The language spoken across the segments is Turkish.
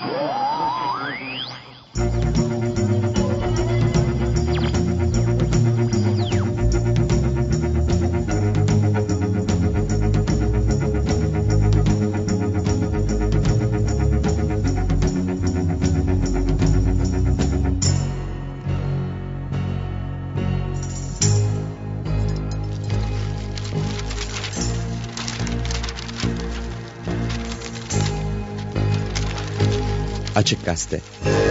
Tchau! Açık Gazete. Merhaba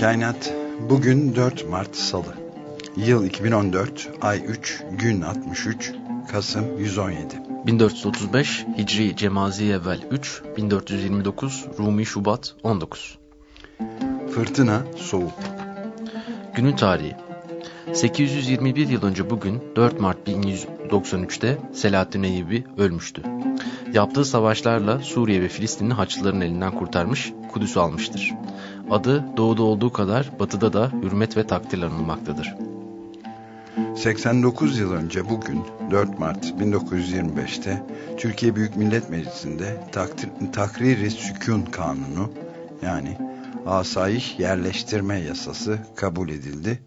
Kainat. Bugün 4 Mart Salı. Yıl 2014, ay 3, gün 63, Kasım 117. 1435 Hicri Cemazi Evvel 3, 1429 Rumi Şubat 19. Fırtına, soğuk. Günün tarihi 821 yıl önce bugün 4 Mart 1193'te Selahaddin Eyyubi ölmüştü. Yaptığı savaşlarla Suriye ve Filistin'i Haçlıların elinden kurtarmış, Kudüs'ü almıştır. Adı doğuda olduğu kadar batıda da hürmet ve takdirle anılmaktadır. 89 yıl önce bugün 4 Mart 1925'te Türkiye Büyük Millet Meclisi'nde takdir, Takriri Sükun Kanunu yani Asayiş Yerleştirme Yasası kabul edildi.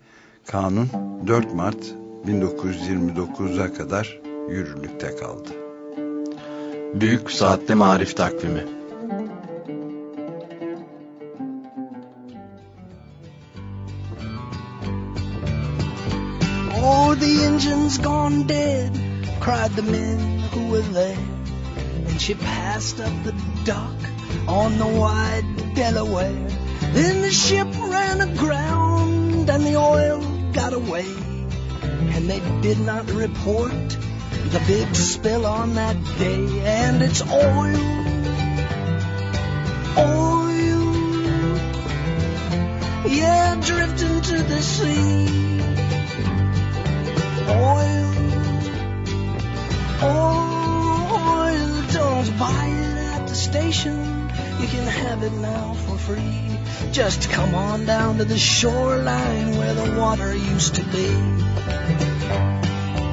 Kanun 4 Mart 1929'a kadar yürürlükte kaldı. Büyük Saatte Marif Takvimi engine's gone dead, cried the men who were there. And she passed up the dock on the wide Delaware. Then the ship ran aground and the oil got away. And they did not report the big spill on that day. And it's oil, oil, yeah, drifting to the sea oil, oil. Don't buy it at the station. You can have it now for free. Just come on down to the shoreline where the water used to be.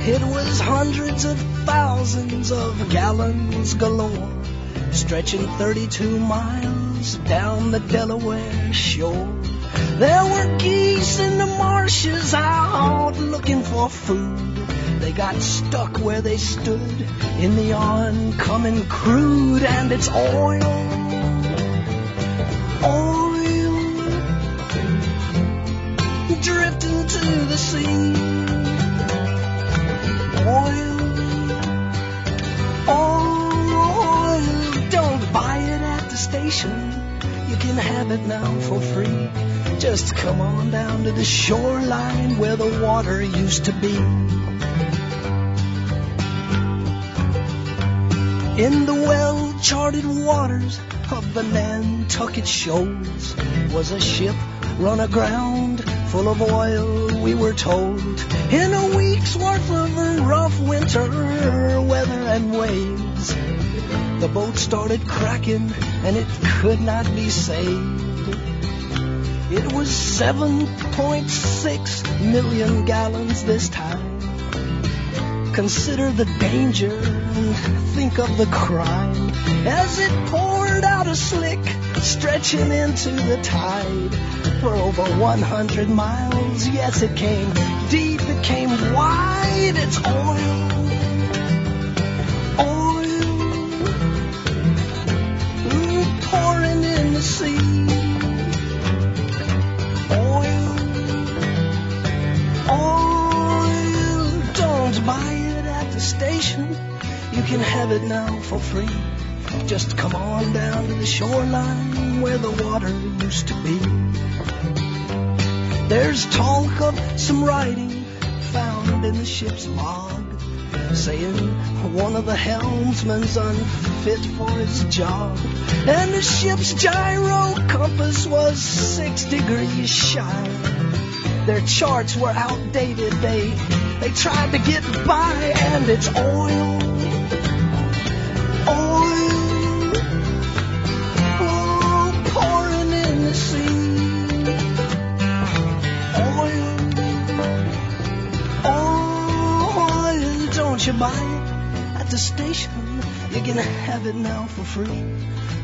It was hundreds of thousands of gallons galore, stretching 32 miles down the Delaware shore. There were geese in the marshes out looking for food. They got stuck where they stood in the oncoming crude, and it's oil, oil, drifting to the sea. Oil, oil, don't buy it at the station. You can have it now for free. Just come on down to the shoreline where the water used to be. In the well-charted waters of the Nantucket shoals was a ship run aground full of oil, we were told. In a week's worth of rough winter weather and waves, the boat started cracking and it could not be saved. It was 7.6 million gallons this time. Consider the danger and think of the crime as it poured out a slick, stretching into the tide for over 100 miles. Yes, it came deep, it came wide. It's oil, oil, mm, pouring in the sea. Station. You can have it now for free. Just come on down to the shoreline where the water used to be. There's talk of some writing found in the ship's log saying one of the helmsmen's unfit for his job. And the ship's gyro compass was six degrees shy. Their charts were outdated. They they tried to get by, and it's oil, oil, oh, pouring in the sea. Oil, oil, don't you buy it at the station? You can have it now for free.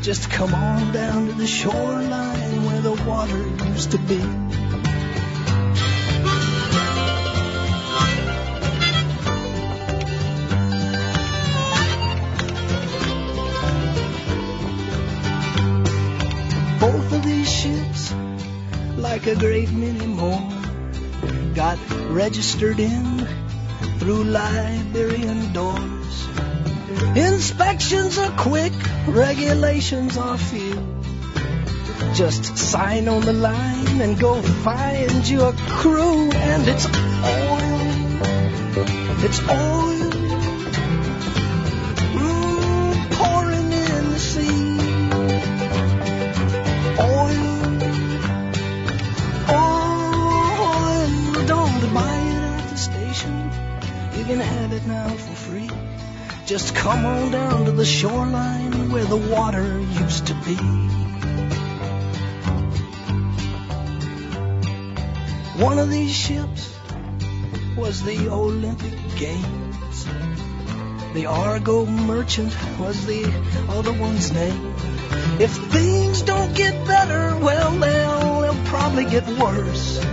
Just come on down to the shoreline where the water used to be. Like a great many more, got registered in through Liberian doors. Inspections are quick, regulations are few. Just sign on the line and go find you a crew, and it's oil. It's oil. Just come on down to the shoreline where the water used to be. One of these ships was the Olympic Games. The Argo Merchant was the other one's name. If things don't get better, well, they'll, they'll probably get worse.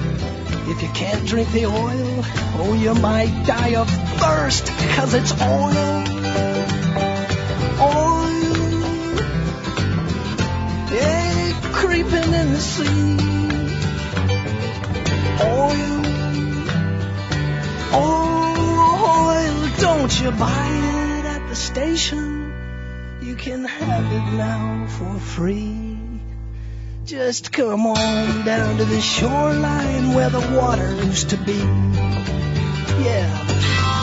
If you can't drink the oil, oh, you might die of thirst, cause it's oil. Oil. Yeah, creeping in the sea. Oil. Oil. Don't you buy it at the station? You can have it now for free. Just come on down to the shoreline where the water used to be. Yeah.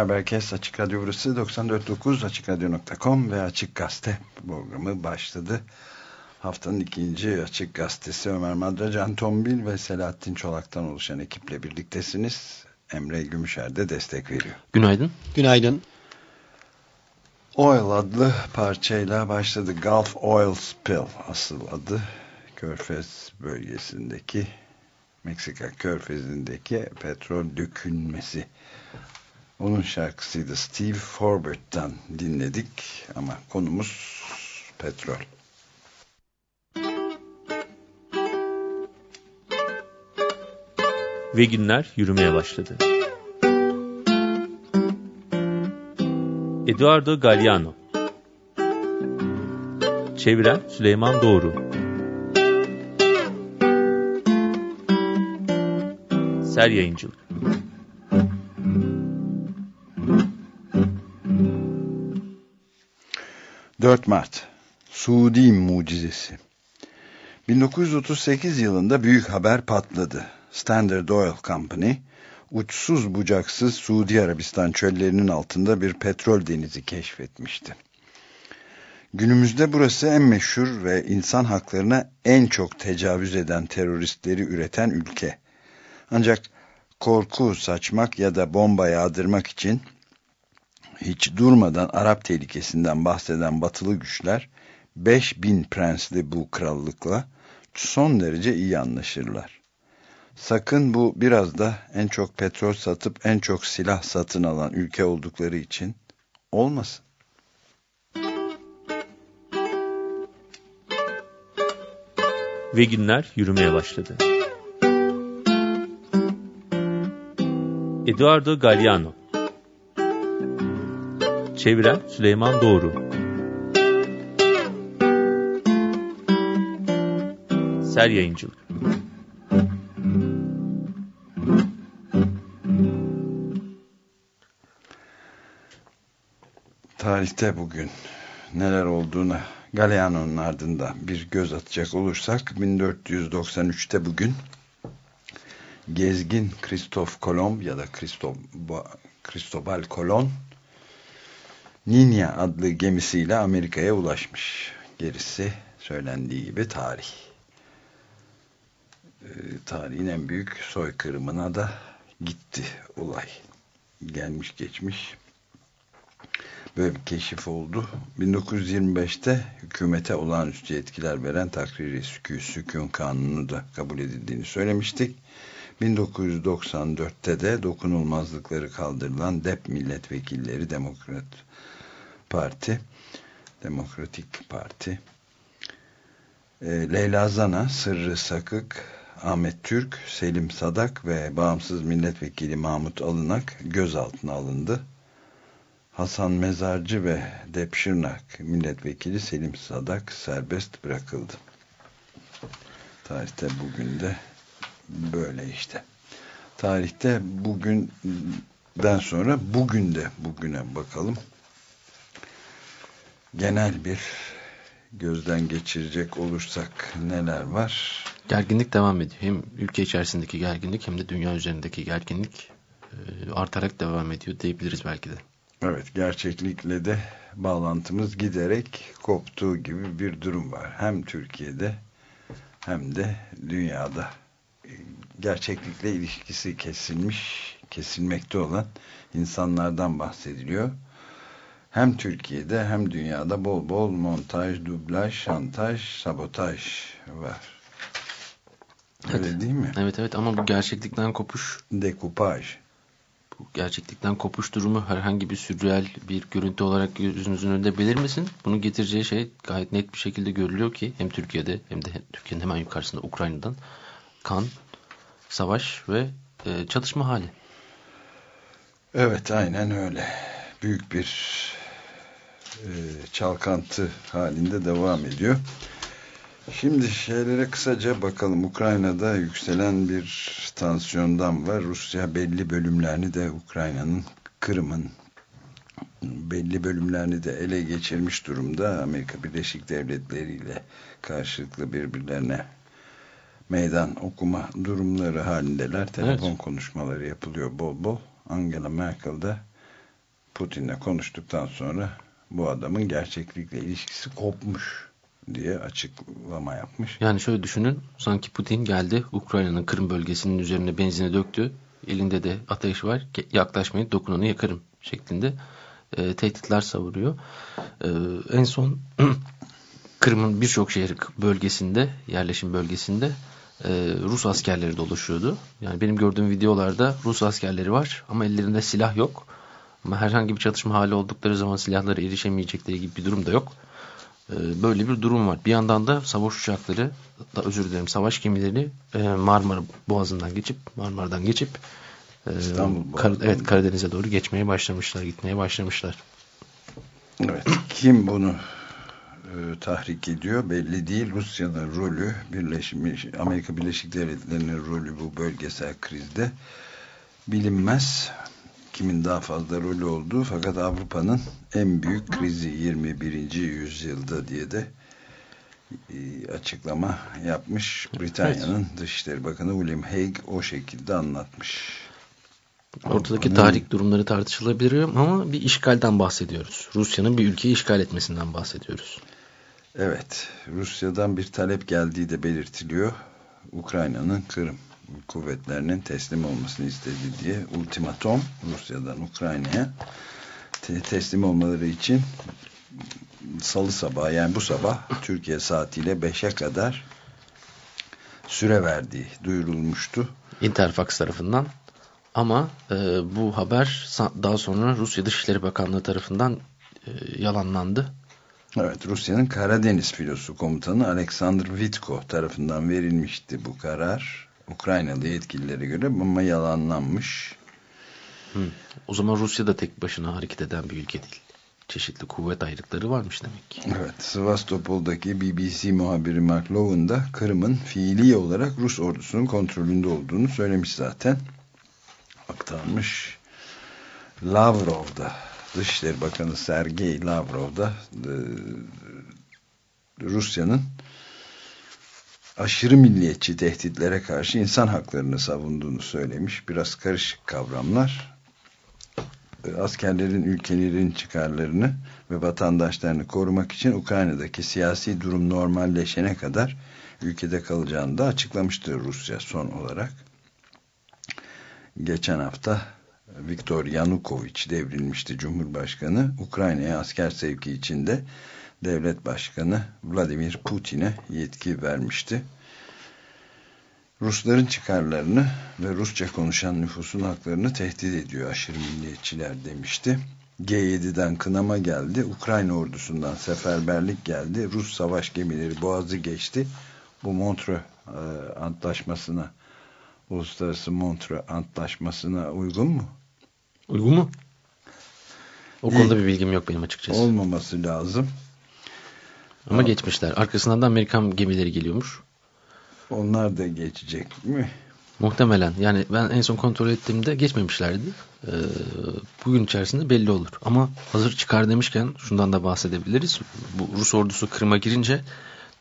Merhaba herkes Açık Radyo burası 94.9 AçıkRadyo.com ve Açık Gazete programı başladı. Haftanın ikinci Açık Gazetesi Ömer Madra, Can Tombil ve Selahattin Çolak'tan oluşan ekiple birliktesiniz. Emre Gümüşer de destek veriyor. Günaydın. Günaydın. Oil adlı parçayla başladı. Gulf Oil Spill asıl adı. Körfez bölgesindeki Meksika körfezindeki petrol dökülmesi. Onun şarkısıydı. Steve Forbert'tan dinledik ama konumuz petrol. Ve günler yürümeye başladı. Eduardo Galliano Çeviren Süleyman Doğru Ser Yayıncılık 4 Mart Suudi Mucizesi 1938 yılında büyük haber patladı. Standard Oil Company uçsuz bucaksız Suudi Arabistan çöllerinin altında bir petrol denizi keşfetmişti. Günümüzde burası en meşhur ve insan haklarına en çok tecavüz eden teröristleri üreten ülke. Ancak korku saçmak ya da bomba yağdırmak için hiç durmadan Arap tehlikesinden bahseden batılı güçler 5000 prensli bu krallıkla son derece iyi anlaşırlar. Sakın bu biraz da en çok petrol satıp en çok silah satın alan ülke oldukları için olmasın. Ve günler yürümeye başladı. Eduardo Galliano Çeviren Süleyman Doğru. Ser Yayıncılık. Tarihte bugün neler olduğuna Galliano'nun ardında bir göz atacak olursak 1493'te bugün gezgin Kristof Kolomb ya da Cristobal Colon Ninya adlı gemisiyle Amerika'ya ulaşmış. Gerisi söylendiği gibi tarih. Ee, tarihin en büyük soykırımına da gitti olay. Gelmiş geçmiş. Böyle bir keşif oldu. 1925'te hükümete olağanüstü yetkiler veren takriri sükû kanunu da kabul edildiğini söylemiştik. 1994'te de dokunulmazlıkları kaldırılan DEP milletvekilleri Demokrat Parti Demokratik Parti e, Leyla Zana, Sırrı Sakık, Ahmet Türk, Selim Sadak ve bağımsız milletvekili Mahmut Alınak gözaltına alındı. Hasan Mezarcı ve Depşirnak milletvekili Selim Sadak serbest bırakıldı. Tarihte bugün de böyle işte. Tarihte bugünden sonra bugün de bugüne bakalım. Genel bir gözden geçirecek olursak neler var? Gerginlik devam ediyor. Hem ülke içerisindeki gerginlik hem de dünya üzerindeki gerginlik artarak devam ediyor diyebiliriz belki de. Evet gerçeklikle de bağlantımız giderek koptuğu gibi bir durum var. Hem Türkiye'de hem de dünyada gerçeklikle ilişkisi kesilmiş, kesilmekte olan insanlardan bahsediliyor. Hem Türkiye'de hem dünyada bol bol montaj, dublaj, şantaj, sabotaj var. Öyle evet. değil mi? Evet evet ama bu gerçeklikten kopuş. Dekupaj. Bu gerçeklikten kopuş durumu herhangi bir sürreal bir görüntü olarak gözünüzün önünde belirmesin. Bunu getireceği şey gayet net bir şekilde görülüyor ki hem Türkiye'de hem de Türkiye'nin hemen yukarısında Ukrayna'dan kan, savaş ve e, çatışma hali. Evet aynen öyle. Büyük bir e, çalkantı halinde devam ediyor. Şimdi şeylere kısaca bakalım. Ukrayna'da yükselen bir tansiyondan var. Rusya belli bölümlerini de Ukrayna'nın, Kırım'ın belli bölümlerini de ele geçirmiş durumda. Amerika Birleşik Devletleri ile karşılıklı birbirlerine meydan okuma durumları halindeler. Telefon evet. konuşmaları yapılıyor bol bol. Angela Merkel de Putin'le konuştuktan sonra bu adamın gerçeklikle ilişkisi kopmuş diye açıklama yapmış. Yani şöyle düşünün sanki Putin geldi Ukrayna'nın Kırım bölgesinin üzerine benzini döktü. Elinde de ateş var yaklaşmayın dokunanı yakarım şeklinde e, tehditler savuruyor. E, en son Kırım'ın birçok şehir bölgesinde yerleşim bölgesinde e, Rus askerleri dolaşıyordu. Yani benim gördüğüm videolarda Rus askerleri var ama ellerinde silah yok. Herhangi bir çatışma hali oldukları zaman silahlara erişemeyecekleri gibi bir durum da yok. Böyle bir durum var. Bir yandan da savaş uçakları, da özür dilerim savaş gemileri Marmara Boğazı'ndan geçip, Marmara'dan geçip İstanbul Kar evet Karadeniz'e doğru geçmeye başlamışlar, gitmeye başlamışlar. Evet, kim bunu e, tahrik ediyor belli değil. Rusya'nın rolü, Birleşmiş Amerika Birleşik Devletleri'nin rolü bu bölgesel krizde bilinmez kimin daha fazla rolü olduğu fakat Avrupa'nın en büyük krizi 21. yüzyılda diye de e, açıklama yapmış. Britanya'nın evet. Dışişleri Bakanı William Hague o şekilde anlatmış. Ortadaki tarih durumları tartışılabilir ama bir işgalden bahsediyoruz. Rusya'nın bir ülkeyi işgal etmesinden bahsediyoruz. Evet. Rusya'dan bir talep geldiği de belirtiliyor. Ukrayna'nın Kırım kuvvetlerinin teslim olmasını istedi diye ultimatom Rusya'dan Ukrayna'ya te teslim olmaları için salı sabah yani bu sabah Türkiye saatiyle 5'e kadar süre verdiği duyurulmuştu. Interfax tarafından. Ama e, bu haber daha sonra Rusya Dışişleri Bakanlığı tarafından e, yalanlandı. Evet Rusya'nın Karadeniz filosu komutanı Alexander Vitko tarafından verilmişti bu karar. Ukraynalı yetkililere göre ama yalanlanmış. Hı. O zaman Rusya da tek başına hareket eden bir ülke değil. Çeşitli kuvvet ayrıkları varmış demek ki. Evet, Sevastopol'daki BBC muhabiri Mark Lowen da Kırım'ın fiili olarak Rus ordusunun kontrolünde olduğunu söylemiş zaten. Aktarmış. Lavrov da Dışişleri Bakanı Sergey Lavrov da e, Rusya'nın aşırı milliyetçi tehditlere karşı insan haklarını savunduğunu söylemiş. Biraz karışık kavramlar. Askerlerin ülkelerin çıkarlarını ve vatandaşlarını korumak için Ukrayna'daki siyasi durum normalleşene kadar ülkede kalacağını da açıklamıştır Rusya son olarak. Geçen hafta Viktor Yanukovych devrilmişti Cumhurbaşkanı. Ukrayna'ya asker sevki içinde devlet başkanı Vladimir Putin'e yetki vermişti. Rusların çıkarlarını ve Rusça konuşan nüfusun haklarını tehdit ediyor aşırı milliyetçiler demişti. G7'den kınama geldi. Ukrayna ordusundan seferberlik geldi. Rus savaş gemileri boğazı geçti. Bu Montreux e, antlaşmasına Uluslararası Montreux antlaşmasına uygun mu? Uygun mu? O konuda bir bilgim yok benim açıkçası. Olmaması lazım. Ama geçmişler. Arkasından da Amerikan gemileri geliyormuş. Onlar da geçecek mi? Muhtemelen. Yani ben en son kontrol ettiğimde geçmemişlerdi. Ee, bugün içerisinde belli olur. Ama hazır çıkar demişken şundan da bahsedebiliriz. Bu Rus ordusu Kırım'a girince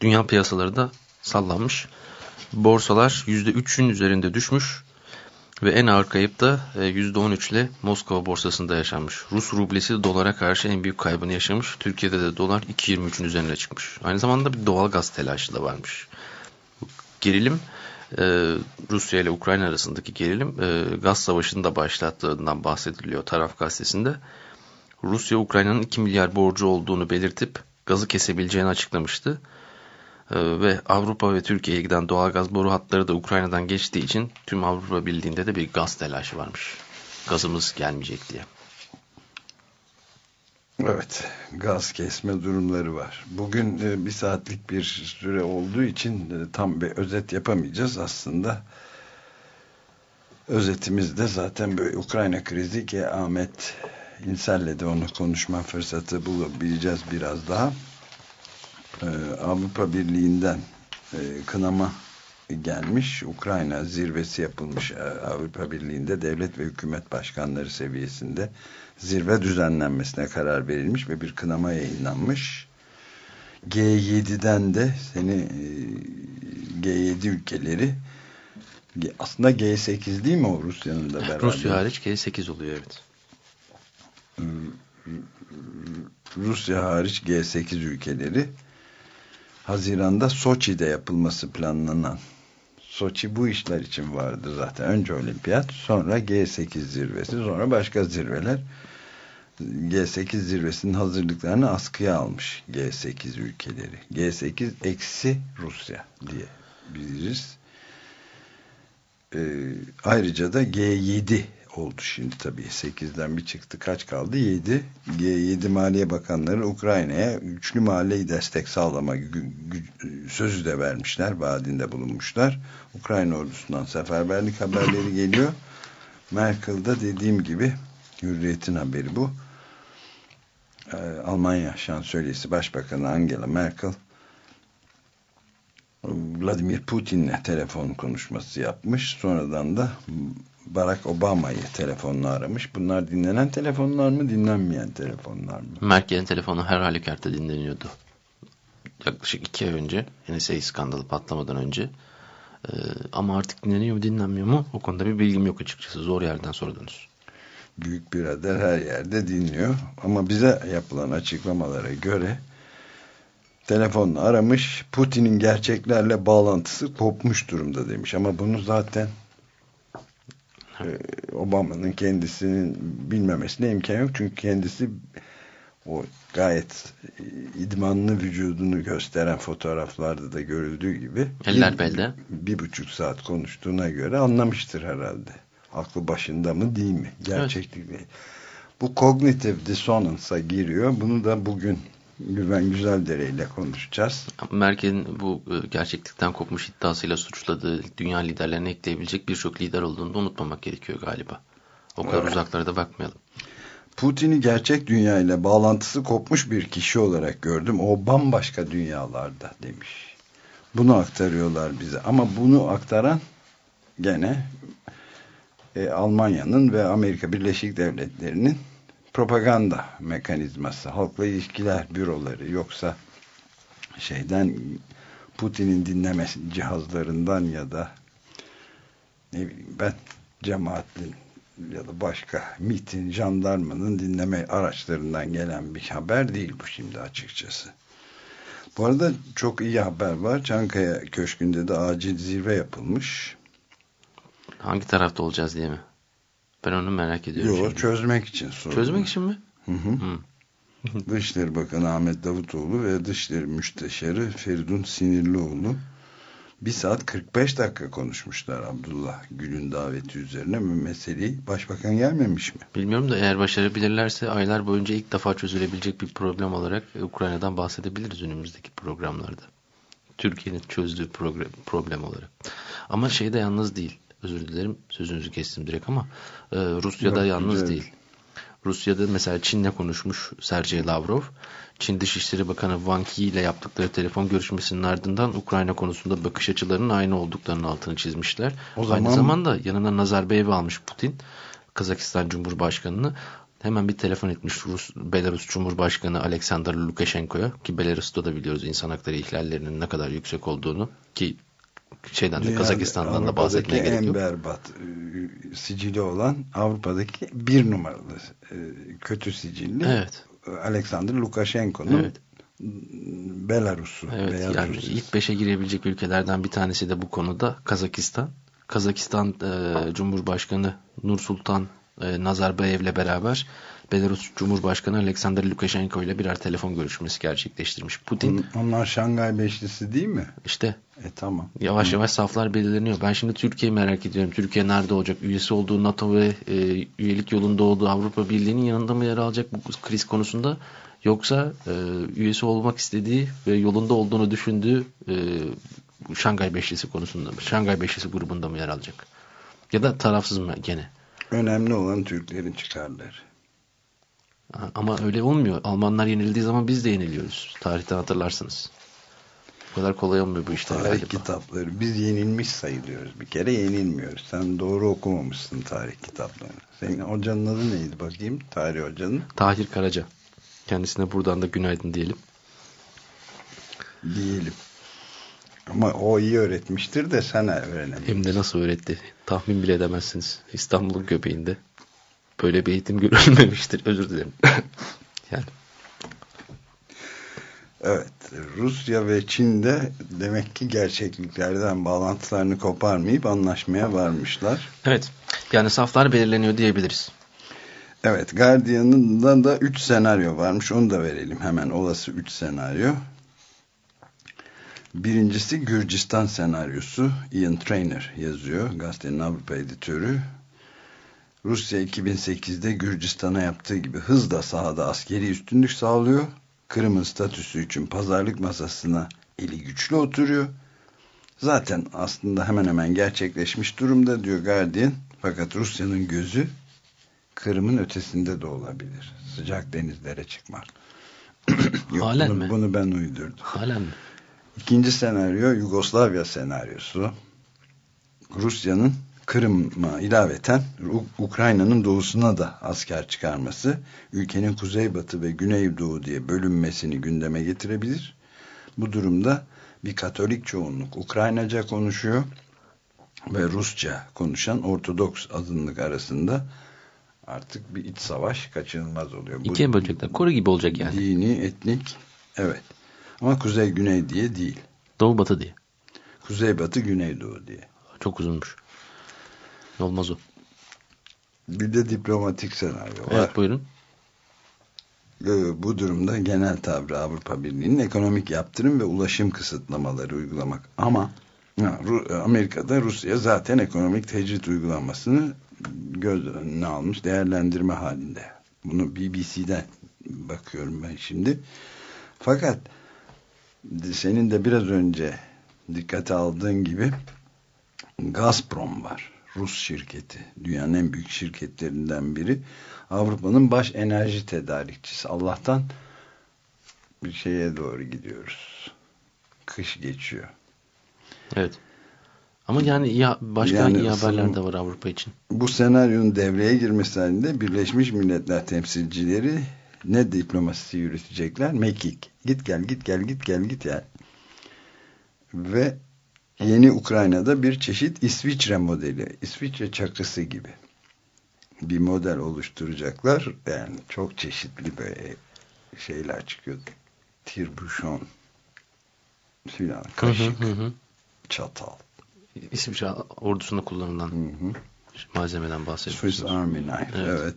dünya piyasaları da sallanmış. Borsalar %3'ün üzerinde düşmüş. Ve en ağır kayıp da %13 e, ile Moskova borsasında yaşanmış. Rus rublesi dolara karşı en büyük kaybını yaşamış. Türkiye'de de dolar 2.23'ün üzerine çıkmış. Aynı zamanda bir doğal gaz telaşı da varmış. Gerilim e, Rusya ile Ukrayna arasındaki gerilim e, gaz savaşını da başlattığından bahsediliyor taraf gazetesinde. Rusya Ukrayna'nın 2 milyar borcu olduğunu belirtip gazı kesebileceğini açıklamıştı. Ee, ve Avrupa ve Türkiye'ye giden doğalgaz boru hatları da Ukrayna'dan geçtiği için tüm Avrupa Birliği'nde de bir gaz telaşı varmış. Gazımız gelmeyecek diye. Evet, gaz kesme durumları var. Bugün e, bir saatlik bir süre olduğu için e, tam bir özet yapamayacağız aslında. Özetimizde zaten böyle Ukrayna krizi ki Ahmet İnsel'le de onu konuşma fırsatı bulabileceğiz biraz daha Avrupa Birliği'nden e, kınama gelmiş. Ukrayna zirvesi yapılmış e, Avrupa Birliği'nde devlet ve hükümet başkanları seviyesinde zirve düzenlenmesine karar verilmiş ve bir kınama yayınlanmış. G7'den de seni e, G7 ülkeleri aslında G8 değil mi o Rusya'nın da beraber? Rusya hariç G8 oluyor evet. Rusya hariç G8 ülkeleri Haziran'da Soçi'de yapılması planlanan Soçi bu işler için vardı zaten. Önce olimpiyat, sonra G8 zirvesi, sonra başka zirveler. G8 zirvesinin hazırlıklarını askıya almış G8 ülkeleri. G8 eksi Rusya diye biliriz. Ee, ayrıca da G7 oldu şimdi tabii. 8'den bir çıktı. Kaç kaldı? 7. G7 Maliye Bakanları Ukrayna'ya üçlü maliyeyi destek sağlama sözü de vermişler. Vaadinde bulunmuşlar. Ukrayna ordusundan seferberlik haberleri geliyor. Merkel'da dediğim gibi Hürriyet'in haberi bu. Ee, Almanya şansölyesi Başbakanı Angela Merkel Vladimir Putin'le telefon konuşması yapmış. Sonradan da Barack Obama'yı telefonla aramış. Bunlar dinlenen telefonlar mı, dinlenmeyen telefonlar mı? Merkel'in telefonu her halükarda dinleniyordu. Yaklaşık iki ay önce NSA skandalı patlamadan önce. Ee, ama artık dinleniyor mu dinlenmiyor mu? O konuda bir bilgim yok açıkçası. Zor yerden sordunuz. Büyük birader her yerde dinliyor. Ama bize yapılan açıklamalara göre telefonla aramış. Putin'in gerçeklerle bağlantısı kopmuş durumda demiş. Ama bunu zaten Obama'nın kendisinin bilmemesine imkan yok. Çünkü kendisi o gayet e, idmanlı vücudunu gösteren fotoğraflarda da görüldüğü gibi Eller bir, belde. bir buçuk saat konuştuğuna göre anlamıştır herhalde. Aklı başında mı değil mi? Gerçeklik değil. Bu cognitive dissonance'a giriyor. Bunu da bugün Güven Güzeldere ile konuşacağız. Merkel'in bu e, gerçeklikten kopmuş iddiasıyla suçladığı dünya liderlerine ekleyebilecek birçok lider olduğunu da unutmamak gerekiyor galiba. O kadar Evet. uzaklara da bakmayalım. Putin'i gerçek dünya ile bağlantısı kopmuş bir kişi olarak gördüm. O bambaşka dünyalarda demiş. Bunu aktarıyorlar bize. Ama bunu aktaran gene e, Almanya'nın ve Amerika Birleşik Devletleri'nin propaganda mekanizması, halkla ilişkiler büroları yoksa şeyden Putin'in dinleme cihazlarından ya da ne bileyim ben cemaatin ya da başka MIT'in, jandarmanın dinleme araçlarından gelen bir haber değil bu şimdi açıkçası. Bu arada çok iyi haber var. Çankaya Köşkü'nde de acil zirve yapılmış. Hangi tarafta olacağız diye mi? Ben onu merak ediyorum. Yok çözmek için sorun. Çözmek için mi? Hı hı. Hı. Dışişleri Bakanı Ahmet Davutoğlu ve Dışişleri Müsteşarı Feridun Sinirlioğlu bir saat 45 dakika konuşmuşlar Abdullah Gül'ün daveti üzerine. Meseleyi başbakan gelmemiş mi? Bilmiyorum da eğer başarabilirlerse aylar boyunca ilk defa çözülebilecek bir problem olarak Ukrayna'dan bahsedebiliriz önümüzdeki programlarda. Türkiye'nin çözdüğü problem olarak. Ama şey de yalnız değil. Özür dilerim sözünüzü kestim direkt ama e, Rusya'da Yok, yalnız güzel. değil. Rusya'da mesela Çin'le konuşmuş Sergey Lavrov. Çin Dışişleri Bakanı Wang Yi ile yaptıkları telefon görüşmesinin ardından Ukrayna konusunda bakış açılarının aynı olduklarının altını çizmişler. O Aynı zaman- zamanda yanına Nazarbayev'i almış Putin. Kazakistan Cumhurbaşkanı'nı hemen bir telefon etmiş Rus, Belarus Cumhurbaşkanı Alexander Lukashenko'ya ki Belarus'ta da biliyoruz insan hakları ihlallerinin ne kadar yüksek olduğunu ki şeyden de Kazakistan'dan da bahsetmeye gerek en yok. berbat e, sicili olan Avrupa'daki bir numaralı e, kötü sicilli Evet. Alexander Lukashenko'nun Evet. Belarus'u. Evet Beyaz yani Rusya'sı. ilk beşe girebilecek ülkelerden bir tanesi de bu konuda Kazakistan. Kazakistan e, Cumhurbaşkanı Nur Sultan e, Nazarbayev'le beraber Belarus Cumhurbaşkanı Alexander Lukashenko ile birer telefon görüşmesi gerçekleştirmiş. Putin On- Onlar Şangay Beşlisi değil mi? işte E tamam. yavaş yavaş saflar belirleniyor. Ben şimdi Türkiye'yi merak ediyorum. Türkiye nerede olacak? Üyesi olduğu NATO ve e, üyelik yolunda olduğu Avrupa Birliği'nin yanında mı yer alacak bu kriz konusunda? Yoksa e, üyesi olmak istediği ve yolunda olduğunu düşündüğü e, Şangay Beşlisi konusunda mı? Şangay Beşlisi grubunda mı yer alacak? Ya da tarafsız mı gene? Önemli olan Türklerin çıkarları. Ama öyle olmuyor. Almanlar yenildiği zaman biz de yeniliyoruz. Tarihten hatırlarsınız. Kadar kolay olmuyor bu işler. Tarih galiba. kitapları. Biz yenilmiş sayılıyoruz. Bir kere yenilmiyoruz. Sen doğru okumamışsın tarih kitaplarını. Senin hocanın adı neydi bakayım? Tarih hocanın. Tahir Karaca. Kendisine buradan da günaydın diyelim. Diyelim. Ama o iyi öğretmiştir de sen öğrenemedin. Hem de nasıl öğretti. Tahmin bile edemezsiniz. İstanbul'un göbeğinde. Böyle bir eğitim görülmemiştir. Özür dilerim. yani Evet. Rusya ve Çin de demek ki gerçekliklerden bağlantılarını koparmayıp anlaşmaya varmışlar. Evet. Yani saflar belirleniyor diyebiliriz. Evet. Guardian'ın da 3 senaryo varmış. Onu da verelim hemen. Olası 3 senaryo. Birincisi Gürcistan senaryosu. Ian Trainer yazıyor. Gazetenin Avrupa editörü. Rusya 2008'de Gürcistan'a yaptığı gibi hızla sahada askeri üstünlük sağlıyor. Kırım'ın statüsü için pazarlık masasına eli güçlü oturuyor. Zaten aslında hemen hemen gerçekleşmiş durumda diyor Guardian. Fakat Rusya'nın gözü Kırım'ın ötesinde de olabilir. Sıcak denizlere çıkmak. Yok, Halen bunu, mi? bunu ben uydurdum. Halen mi? İkinci senaryo Yugoslavya senaryosu. Rusya'nın Kırım'a ilaveten Uk- Ukrayna'nın doğusuna da asker çıkarması ülkenin kuzeybatı ve güneydoğu diye bölünmesini gündeme getirebilir. Bu durumda bir Katolik çoğunluk Ukraynaca konuşuyor ve Rusça konuşan Ortodoks azınlık arasında artık bir iç savaş kaçınılmaz oluyor. İkiye bölecekler. Kore gibi olacak yani. Dini, etnik evet. Ama kuzey güney diye değil. Doğu batı diye. Kuzeybatı güneydoğu diye. Çok uzunmuş. Olmaz o. Bir de diplomatik senaryo var. Evet buyurun. bu durumda genel tavrı Avrupa Birliği'nin ekonomik yaptırım ve ulaşım kısıtlamaları uygulamak. Ama Amerika'da Rusya zaten ekonomik tecrit uygulamasını göz önüne almış değerlendirme halinde. Bunu BBC'den bakıyorum ben şimdi. Fakat senin de biraz önce dikkate aldığın gibi Gazprom var. Rus şirketi. Dünyanın en büyük şirketlerinden biri. Avrupa'nın baş enerji tedarikçisi. Allah'tan bir şeye doğru gidiyoruz. Kış geçiyor. Evet. Ama yani iyi, başka Yani iyi haberler de var Avrupa için. Bu senaryonun devreye girmesi halinde Birleşmiş Milletler temsilcileri ne diplomasisi yürütecekler? Mekik. Git gel git gel git gel git ya. Ve yeni Ukrayna'da bir çeşit İsviçre modeli. İsviçre çakısı gibi. Bir model oluşturacaklar. Yani çok çeşitli böyle şeyler çıkıyor. Tirbuşon filan. Kaşık, Hı hı hı. çatal. İsviçre ordusunda kullanılan Hı hı. malzemeden Swiss bahsediyorsunuz. Army Knife. Evet. Evet.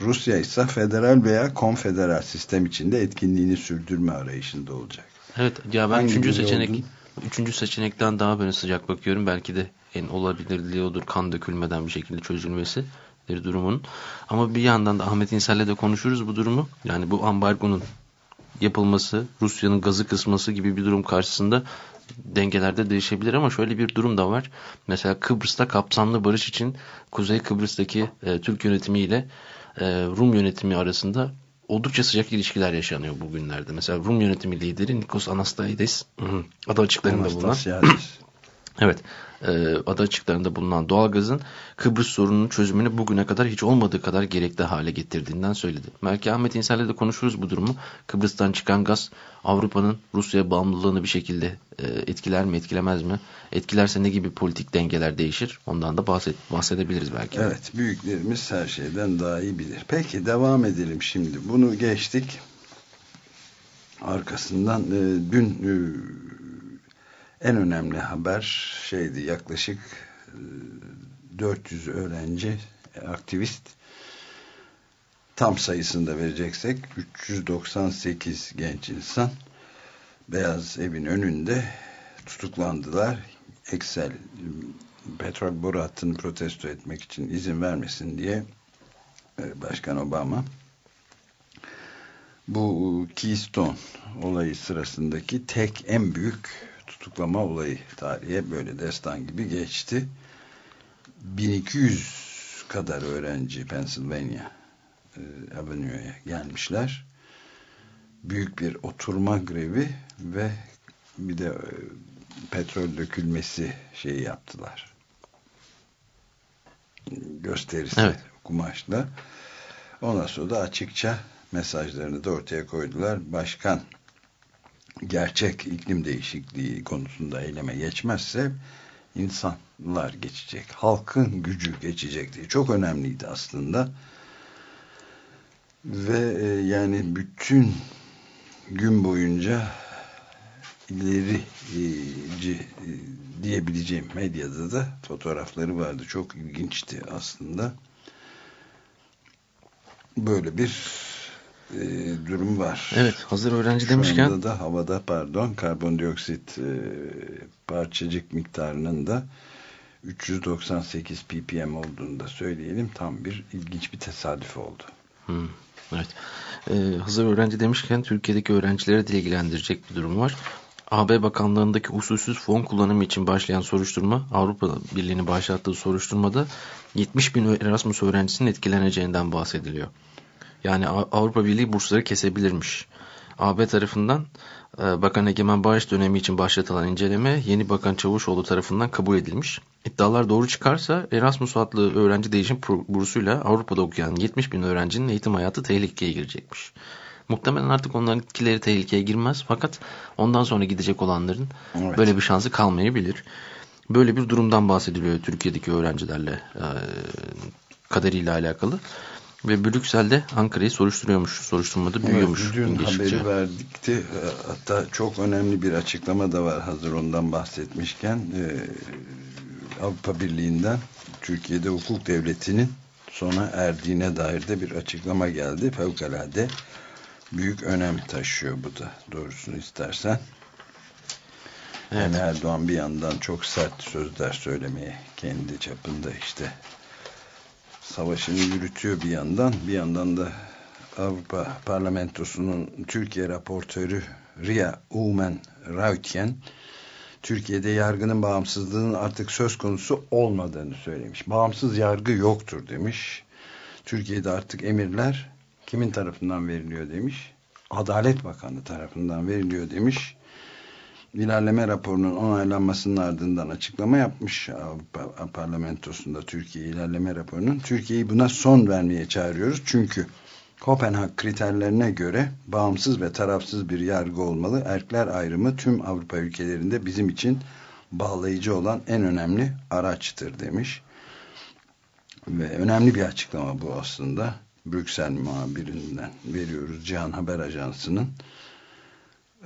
Rusya ise federal veya konfederal sistem içinde etkinliğini sürdürme arayışında olacak. Evet ya ben Hangi üçüncü seçenek oldun? Üçüncü seçenekten daha böyle sıcak bakıyorum. Belki de en olabilirliği odur kan dökülmeden bir şekilde çözülmesi bir durumun. Ama bir yandan da Ahmet İnsel'le de konuşuruz bu durumu. Yani bu ambargonun yapılması, Rusya'nın gazı kısması gibi bir durum karşısında dengelerde değişebilir ama şöyle bir durum da var. Mesela Kıbrıs'ta kapsamlı barış için Kuzey Kıbrıs'taki e, Türk yönetimiyle e, Rum yönetimi arasında oldukça sıcak ilişkiler yaşanıyor bugünlerde. Mesela Rum yönetimi lideri Nikos Anastasiades ada açıklarında bulunan. Evet, e, ada açıklarında bulunan doğalgazın Kıbrıs sorununun çözümünü bugüne kadar hiç olmadığı kadar gerekli hale getirdiğinden söyledi. Belki Ahmet İnsel'le de konuşuruz bu durumu. Kıbrıs'tan çıkan gaz Avrupa'nın Rusya bağımlılığını bir şekilde e, etkiler mi etkilemez mi? Etkilerse ne gibi politik dengeler değişir? Ondan da bahset, bahsedebiliriz belki. Evet, büyüklerimiz her şeyden daha iyi bilir. Peki devam edelim şimdi. Bunu geçtik. Arkasından e, dün e, en önemli haber şeydi yaklaşık e, 400 öğrenci, e, aktivist tam sayısını da vereceksek 398 genç insan Beyaz Evin önünde tutuklandılar. Excel petrol boru hattını protesto etmek için izin vermesin diye e, Başkan Obama bu Keystone olayı sırasındaki tek en büyük tutuklama olayı tarihe böyle destan gibi geçti. 1200 kadar öğrenci Pennsylvania e, Avenue'ye gelmişler. Büyük bir oturma grevi ve bir de e, petrol dökülmesi şeyi yaptılar. Gösterisi Evet. kumaşla. Ondan sonra da açıkça mesajlarını da ortaya koydular. Başkan gerçek iklim değişikliği konusunda eyleme geçmezse insanlar geçecek. Halkın gücü geçecek diye. Çok önemliydi aslında. Ve e, yani bütün gün boyunca ilerici e, diyebileceğim medyada da fotoğrafları vardı. Çok ilginçti aslında. Böyle bir e, durum var. Evet, hazır öğrenci Şu demişken anda da havada pardon karbondioksit e, parçacık miktarının da 398 ppm olduğunu da söyleyelim. Tam bir ilginç bir tesadüf oldu. Hmm, evet. Ee, hazır öğrenci demişken Türkiye'deki öğrencileri de ilgilendirecek bir durum var. AB Bakanlığı'ndaki usulsüz fon kullanımı için başlayan soruşturma, Avrupa Birliği'nin başlattığı soruşturmada 70 bin Erasmus öğrencisinin etkileneceğinden bahsediliyor. Yani Avrupa Birliği bursları kesebilirmiş. AB tarafından e, Bakan Egemen Bağış dönemi için başlatılan inceleme yeni Bakan Çavuşoğlu tarafından kabul edilmiş. İddialar doğru çıkarsa Erasmus adlı öğrenci değişim bursuyla Avrupa'da okuyan 70 bin öğrencinin eğitim hayatı tehlikeye girecekmiş. Muhtemelen artık onlarınkileri tehlikeye girmez fakat ondan sonra gidecek olanların Evet. böyle bir şansı kalmayabilir. Böyle bir durumdan bahsediliyor Türkiye'deki öğrencilerle e, kaderiyle alakalı. Ve Brüksel'de Ankara'yı soruşturuyormuş. Soruşturmada büyüyormuş. Evet, dün gün geçtikçe. haberi verdikti. E, Hatta çok önemli bir açıklama da var hazır ondan bahsetmişken. E, Avrupa Birliği'nden Türkiye'de hukuk devletinin sona erdiğine dair de bir açıklama geldi. Fevkalade büyük önem taşıyor bu da doğrusunu istersen. Evet. Yani Erdoğan bir yandan çok sert sözler söylemeye kendi çapında işte savaşını yürütüyor bir yandan bir yandan da Avrupa Parlamentosu'nun Türkiye raportörü Ria Umen Rautjen Türkiye'de yargının bağımsızlığının artık söz konusu olmadığını söylemiş. Bağımsız yargı yoktur demiş. Türkiye'de artık emirler kimin tarafından veriliyor demiş. Adalet Bakanı tarafından veriliyor demiş. İlerleme raporunun onaylanmasının ardından açıklama yapmış Avrupa Parlamentosu'nda Türkiye ilerleme raporunun. Türkiye'yi buna son vermeye çağırıyoruz. Çünkü Kopenhag kriterlerine göre bağımsız ve tarafsız bir yargı olmalı. Erkler ayrımı tüm Avrupa ülkelerinde bizim için bağlayıcı olan en önemli araçtır demiş. Ve önemli bir açıklama bu aslında. Brüksel muhabirinden veriyoruz Cihan Haber Ajansı'nın.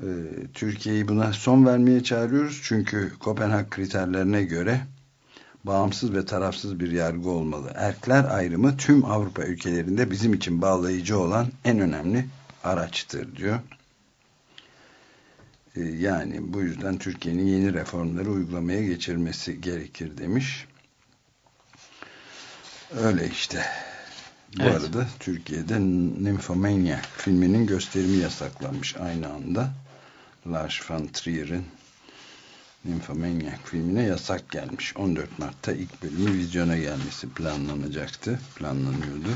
Ee, Türkiye'yi buna son vermeye çağırıyoruz. Çünkü Kopenhag kriterlerine göre bağımsız ve tarafsız bir yargı olmalı. Erkler ayrımı tüm Avrupa ülkelerinde bizim için bağlayıcı olan en önemli araçtır diyor. Ee, yani bu yüzden Türkiye'nin yeni reformları uygulamaya geçirmesi gerekir demiş. Öyle işte. Bu Evet. arada Türkiye'de Nymphomania filminin gösterimi yasaklanmış aynı anda. Lars von Trier'in Nymphomaniac filmine yasak gelmiş. 14 Mart'ta ilk bölümü vizyona gelmesi planlanacaktı. Planlanıyordu.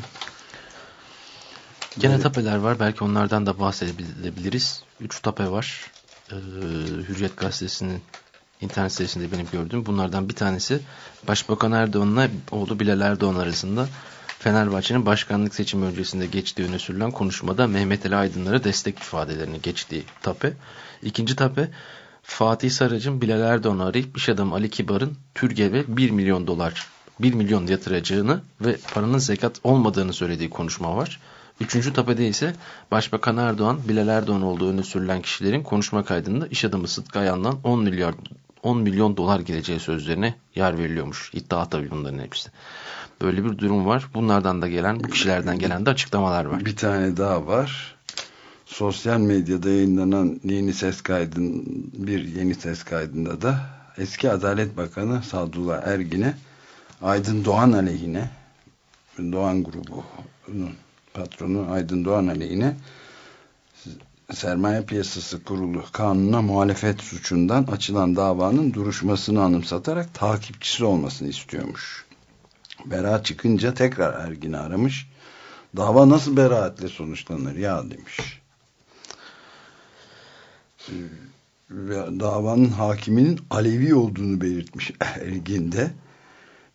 Gene Evet. tapeler var. Belki onlardan da bahsedebiliriz. Üç tape var. Ee, Hürriyet Gazetesi'nin internet sitesinde benim gördüğüm. Bunlardan bir tanesi Başbakan Erdoğan'la oğlu Bilal Erdoğan arasında Fenerbahçe'nin başkanlık seçimi öncesinde geçtiği öne sürülen konuşmada Mehmet Ali Aydınlar'a destek ifadelerini geçtiği tape. İkinci tape Fatih Sarıcı'nın Bilal Erdoğan'ı arayıp iş adamı Ali Kibar'ın Türgev'e 1 milyon dolar 1 milyon yatıracağını ve paranın zekat olmadığını söylediği konuşma var. Üçüncü tapede ise Başbakan Erdoğan, Bilal Erdoğan olduğu öne sürülen kişilerin konuşma kaydında iş adamı Sıtkı Ayan'dan 10 milyar 10 milyon dolar geleceği sözlerine yer veriliyormuş. İddia tabii bunların hepsi. Böyle bir durum var. Bunlardan da gelen, bu kişilerden gelen de açıklamalar var. Bir tane daha var. Sosyal medyada yayınlanan yeni ses kaydın bir yeni ses kaydında da eski Adalet Bakanı Sadullah Ergin'e Aydın Doğan aleyhine Doğan grubunun patronu Aydın Doğan aleyhine sermaye piyasası kurulu kanuna muhalefet suçundan açılan davanın duruşmasını anımsatarak takipçisi olmasını istiyormuş. Beraat çıkınca tekrar Ergin'i aramış. Dava nasıl beraatle sonuçlanır ya demiş. Ee, Ve davanın hakiminin Alevi olduğunu belirtmiş Ergin de.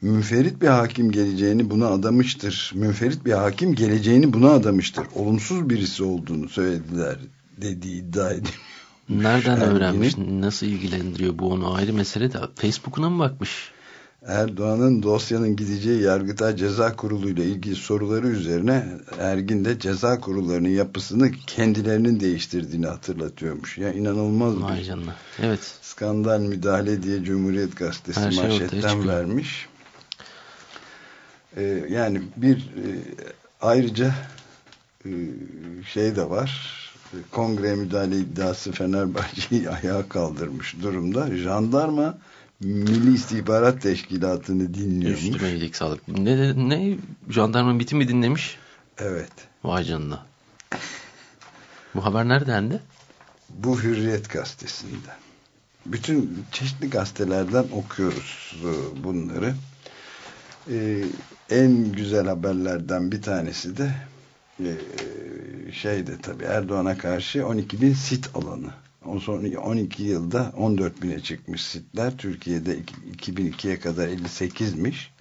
Münferit bir hakim geleceğini buna adamıştır. Münferit bir hakim geleceğini buna adamıştır. Olumsuz birisi olduğunu söylediler dediği iddia ediliyor. Nereden öğrenmiş? Nasıl ilgilendiriyor bu onu ayrı mesele de. Facebook'una mı bakmış? Erdoğan'ın dosyanın gideceği Yargıtay Ceza Kurulu ile ilgili soruları üzerine Ergin de ceza kurullarının yapısını kendilerinin değiştirdiğini hatırlatıyormuş. Ya inanılmaz Vay bir canına. Evet. skandal müdahale diye Cumhuriyet Gazetesi Her şey manşetten vermiş. Ee, yani bir e, ayrıca e, şey de var. Kongre müdahale iddiası Fenerbahçe'yi ayağa kaldırmış durumda. Jandarma Milli İstihbarat Teşkilatı'nı dinliyormuş. Üstüme iyilik sağlık. Ne, ne jandarma biti mi dinlemiş? Evet. Vay canına. Bu haber neredendi? Bu Hürriyet Gazetesi'nden. Bütün çeşitli gazetelerden okuyoruz e, bunları. Ee, en güzel haberlerden bir tanesi de e, şeyde tabii Erdoğan'a karşı 12 bin sit alanı. O son 12 yılda 14 bine çıkmış sitler. Türkiye'de iki- 2002'ye kadar 58'miş.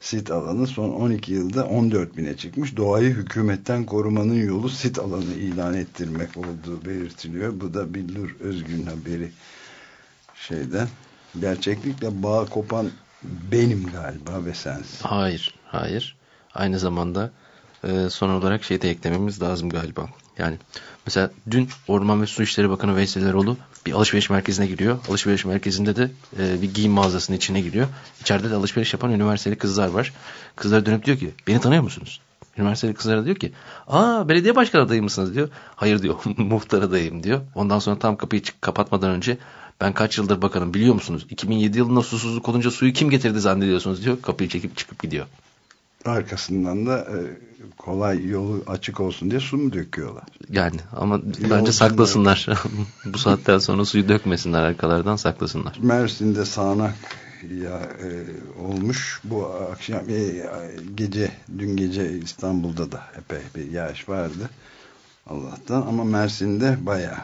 Sit alanı son 12 yılda 14 bine çıkmış. Doğayı hükümetten korumanın yolu sit alanı ilan ettirmek olduğu belirtiliyor. Bu da Billur Özgün haberi şeyden. Gerçeklikle bağ kopan benim galiba ve sensin. Hayır, hayır. Aynı zamanda e, son olarak şey de eklememiz lazım galiba. Yani mesela dün Orman ve Su İşleri Bakanı Veysel Eroğlu bir alışveriş merkezine giriyor. Alışveriş merkezinde de e, bir giyim mağazasının içine giriyor. İçeride de alışveriş yapan üniversiteli kızlar var. Kızlar dönüp diyor ki beni tanıyor musunuz? Üniversiteli kızlara diyor ki aa belediye başkanı adayı mısınız diyor. Hayır diyor muhtar adayım diyor. Ondan sonra tam kapıyı kapatmadan önce ben kaç yıldır bakanım biliyor musunuz? 2007 yılında susuzluk olunca suyu kim getirdi zannediyorsunuz diyor. Kapıyı çekip çıkıp gidiyor. Arkasından da e, kolay yolu açık olsun diye su mu döküyorlar? Yani ama bence saklasınlar. Bu saatten sonra suyu dökmesinler arkalardan saklasınlar. Mersin'de sağanak ya e, olmuş bu akşam e, gece dün gece İstanbul'da da epey bir yağış vardı Allah'tan ama Mersin'de bayağı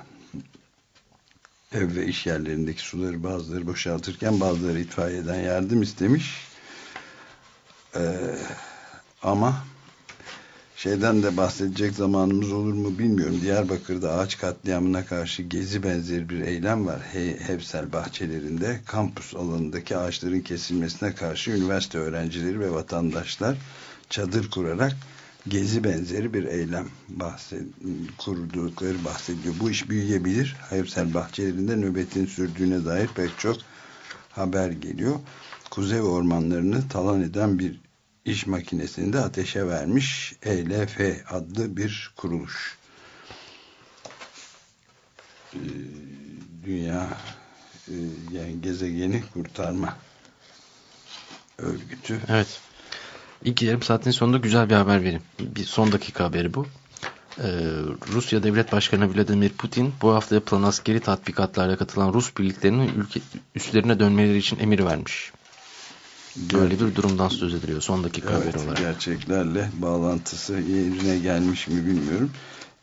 ev ve iş yerlerindeki suları bazıları boşaltırken bazıları itfaiyeden yardım istemiş ee, ama şeyden de bahsedecek zamanımız olur mu bilmiyorum. Diyarbakır'da ağaç katliamına karşı gezi benzeri bir eylem var. He, Hevsel bahçelerinde kampüs alanındaki ağaçların kesilmesine karşı üniversite öğrencileri ve vatandaşlar çadır kurarak gezi benzeri bir eylem bahsed kurdukları bahsediyor. Bu iş büyüyebilir. Hevsel bahçelerinde nöbetin sürdüğüne dair pek çok haber geliyor. Kuzey ormanlarını talan eden bir iş makinesini de ateşe vermiş ELF adlı bir kuruluş. Ee, Dünya e, yani gezegeni kurtarma örgütü. Evet. İlk yarım saatin sonunda güzel bir haber vereyim. Bir son dakika haberi bu. Ee, Rusya Devlet Başkanı Vladimir Putin bu hafta yapılan askeri tatbikatlarla katılan Rus birliklerinin ülke üstlerine dönmeleri için emir vermiş. Böyle bir durumdan söz ediliyor son dakika evet, haberi olarak. Gerçeklerle bağlantısı yerine gelmiş mi bilmiyorum.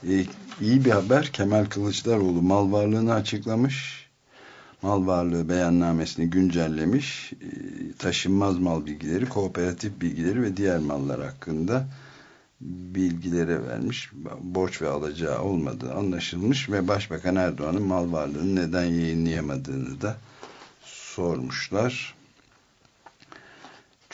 Ee, iyi bir haber Kemal Kılıçdaroğlu mal varlığını açıklamış. Mal varlığı beyannamesini güncellemiş. Ee, taşınmaz mal bilgileri, kooperatif bilgileri ve diğer mallar hakkında bilgilere vermiş. Borç ve alacağı olmadığı anlaşılmış ve Başbakan Erdoğan'ın mal varlığını neden yayınlayamadığını da sormuşlar.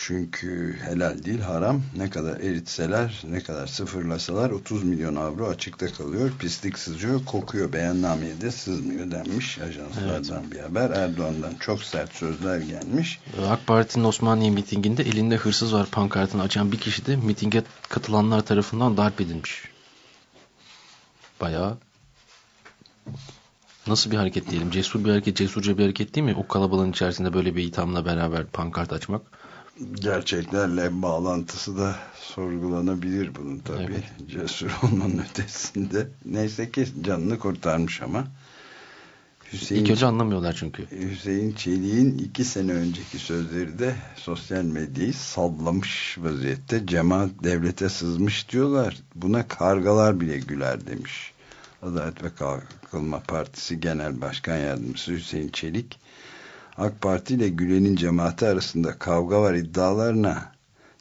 Çünkü helal değil haram. Ne kadar eritseler, ne kadar sıfırlasalar 30 milyon avro açıkta kalıyor. Pislik sızıyor, kokuyor. Beyannameye de sızmıyor denmiş ajanslardan evet. bir haber. Erdoğan'dan çok sert sözler gelmiş. AK Parti'nin Osmaniye mitinginde elinde hırsız var pankartını açan bir kişi de mitinge katılanlar tarafından darp edilmiş. Bayağı nasıl bir hareket diyelim? Cesur bir hareket, cesurca bir hareket değil mi? O kalabalığın içerisinde böyle bir ithamla beraber pankart açmak gerçeklerle bağlantısı da sorgulanabilir bunun tabii. Evet. Cesur olmanın ötesinde. Neyse ki canını kurtarmış ama. Hüseyin, İlk önce anlamıyorlar çünkü. Hüseyin Çelik'in iki sene önceki sözleri de sosyal medyayı sallamış vaziyette. Cemaat devlete sızmış diyorlar. Buna kargalar bile güler demiş. Adalet ve Kalkınma Partisi Genel Başkan Yardımcısı Hüseyin Çelik AK Parti ile Gülen'in cemaati arasında kavga var iddialarına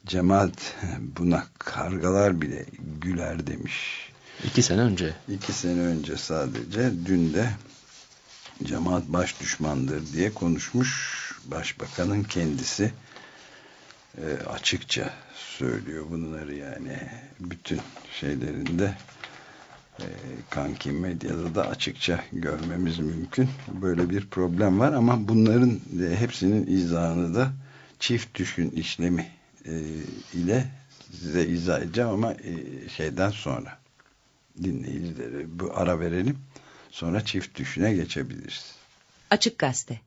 cemaat buna kargalar bile güler demiş. İki sene önce. İki sene önce sadece dün de cemaat baş düşmandır diye konuşmuş başbakanın kendisi e, açıkça söylüyor bunları yani bütün şeylerinde kanki medyada da açıkça görmemiz mümkün. Böyle bir problem var ama bunların hepsinin izahını da çift düşün işlemi e, ile size izah edeceğim ama e, şeyden sonra dinleyicileri bu ara verelim. Sonra çift düşüne geçebiliriz. Açık Gazete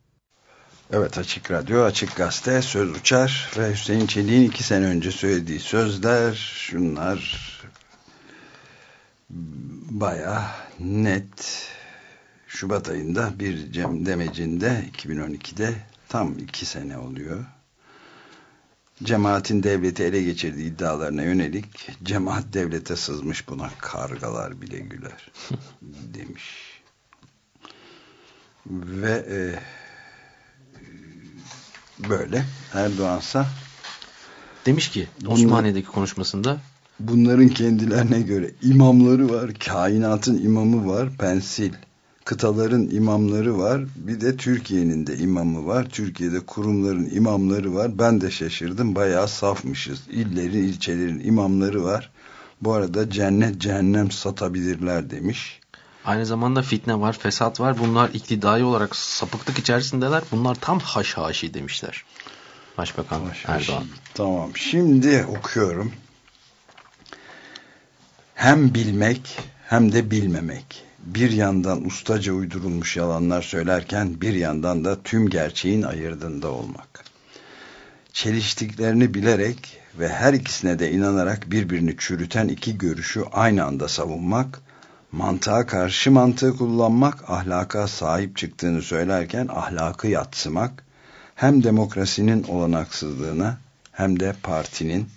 Evet Açık Radyo, Açık Gazete, Söz Uçar ve Hüseyin Çelik'in iki sene önce söylediği sözler şunlar baya net Şubat ayında bir Cem Demeci'nde 2012'de tam iki sene oluyor. Cemaatin devleti ele geçirdiği iddialarına yönelik cemaat devlete sızmış buna kargalar bile güler demiş. Ve e, böyle Erdoğan'sa demiş ki Osmaniye'deki konuşmasında bunların kendilerine göre imamları var, kainatın imamı var, pensil. Kıtaların imamları var, bir de Türkiye'nin de imamı var. Türkiye'de kurumların imamları var. Ben de şaşırdım, bayağı safmışız. İllerin, ilçelerin imamları var. Bu arada cennet cehennem satabilirler demiş. Aynı zamanda fitne var, fesat var. Bunlar iktidai olarak sapıklık içerisindeler. Bunlar tam haşhaşi demişler. Başbakan haşhaşi. Erdoğan. Tamam. Şimdi okuyorum. Hem bilmek hem de bilmemek. Bir yandan ustaca uydurulmuş yalanlar söylerken bir yandan da tüm gerçeğin ayırdığında olmak. Çeliştiklerini bilerek ve her ikisine de inanarak birbirini çürüten iki görüşü aynı anda savunmak, mantığa karşı mantığı kullanmak, ahlaka sahip çıktığını söylerken ahlakı yatsımak, hem demokrasinin olanaksızlığına hem de partinin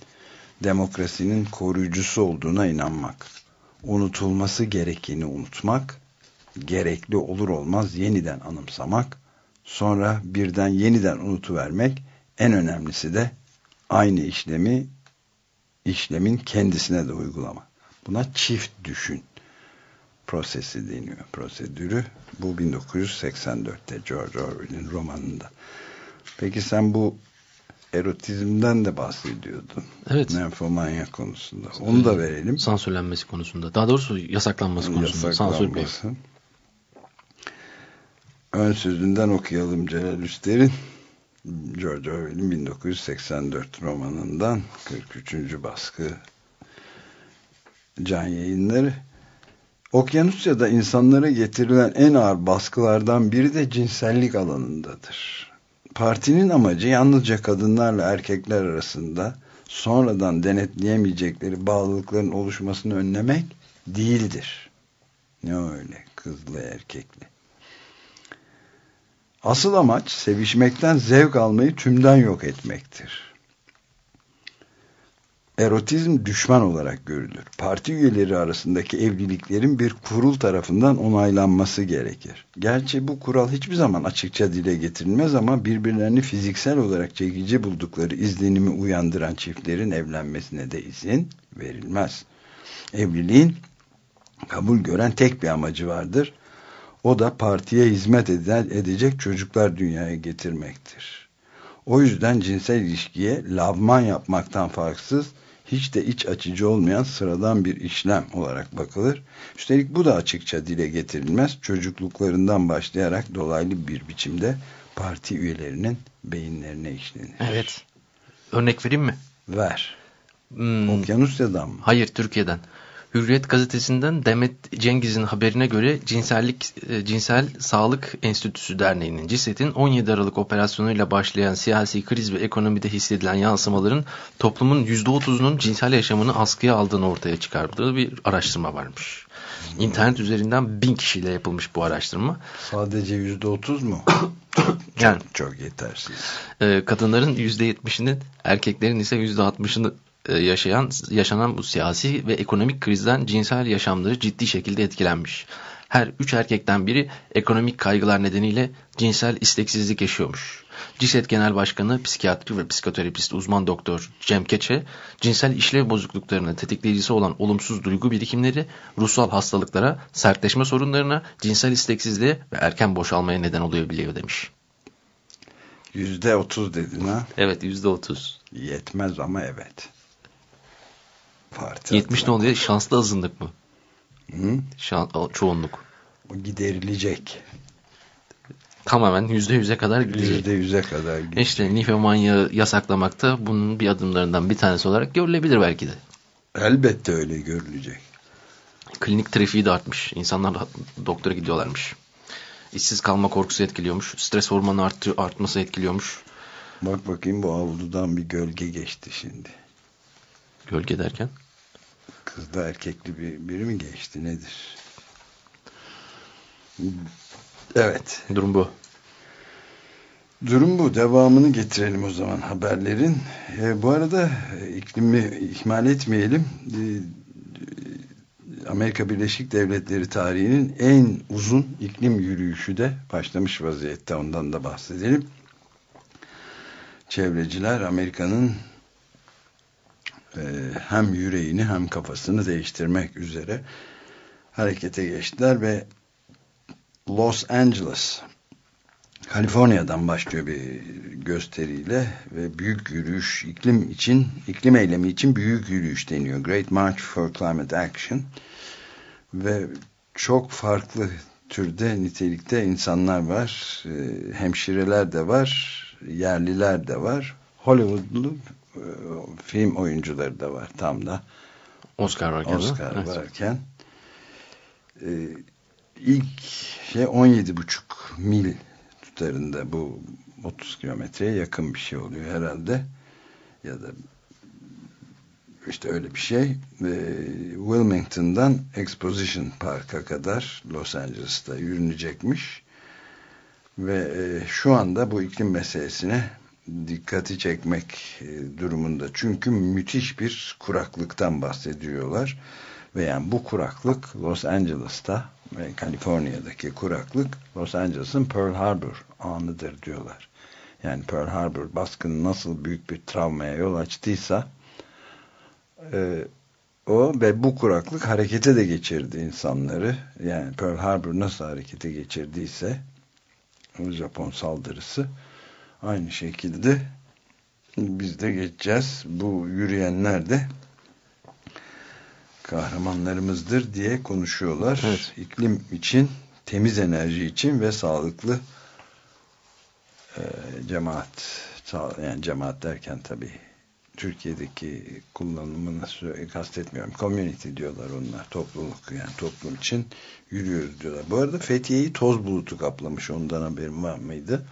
demokrasinin koruyucusu olduğuna inanmak. Unutulması gerekeni unutmak, gerekli olur olmaz yeniden anımsamak, sonra birden yeniden unutuvermek, en önemlisi de aynı işlemi işlemin kendisine de uygulamak. Buna çift düşün prosesi deniyor. Prosedürü bu 1984'te George Orwell'in romanında. Peki sen bu erotizmden de bahsediyordun. Evet. Nymphomania konusunda. Onu da verelim. Sansürlenmesi konusunda. Daha doğrusu yasaklanması konusunda. Sansür bey. Ön sözünden okuyalım Celal Üster'in. George Orwell'in 1984 romanından 43. baskı can yayınları. Okyanusya'da insanlara getirilen en ağır baskılardan biri de cinsellik alanındadır. Partinin amacı yalnızca kadınlarla erkekler arasında sonradan denetleyemeyecekleri bağlılıkların oluşmasını önlemek değildir. Ne öyle kızlı erkekli. Asıl amaç sevişmekten zevk almayı tümden yok etmektir. Erotizm düşman olarak görülür. Parti üyeleri arasındaki evliliklerin bir kurul tarafından onaylanması gerekir. Gerçi bu kural hiçbir zaman açıkça dile getirilmez ama birbirlerini fiziksel olarak çekici buldukları izlenimi uyandıran çiftlerin evlenmesine de izin verilmez. Evliliğin kabul gören tek bir amacı vardır. O da partiye hizmet edecek çocuklar dünyaya getirmektir. O yüzden cinsel ilişkiye lavman yapmaktan farksız, hiç de iç açıcı olmayan sıradan bir işlem olarak bakılır. Üstelik bu da açıkça dile getirilmez. Çocukluklarından başlayarak dolaylı bir biçimde parti üyelerinin beyinlerine işlenir. Evet. Örnek vereyim mi? Ver. Hmm, Okyanusya'dan mı? hayır Türkiye'den. Hürriyet gazetesinden Demet Cengiz'in haberine göre Cinsellik e, Cinsel Sağlık Enstitüsü Derneği'nin CİSET'in 17 Aralık operasyonuyla başlayan siyasi kriz ve ekonomide hissedilen yansımaların toplumun %30'unun cinsel yaşamını askıya aldığını ortaya çıkardığı bir araştırma varmış. İnternet üzerinden bin kişiyle yapılmış bu araştırma. Sadece yüzde otuz mu? Yani Çok yetersiz. e, kadınların %70'ini erkeklerin ise %60'ını e, yaşayan yaşanan bu siyasi ve ekonomik krizden cinsel yaşamları ciddi şekilde etkilenmiş. Her üç erkekten biri ekonomik kaygılar nedeniyle cinsel isteksizlik yaşıyormuş. CİSET Genel Başkanı, psikiyatri ve psikoterapist uzman doktor Cem Keçe, cinsel işlev bozukluklarının tetikleyicisi olan olumsuz duygu birikimleri, ruhsal hastalıklara, sertleşme sorunlarına, cinsel isteksizliğe ve erken boşalmaya neden olabiliyor demiş. Yüzde otuz dedin ha? Evet %30. Yetmez ama evet. Parti 70 ne adına. oluyor? Şanslı azınlık mı? Hı? Şan, çoğunluk. O giderilecek. Tamamen %100'e kadar gidecek. Yüzde yüze kadar gidecek. İşte nifomanya yasaklamak da bunun bir adımlarından bir tanesi olarak görülebilir belki de. Elbette öyle görülecek. Klinik trafiği de artmış. İnsanlar doktora gidiyorlarmış. İşsiz kalma korkusu etkiliyormuş. Stres hormonu arttı, artması etkiliyormuş. Bak bakayım bu avludan bir gölge geçti şimdi. Gölge derken. Kızda erkekli bir, biri mi geçti nedir? Evet. Durum bu. Durum bu. Devamını getirelim o zaman haberlerin. E, bu arada e, iklimi ihmal etmeyelim. E, Amerika Birleşik Devletleri tarihinin en uzun iklim yürüyüşü de başlamış vaziyette. Ondan da bahsedelim. Çevreciler Amerika'nın e, hem yüreğini hem kafasını değiştirmek üzere harekete geçtiler ve Los Angeles Kaliforniya'dan başlıyor bir gösteriyle ve büyük yürüyüş iklim için iklim eylemi için büyük yürüyüş deniyor. Great March for Climate Action ve çok farklı türde nitelikte insanlar var. Ee, Hemşireler de var, yerliler de var. Hollywoodlu film oyuncuları da var tam da. Oscar varken. Oscar evet. varken. E, ilk şey 17,5 mil tutarında bu 30 kilometreye yakın bir şey oluyor herhalde. Ya da işte öyle bir şey. E, Wilmington'dan Exposition Park'a kadar Los Angeles'ta yürünecekmiş. Ve e, şu anda bu iklim meselesine dikkati çekmek e, durumunda çünkü müthiş bir kuraklıktan bahsediyorlar ve yani bu kuraklık Los Angeles'ta ve Kaliforniya'daki kuraklık Los Angeles'ın Pearl Harbor anıdır diyorlar. Yani Pearl Harbor baskını nasıl büyük bir travmaya yol açtıysa e, o ve bu kuraklık harekete de geçirdi insanları. Yani Pearl Harbor nasıl harekete geçirdiyse Japon saldırısı aynı şekilde biz de geçeceğiz. Bu yürüyenler de kahramanlarımızdır diye konuşuyorlar. Evet. İklim için, temiz enerji için ve sağlıklı e, cemaat yani cemaat derken tabii Türkiye'deki kullanımını kastetmiyorum. Community diyorlar onlar. Topluluk yani toplum için yürüyoruz diyorlar. Bu arada Fethiye'yi toz bulutu kaplamış. Ondan haberim var mıydı?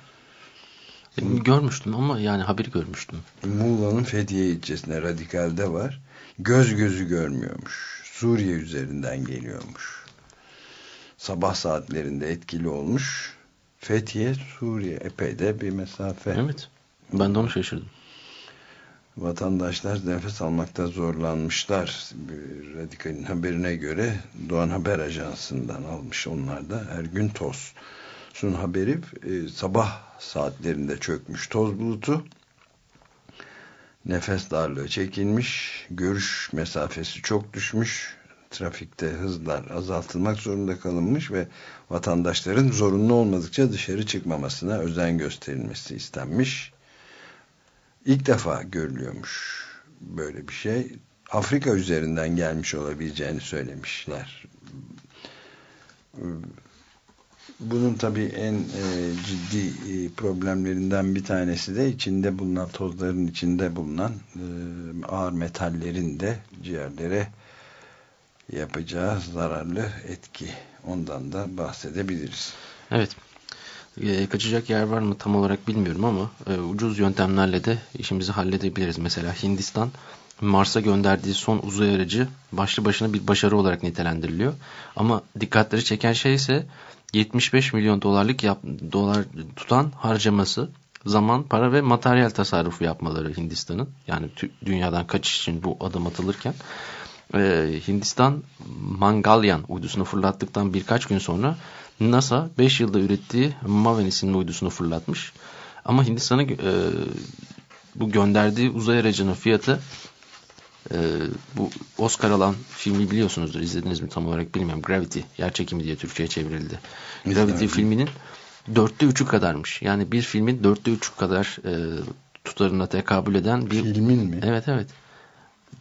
Görmüştüm ama yani haberi görmüştüm. Muğla'nın Fethiye ilçesinde radikalde var. Göz gözü görmüyormuş. Suriye üzerinden geliyormuş. Sabah saatlerinde etkili olmuş. Fethiye, Suriye epey de bir mesafe. Evet. Ben de onu şaşırdım. Vatandaşlar nefes almakta zorlanmışlar. Bir Radikal'in haberine göre Doğan Haber Ajansı'ndan almış onlar da. Ergün Toz'un haberi e, sabah saatlerinde çökmüş toz bulutu. Nefes darlığı çekilmiş. Görüş mesafesi çok düşmüş. Trafikte hızlar azaltılmak zorunda kalınmış ve vatandaşların zorunlu olmadıkça dışarı çıkmamasına özen gösterilmesi istenmiş. İlk defa görülüyormuş böyle bir şey. Afrika üzerinden gelmiş olabileceğini söylemişler. Bunun tabii en e, ciddi e, problemlerinden bir tanesi de içinde bulunan tozların içinde bulunan e, ağır metallerin de ciğerlere yapacağı zararlı etki. Ondan da bahsedebiliriz. Evet. E, kaçacak yer var mı tam olarak bilmiyorum ama e, ucuz yöntemlerle de işimizi halledebiliriz. Mesela Hindistan Mars'a gönderdiği son uzay aracı başlı başına bir başarı olarak nitelendiriliyor. Ama dikkatleri çeken şey ise 75 milyon dolarlık yap, dolar tutan harcaması, zaman, para ve materyal tasarrufu yapmaları Hindistan'ın. Yani dünyadan kaçış için bu adım atılırken. Ee, Hindistan Mangalyan uydusunu fırlattıktan birkaç gün sonra NASA 5 yılda ürettiği Maven isimli uydusunu fırlatmış. Ama Hindistan'ın e, bu gönderdiği uzay aracının fiyatı e, bu Oscar alan filmi biliyorsunuzdur. izlediniz mi tam olarak bilmiyorum. Gravity, yer çekimi diye Türkçe'ye çevrildi. Gravity filminin dörtte üçü kadarmış. Yani bir filmin dörtte üçü kadar e, tutarına tekabül eden bir... Filmin mi? Evet evet.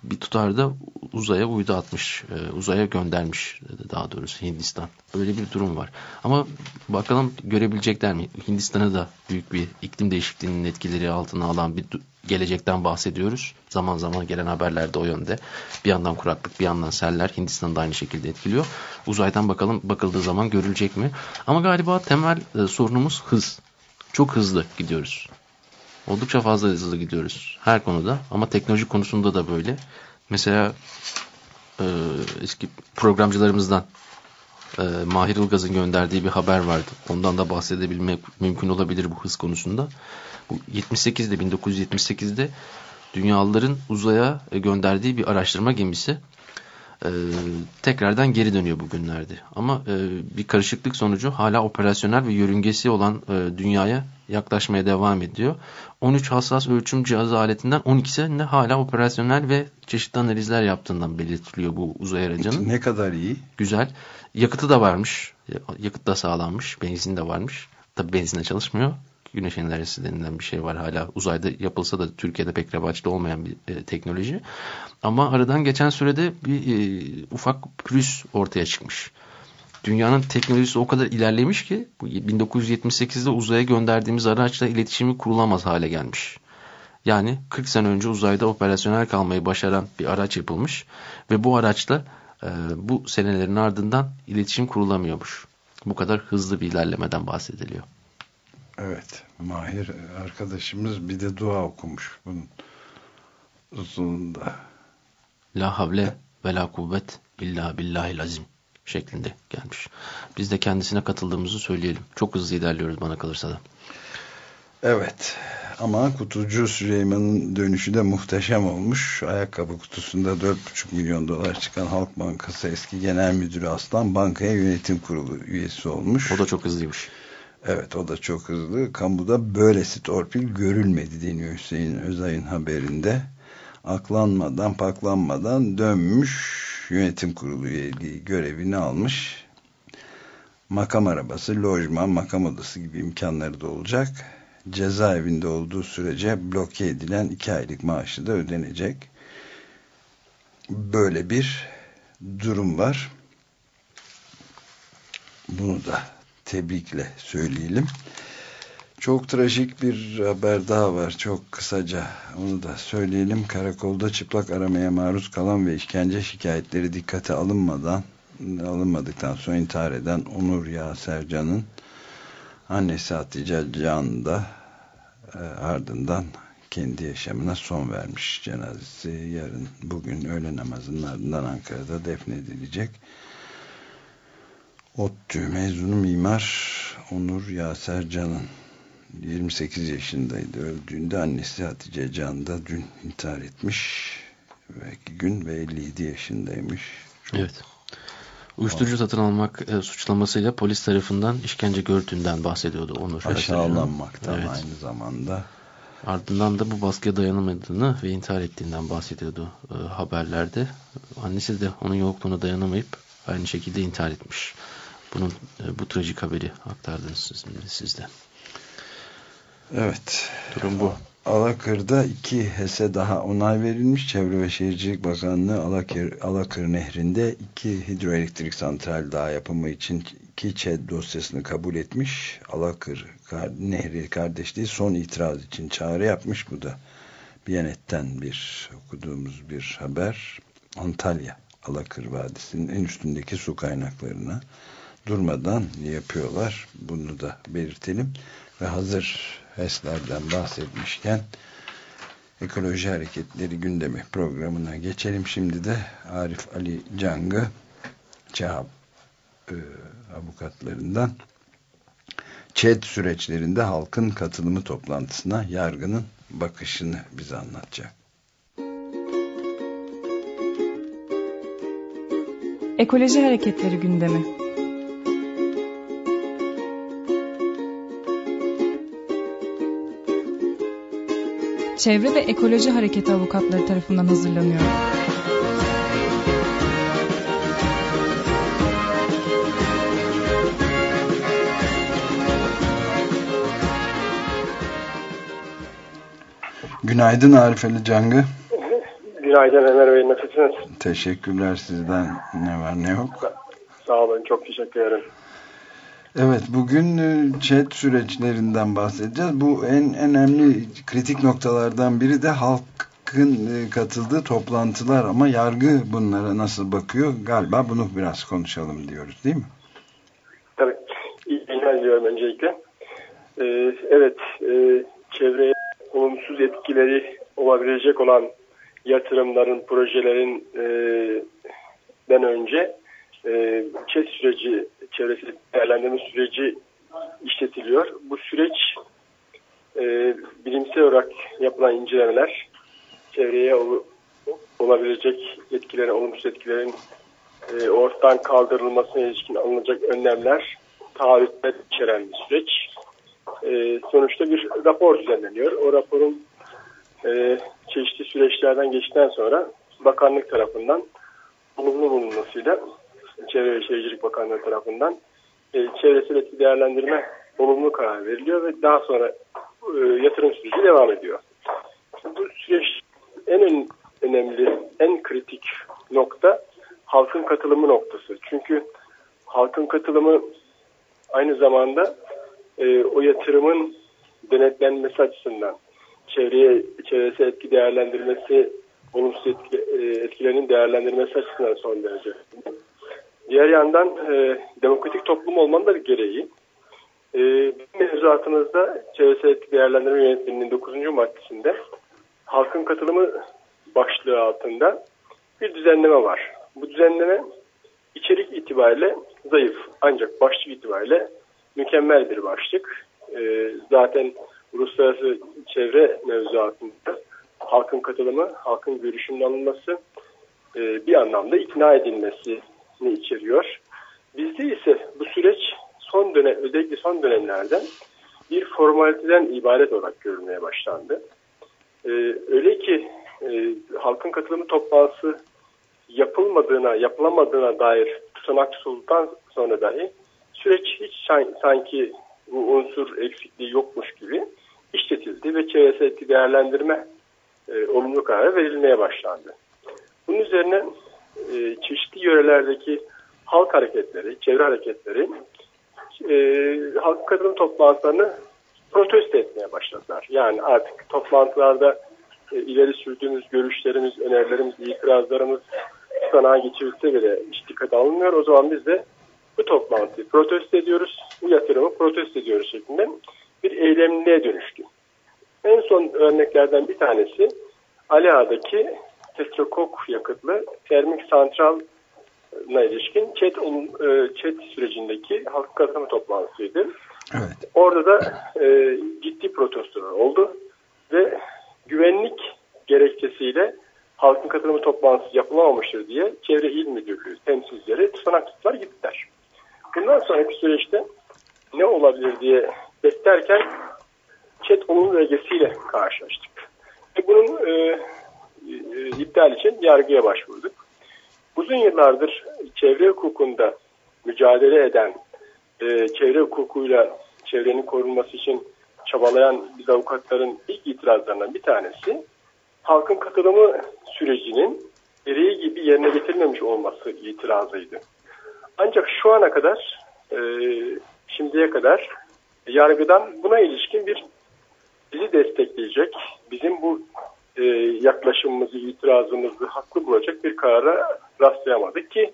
Bir tutarda uzaya uydu atmış. E, uzaya göndermiş daha doğrusu Hindistan. Böyle bir durum var. Ama bakalım görebilecekler mi? Hindistan'ı da büyük bir iklim değişikliğinin etkileri altına alan bir gelecekten bahsediyoruz. Zaman zaman gelen haberlerde o yönde. Bir yandan kuraklık, bir yandan seller Hindistan'ı da aynı şekilde etkiliyor. Uzaydan bakalım bakıldığı zaman görülecek mi? Ama galiba temel e, sorunumuz hız. Çok hızlı gidiyoruz. Oldukça fazla hızlı gidiyoruz her konuda ama teknoloji konusunda da böyle. Mesela e, eski programcılarımızdan e, Mahir Ilgaz'ın gönderdiği bir haber vardı. Ondan da bahsedebilmek mümkün olabilir bu hız konusunda. Bu 78'de 1978'de dünyalıların uzaya gönderdiği bir araştırma gemisi e, tekrardan geri dönüyor bugünlerde. Ama e, bir karışıklık sonucu hala operasyonel ve yörüngesi olan e, dünyaya yaklaşmaya devam ediyor. 13 hassas ölçüm cihazı aletinden 12'sinde hala operasyonel ve çeşitli analizler yaptığından belirtiliyor bu uzay aracının. Ne kadar iyi. Güzel. Yakıtı da varmış. Yakıt da sağlanmış. Benzin de varmış. Tabi benzinle çalışmıyor güneş enerjisi denilen bir şey var hala uzayda yapılsa da Türkiye'de pek revaçta olmayan bir e, teknoloji. Ama aradan geçen sürede bir e, ufak pürüz ortaya çıkmış. Dünyanın teknolojisi o kadar ilerlemiş ki 1978'de uzaya gönderdiğimiz araçla iletişimi kurulamaz hale gelmiş. Yani 40 sene önce uzayda operasyonel kalmayı başaran bir araç yapılmış ve bu araçla e, bu senelerin ardından iletişim kurulamıyormuş. Bu kadar hızlı bir ilerlemeden bahsediliyor. Evet, Mahir arkadaşımız bir de dua okumuş bunun sonunda. La havle ve la kuvvet illa billahil azim şeklinde gelmiş. Biz de kendisine katıldığımızı söyleyelim. Çok hızlı ilerliyoruz bana kalırsa da. Evet ama kutucu Süleyman'ın dönüşü de muhteşem olmuş. Ayakkabı kutusunda 4,5 milyon dolar çıkan Halk Bankası eski genel müdürü Aslan bankaya yönetim kurulu üyesi olmuş. O da çok hızlıymış. Evet o da çok hızlı. Kamuda böylesi torpil görülmedi deniyor Hüseyin Özay'ın haberinde. Aklanmadan paklanmadan dönmüş yönetim kurulu üyeliği görevini almış. Makam arabası, lojman, makam odası gibi imkanları da olacak. Cezaevinde olduğu sürece bloke edilen iki aylık maaşı da ödenecek. Böyle bir durum var. Bunu da tebrikle söyleyelim. Çok trajik bir haber daha var. Çok kısaca onu da söyleyelim. Karakolda çıplak aramaya maruz kalan ve işkence şikayetleri dikkate alınmadan alınmadıktan sonra intihar eden Onur Yağ Sercan'ın annesi Hatice Can da e, ardından kendi yaşamına son vermiş. Cenazesi yarın bugün öğle namazının ardından Ankara'da defnedilecek. ODTÜ mezunu mimar Onur Yaser Can'ın 28 yaşındaydı öldüğünde annesi Hatice Can da dün intihar etmiş belki gün ve 57 yaşındaymış. Çok evet. Uyuşturucu satın almak e, suçlamasıyla polis tarafından işkence gördüğünden bahsediyordu Onur. Aşağılanmaktan evet. aynı zamanda. Ardından da bu baskıya dayanamadığını ve intihar ettiğinden bahsediyordu e, haberlerde. Annesi de onun yokluğuna dayanamayıp aynı şekilde intihar etmiş. Bunun e, bu trajik haberi aktardınız siz, sizden. Evet. Durum bu. Alakır'da iki HES'e daha onay verilmiş. Çevre ve Şehircilik Bakanlığı Alakır, Alakır Nehri'nde iki hidroelektrik santral daha yapımı için iki ÇED dosyasını kabul etmiş. Alakır Nehri kardeşliği son itiraz için çağrı yapmış. Bu da Biyanet'ten bir okuduğumuz bir haber. Antalya Alakır Vadisi'nin en üstündeki su kaynaklarına durmadan yapıyorlar. Bunu da belirtelim. Ve hazır HES'lerden bahsetmişken Ekoloji Hareketleri gündemi programına geçelim. Şimdi de Arif Ali Cang'ı ÇEHAP e, avukatlarından ÇED süreçlerinde halkın katılımı toplantısına yargının bakışını bize anlatacak. Ekoloji Hareketleri gündemi Çevre ve Ekoloji Hareketi avukatları tarafından hazırlanıyor. Günaydın Arif Ali Cangı. Günaydın Ömer Bey, nasılsınız? Teşekkürler sizden. Ne var ne yok? Sağ olun, çok teşekkür ederim. Evet bugün e, chat süreçlerinden bahsedeceğiz. Bu en önemli kritik noktalardan biri de halkın e, katıldığı toplantılar ama yargı bunlara nasıl bakıyor? Galiba bunu biraz konuşalım diyoruz değil mi? Tabii. İyi günler diliyorum öncelikle. Ee, evet, e, çevreye olumsuz etkileri olabilecek olan yatırımların, projelerin e, den önce e, ÇED süreci, çevresi değerlendirme süreci işletiliyor. Bu süreç e, bilimsel olarak yapılan incelemeler çevreye ol, olabilecek etkilerin, olumsuz etkilerin e, ortadan kaldırılmasına ilişkin alınacak önlemler, taahhütler içeren bir süreç. E, sonuçta bir rapor düzenleniyor. O raporun çeşitli süreçlerden geçtikten sonra bakanlık tarafından olumlu bulunmasıyla Çevre ve Şehircilik Bakanlığı tarafından e, çevresel etki değerlendirme olumlu karar veriliyor ve daha sonra e, yatırım süreci devam ediyor. Bu süreç en önemli, en kritik nokta halkın katılımı noktası. Çünkü halkın katılımı aynı zamanda e, o yatırımın denetlenmesi açısından çevreye çevresi etki değerlendirmesi, olumsuz etki, e, etkilerinin değerlendirmesi açısından son derece. Diğer yandan e, demokratik toplum olmanın da bir gereği. E, mevzuatımızda çevresel etki değerlendirme yönetmeliğinin 9. maddesinde halkın katılımı başlığı altında bir düzenleme var. Bu düzenleme içerik itibariyle zayıf ancak başlık itibariyle mükemmel bir başlık. E, zaten uluslararası çevre mevzuatında halkın katılımı, halkın görüşünün alınması e, bir anlamda ikna edilmesini içeriyor. Bizde ise bu süreç son dönem, özellikle son dönemlerden bir formaliteden ibaret olarak görülmeye başlandı. E, öyle ki e, halkın katılımı toplantısı yapılmadığına, yapılamadığına dair tutanak tutulduktan sonra dahi süreç hiç sanki bu unsur eksikliği yokmuş gibi işletildi ve çevresel etki değerlendirme e, olumlu kararı verilmeye başlandı. Bunun üzerine e, çeşitli yörelerdeki halk hareketleri, çevre hareketleri e, halk katılım toplantılarını protesto etmeye başladılar. Yani artık toplantılarda e, ileri sürdüğümüz görüşlerimiz, önerilerimiz, itirazlarımız sanağa geçirilse bile hiç dikkat alınmıyor. O zaman biz de bu toplantıyı protesto ediyoruz, bu yatırımı protesto ediyoruz şeklinde bir eylemliğe dönüştü. En son örneklerden bir tanesi Ali Ağa'daki petrokok yakıtlı termik santral ilişkin chat, e, chat sürecindeki halk katılımı toplantısıydı. Evet. Orada da e, ciddi protestolar oldu ve güvenlik gerekçesiyle halkın katılımı toplantısı yapılamamıştır diye Çevre İl Müdürlüğü temsilcileri tutanak tuttular gittiler. Bundan sonraki süreçte ne olabilir diye beklerken chat onun belgesiyle karşılaştık. Ve bunun e, e, iptal için yargıya başvurduk. Uzun yıllardır çevre hukukunda mücadele eden, e, çevre hukukuyla çevrenin korunması için çabalayan biz avukatların ilk itirazlarından bir tanesi halkın katılımı sürecinin gereği gibi yerine getirilmemiş olması itirazıydı. Ancak şu ana kadar e, şimdiye kadar yargıdan buna ilişkin bir bizi destekleyecek, bizim bu e, yaklaşımımızı, itirazımızı haklı bulacak bir karara rastlayamadık ki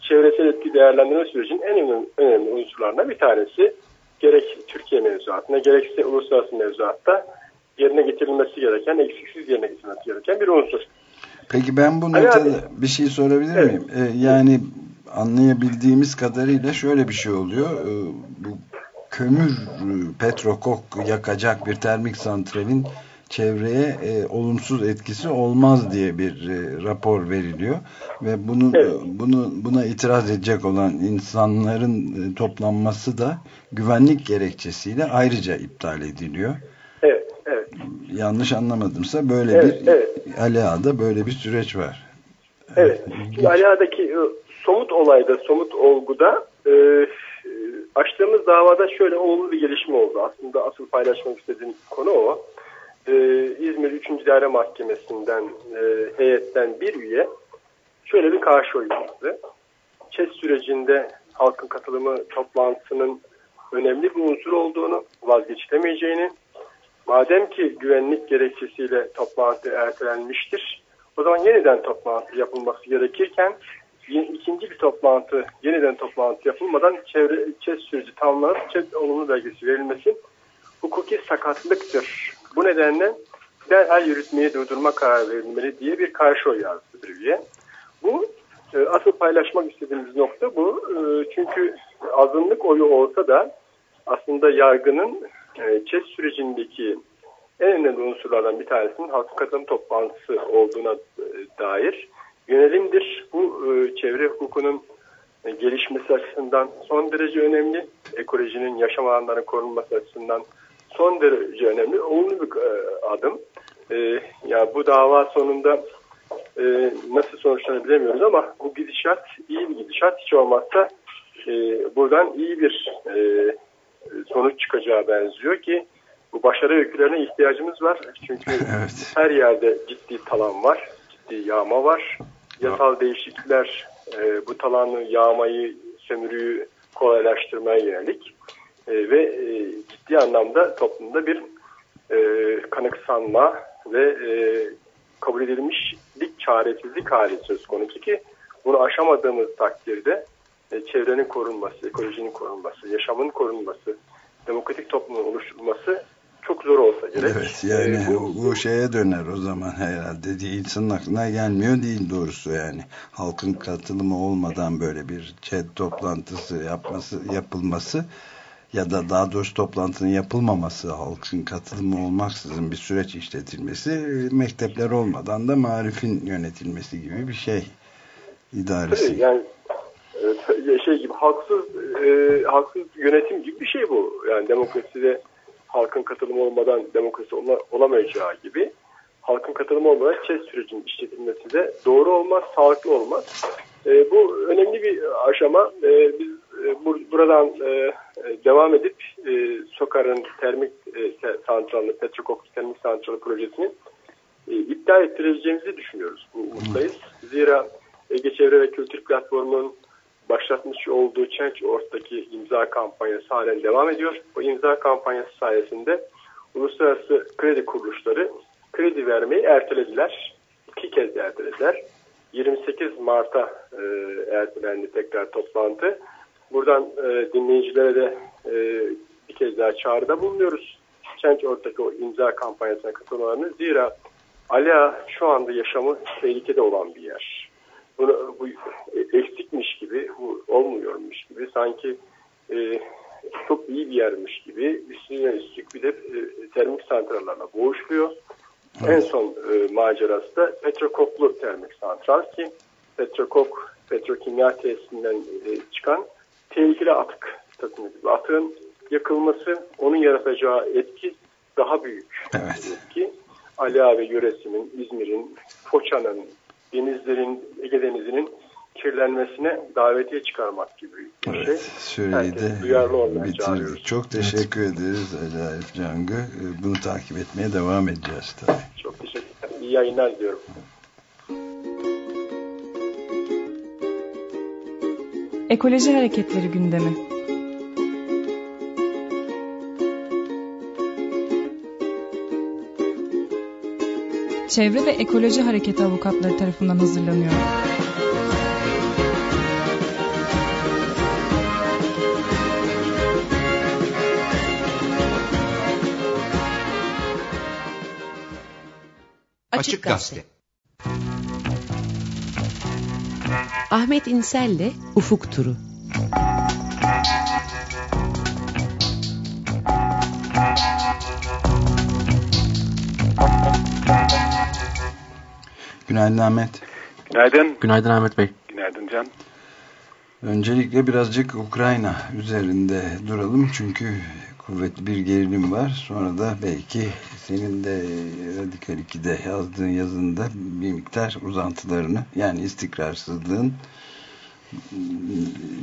çevresel etki değerlendirme sürecinin en önemli, önemli unsurlarından bir tanesi gerek Türkiye mevzuatına gerekse uluslararası mevzuatta yerine getirilmesi gereken, eksiksiz yerine getirilmesi gereken bir unsur. Peki ben bu noktada bir şey sorabilir evet. miyim? Ee, yani anlayabildiğimiz kadarıyla şöyle bir şey oluyor. Ee, bu kömür e, petrokok yakacak bir termik santralin çevreye e, olumsuz etkisi olmaz diye bir e, rapor veriliyor ve bunu evet. bunu buna itiraz edecek olan insanların e, toplanması da güvenlik gerekçesiyle ayrıca iptal ediliyor. Evet, evet. Yanlış anlamadımsa böyle evet, bir evet. Aliağa'da böyle bir süreç var. Evet. Şimdi Aliağa'daki somut olayda, somut olguda e, açtığımız davada şöyle olumlu bir gelişme oldu. Aslında asıl paylaşmak istediğim konu o e, İzmir 3. Daire Mahkemesi'nden e, heyetten bir üye şöyle bir karşı oy yaptı. ÇES sürecinde halkın katılımı toplantısının önemli bir unsur olduğunu, vazgeçilemeyeceğini, madem ki güvenlik gerekçesiyle toplantı ertelenmiştir, o zaman yeniden toplantı yapılması gerekirken ikinci bir toplantı, yeniden toplantı yapılmadan çevre ÇES süreci tamamlanıp ÇES olumlu belgesi verilmesi hukuki sakatlıktır bu nedenle derhal yürütmeyi durdurma kararı verilmeli diye bir karşı oy yazdı bir. Bu e, asıl paylaşmak istediğimiz nokta bu. E, çünkü azınlık oyu olsa da aslında yargının e, ÇES sürecindeki en önemli unsurlardan bir tanesinin halk katılım toplantısı olduğuna e, dair yönelimdir. Bu e, çevre hukukunun e, gelişmesi açısından son derece önemli. Ekolojinin yaşam alanlarının korunması açısından son derece önemli, olumlu bir e, adım. E, ya bu dava sonunda e, nasıl sonuçlanır bilemiyoruz ama bu gidişat iyi bir gidişat. Hiç olmazsa e, buradan iyi bir e, sonuç çıkacağı benziyor ki bu başarı öykülerine ihtiyacımız var. Çünkü evet. her yerde ciddi talan var, ciddi yağma var. Yasal değişiklikler e, bu talanı, yağmayı, sömürüyü kolaylaştırmaya yönelik e, ve e, ciddi anlamda toplumda bir e, kanıksanma ve e, kabul edilmişlik çaresizlik hali söz konusu ki bunu aşamadığımız takdirde e, çevrenin korunması, ekolojinin korunması, yaşamın korunması, demokratik toplumun oluşturulması çok zor olsa gerek. Evet yani E, bu, bu şeye döner o zaman herhalde insanın aklına gelmiyor değil doğrusu yani halkın katılımı olmadan böyle bir chat toplantısı yapması yapılması ya da daha doğrusu toplantının yapılmaması halkın katılımı olmaksızın bir süreç işletilmesi mektepler olmadan da marifin yönetilmesi gibi bir şey idaresi. Tabii yani e, şey gibi halksız e, halksız yönetim gibi bir şey bu. Yani demokraside halkın katılımı olmadan demokrasi ola, olamayacağı gibi halkın katılımı olmadan çet sürecinin işletilmesi de doğru olmaz, sağlıklı olmaz. E, bu önemli bir aşama. E, biz buradan e, e devam edip e, Sokar'ın termik e, santralını, Petrokok termik santralı projesini e, iptal ettireceğimizi düşünüyoruz. Umuttayız. Zira Ege Çevre ve Kültür Platformu'nun başlatmış olduğu Change.org'daki imza kampanyası halen devam ediyor. Bu imza kampanyası sayesinde uluslararası kredi kuruluşları kredi vermeyi ertelediler. İki kez ertelediler. 28 Mart'a e, ertelendi tekrar toplantı. Buradan e, dinleyicilere de e, bir kez daha çağrıda bulunuyoruz. Change.org'daki o imza kampanyasına katılanlarını. Zira Ala şu anda yaşamı tehlikede olan bir yer bunu, bu eksikmiş gibi, bu olmuyormuş gibi sanki e, çok iyi bir yermiş gibi üstüne üstlük bir de e, termik santrallarla boğuşluyor. Evet. En son e, macerası da Petrokoklu termik santral ki Petrokok petrokimya tesisinden e, çıkan tehlikeli atık statüsü. Atığın yakılması onun yaratacağı etki daha büyük. Evet. Etki Ali Ağa yöresinin, İzmir'in, Foça'nın, denizlerin, Ege Denizi'nin kirlenmesine davetiye çıkarmak gibi bir evet, şey. Süreyi de bitirdik. Çok teşekkür evet. ederiz Acayip Cangı. Bunu takip etmeye devam edeceğiz tabii. Çok teşekkür ederim. İyi yayınlar diliyorum. Ekoloji Hareketleri gündemi Çevre ve Ekoloji Hareketi avukatları tarafından hazırlanıyor. Açık Gazete Ahmet İnsel'le Ufuk Turu Günaydın Ahmet. Günaydın. Günaydın Ahmet Bey. Günaydın Can. Öncelikle birazcık Ukrayna üzerinde duralım çünkü kuvvetli bir gerilim var. Sonra da belki senin de Radikal 2'de yazdığın yazında bir miktar uzantılarını yani istikrarsızlığın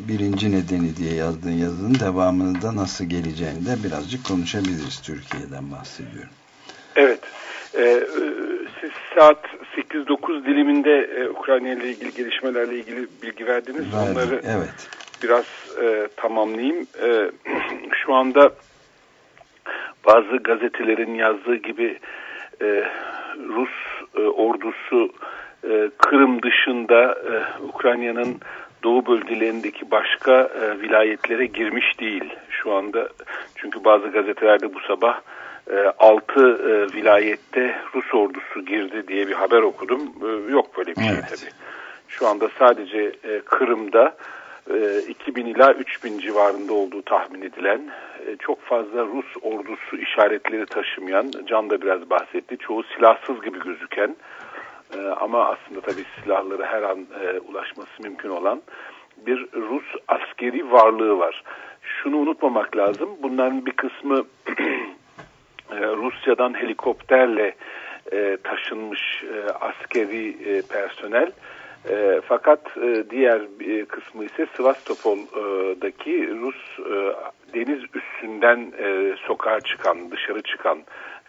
birinci nedeni diye yazdığın yazının devamını da nasıl geleceğini de birazcık konuşabiliriz. Türkiye'den bahsediyorum. Evet. Ee, siz saat 8-9 diliminde e, Ukrayna ile ilgili gelişmelerle ilgili bilgi verdiniz. Verdim, Onları evet. biraz e, tamamlayayım. E, şu anda bazı gazetelerin yazdığı gibi e, Rus e, ordusu e, Kırım dışında e, Ukrayna'nın doğu bölgelerindeki başka e, vilayetlere girmiş değil şu anda. Çünkü bazı gazetelerde bu sabah 6 e, e, vilayette Rus ordusu girdi diye bir haber okudum. E, yok böyle bir şey evet. tabii. Şu anda sadece Kırım'da 2000 ila 3000 civarında olduğu tahmin edilen çok fazla Rus ordusu işaretleri taşımayan, Can da biraz bahsetti, çoğu silahsız gibi gözüken ama aslında tabii silahları her an ulaşması mümkün olan bir Rus askeri varlığı var. Şunu unutmamak lazım, bunların bir kısmı E, Rusya'dan helikopterle e, taşınmış e, askeri e, personel. E, fakat e, diğer e, kısmı ise Sivastopol'daki Rus e, deniz üstünden e, sokağa çıkan, dışarı çıkan,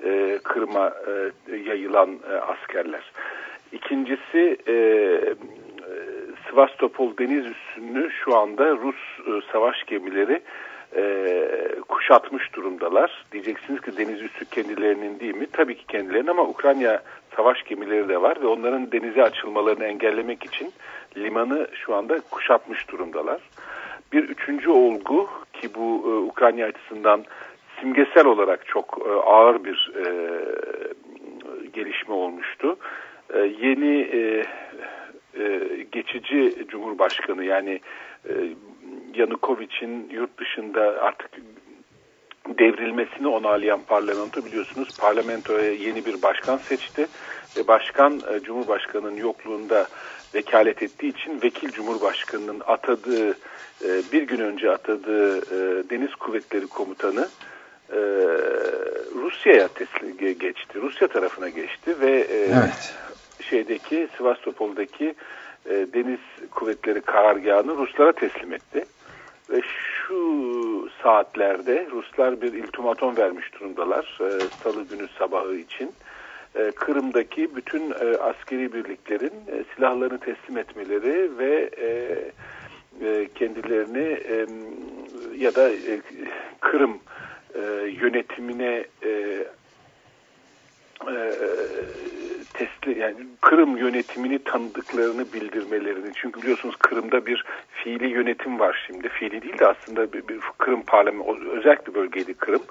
e, Kırım'a e, yayılan e, askerler. İkincisi e, Sivastopol deniz üstünü şu anda Rus e, savaş gemileri e, kuşatmış durumdalar. Diyeceksiniz ki deniz üstü kendilerinin değil mi? Tabii ki kendilerinin ama Ukrayna savaş gemileri de var ve onların denize açılmalarını engellemek için limanı şu anda kuşatmış durumdalar. Bir üçüncü olgu ki bu e, Ukrayna açısından simgesel olarak çok e, ağır bir e, gelişme olmuştu. E, yeni e, e, geçici Cumhurbaşkanı yani e, Yanukovic'in yurt dışında artık devrilmesini onaylayan parlamento biliyorsunuz parlamentoya yeni bir başkan seçti ve başkan e, Cumhurbaşkanı'nın yokluğunda vekalet ettiği için vekil Cumhurbaşkanı'nın atadığı e, bir gün önce atadığı e, Deniz Kuvvetleri Komutanı Rusya'ya geçti. Rusya tarafına geçti ve Evet. şeydeki Sivastopol'daki e, Deniz Kuvvetleri Karargahı'nı Ruslara teslim etti. Ve şu saatlerde Ruslar bir ultimatom vermiş durumdalar e, Salı günü sabahı için. E, Kırım'daki bütün e, askeri birliklerin e, silahlarını teslim etmeleri ve e, e, kendilerini e, ya da e, Kırım e, yönetimine e, e, teslim yani Kırım yönetimini tanıdıklarını bildirmelerini. Çünkü biliyorsunuz Kırım'da bir fiili yönetim var şimdi. Fiili değil de aslında bir, bir Kırım parlamento özel bir bölgeydi Kırım.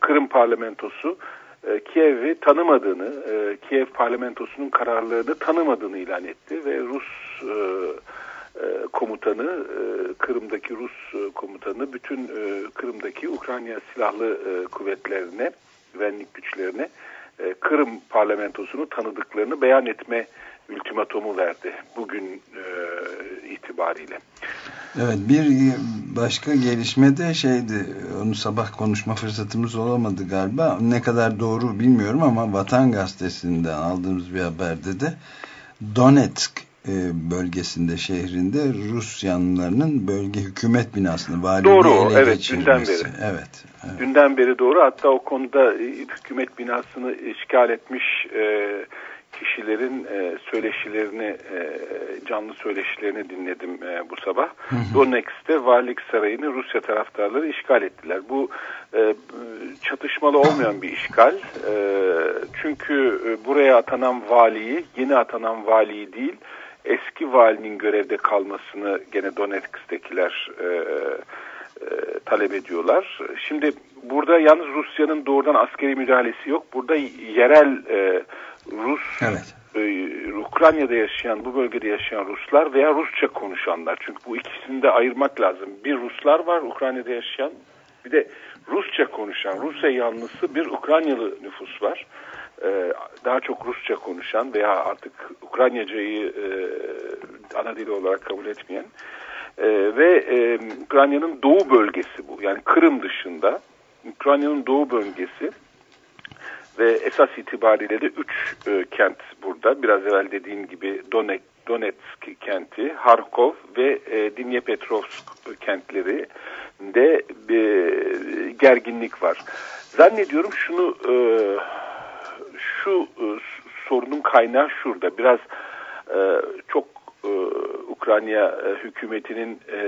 Kırım parlamentosu e, Kiev'i tanımadığını e, Kiev parlamentosunun kararlarını tanımadığını ilan etti ve Rus e, e, komutanı e, Kırım'daki Rus e, komutanı bütün Kırım'daki Ukrayna silahlı kuvvetlerine güvenlik güçlerine e, Kırım parlamentosunu tanıdıklarını beyan etme ultimatomu verdi bugün e, itibariyle. Evet bir başka gelişme de şeydi onu sabah konuşma fırsatımız olamadı galiba ne kadar doğru bilmiyorum ama Vatan Gazetesi'nden aldığımız bir haberde de Donetsk e, bölgesinde şehrinde Rus yanlılarının bölge hükümet binasını valiliği Doğru, ele evet, geçirmesi. beri. Evet, evet. Dünden beri doğru hatta o konuda e, hükümet binasını işgal etmiş e, kişilerin e, söyleşilerini e, canlı söyleşilerini dinledim e, bu sabah. Donetsk'te valilik sarayını Rusya taraftarları işgal ettiler. Bu e, çatışmalı olmayan bir işgal. E, çünkü e, buraya atanan valiyi yeni atanan valiyi değil eski valinin görevde kalmasını gene Donetsk'tekiler e, e, talep ediyorlar. Şimdi burada yalnız Rusya'nın doğrudan askeri müdahalesi yok. Burada yerel e, Rus Evet. e, Ukrayna'da yaşayan, bu bölgede yaşayan Ruslar veya Rusça konuşanlar. Çünkü bu ikisini de ayırmak lazım. Bir Ruslar var Ukrayna'da yaşayan, bir de Rusça konuşan, Rusya yanlısı bir Ukraynalı nüfus var. E, daha çok Rusça konuşan veya artık Ukraynacayı e, ana dili olarak kabul etmeyen e, ve e, Ukrayna'nın doğu bölgesi bu. Yani Kırım dışında Ukrayna'nın doğu bölgesi ve esas itibariyle de üç e, kent burada. Biraz evvel dediğim gibi Donek, Donetsk kenti, Harkov ve e, Dnipropetrovsk kentleri de e, gerginlik var. Zannediyorum şunu e, şu e, sorunun kaynağı şurada. Biraz e, çok e, Ukrayna e, hükümetinin e,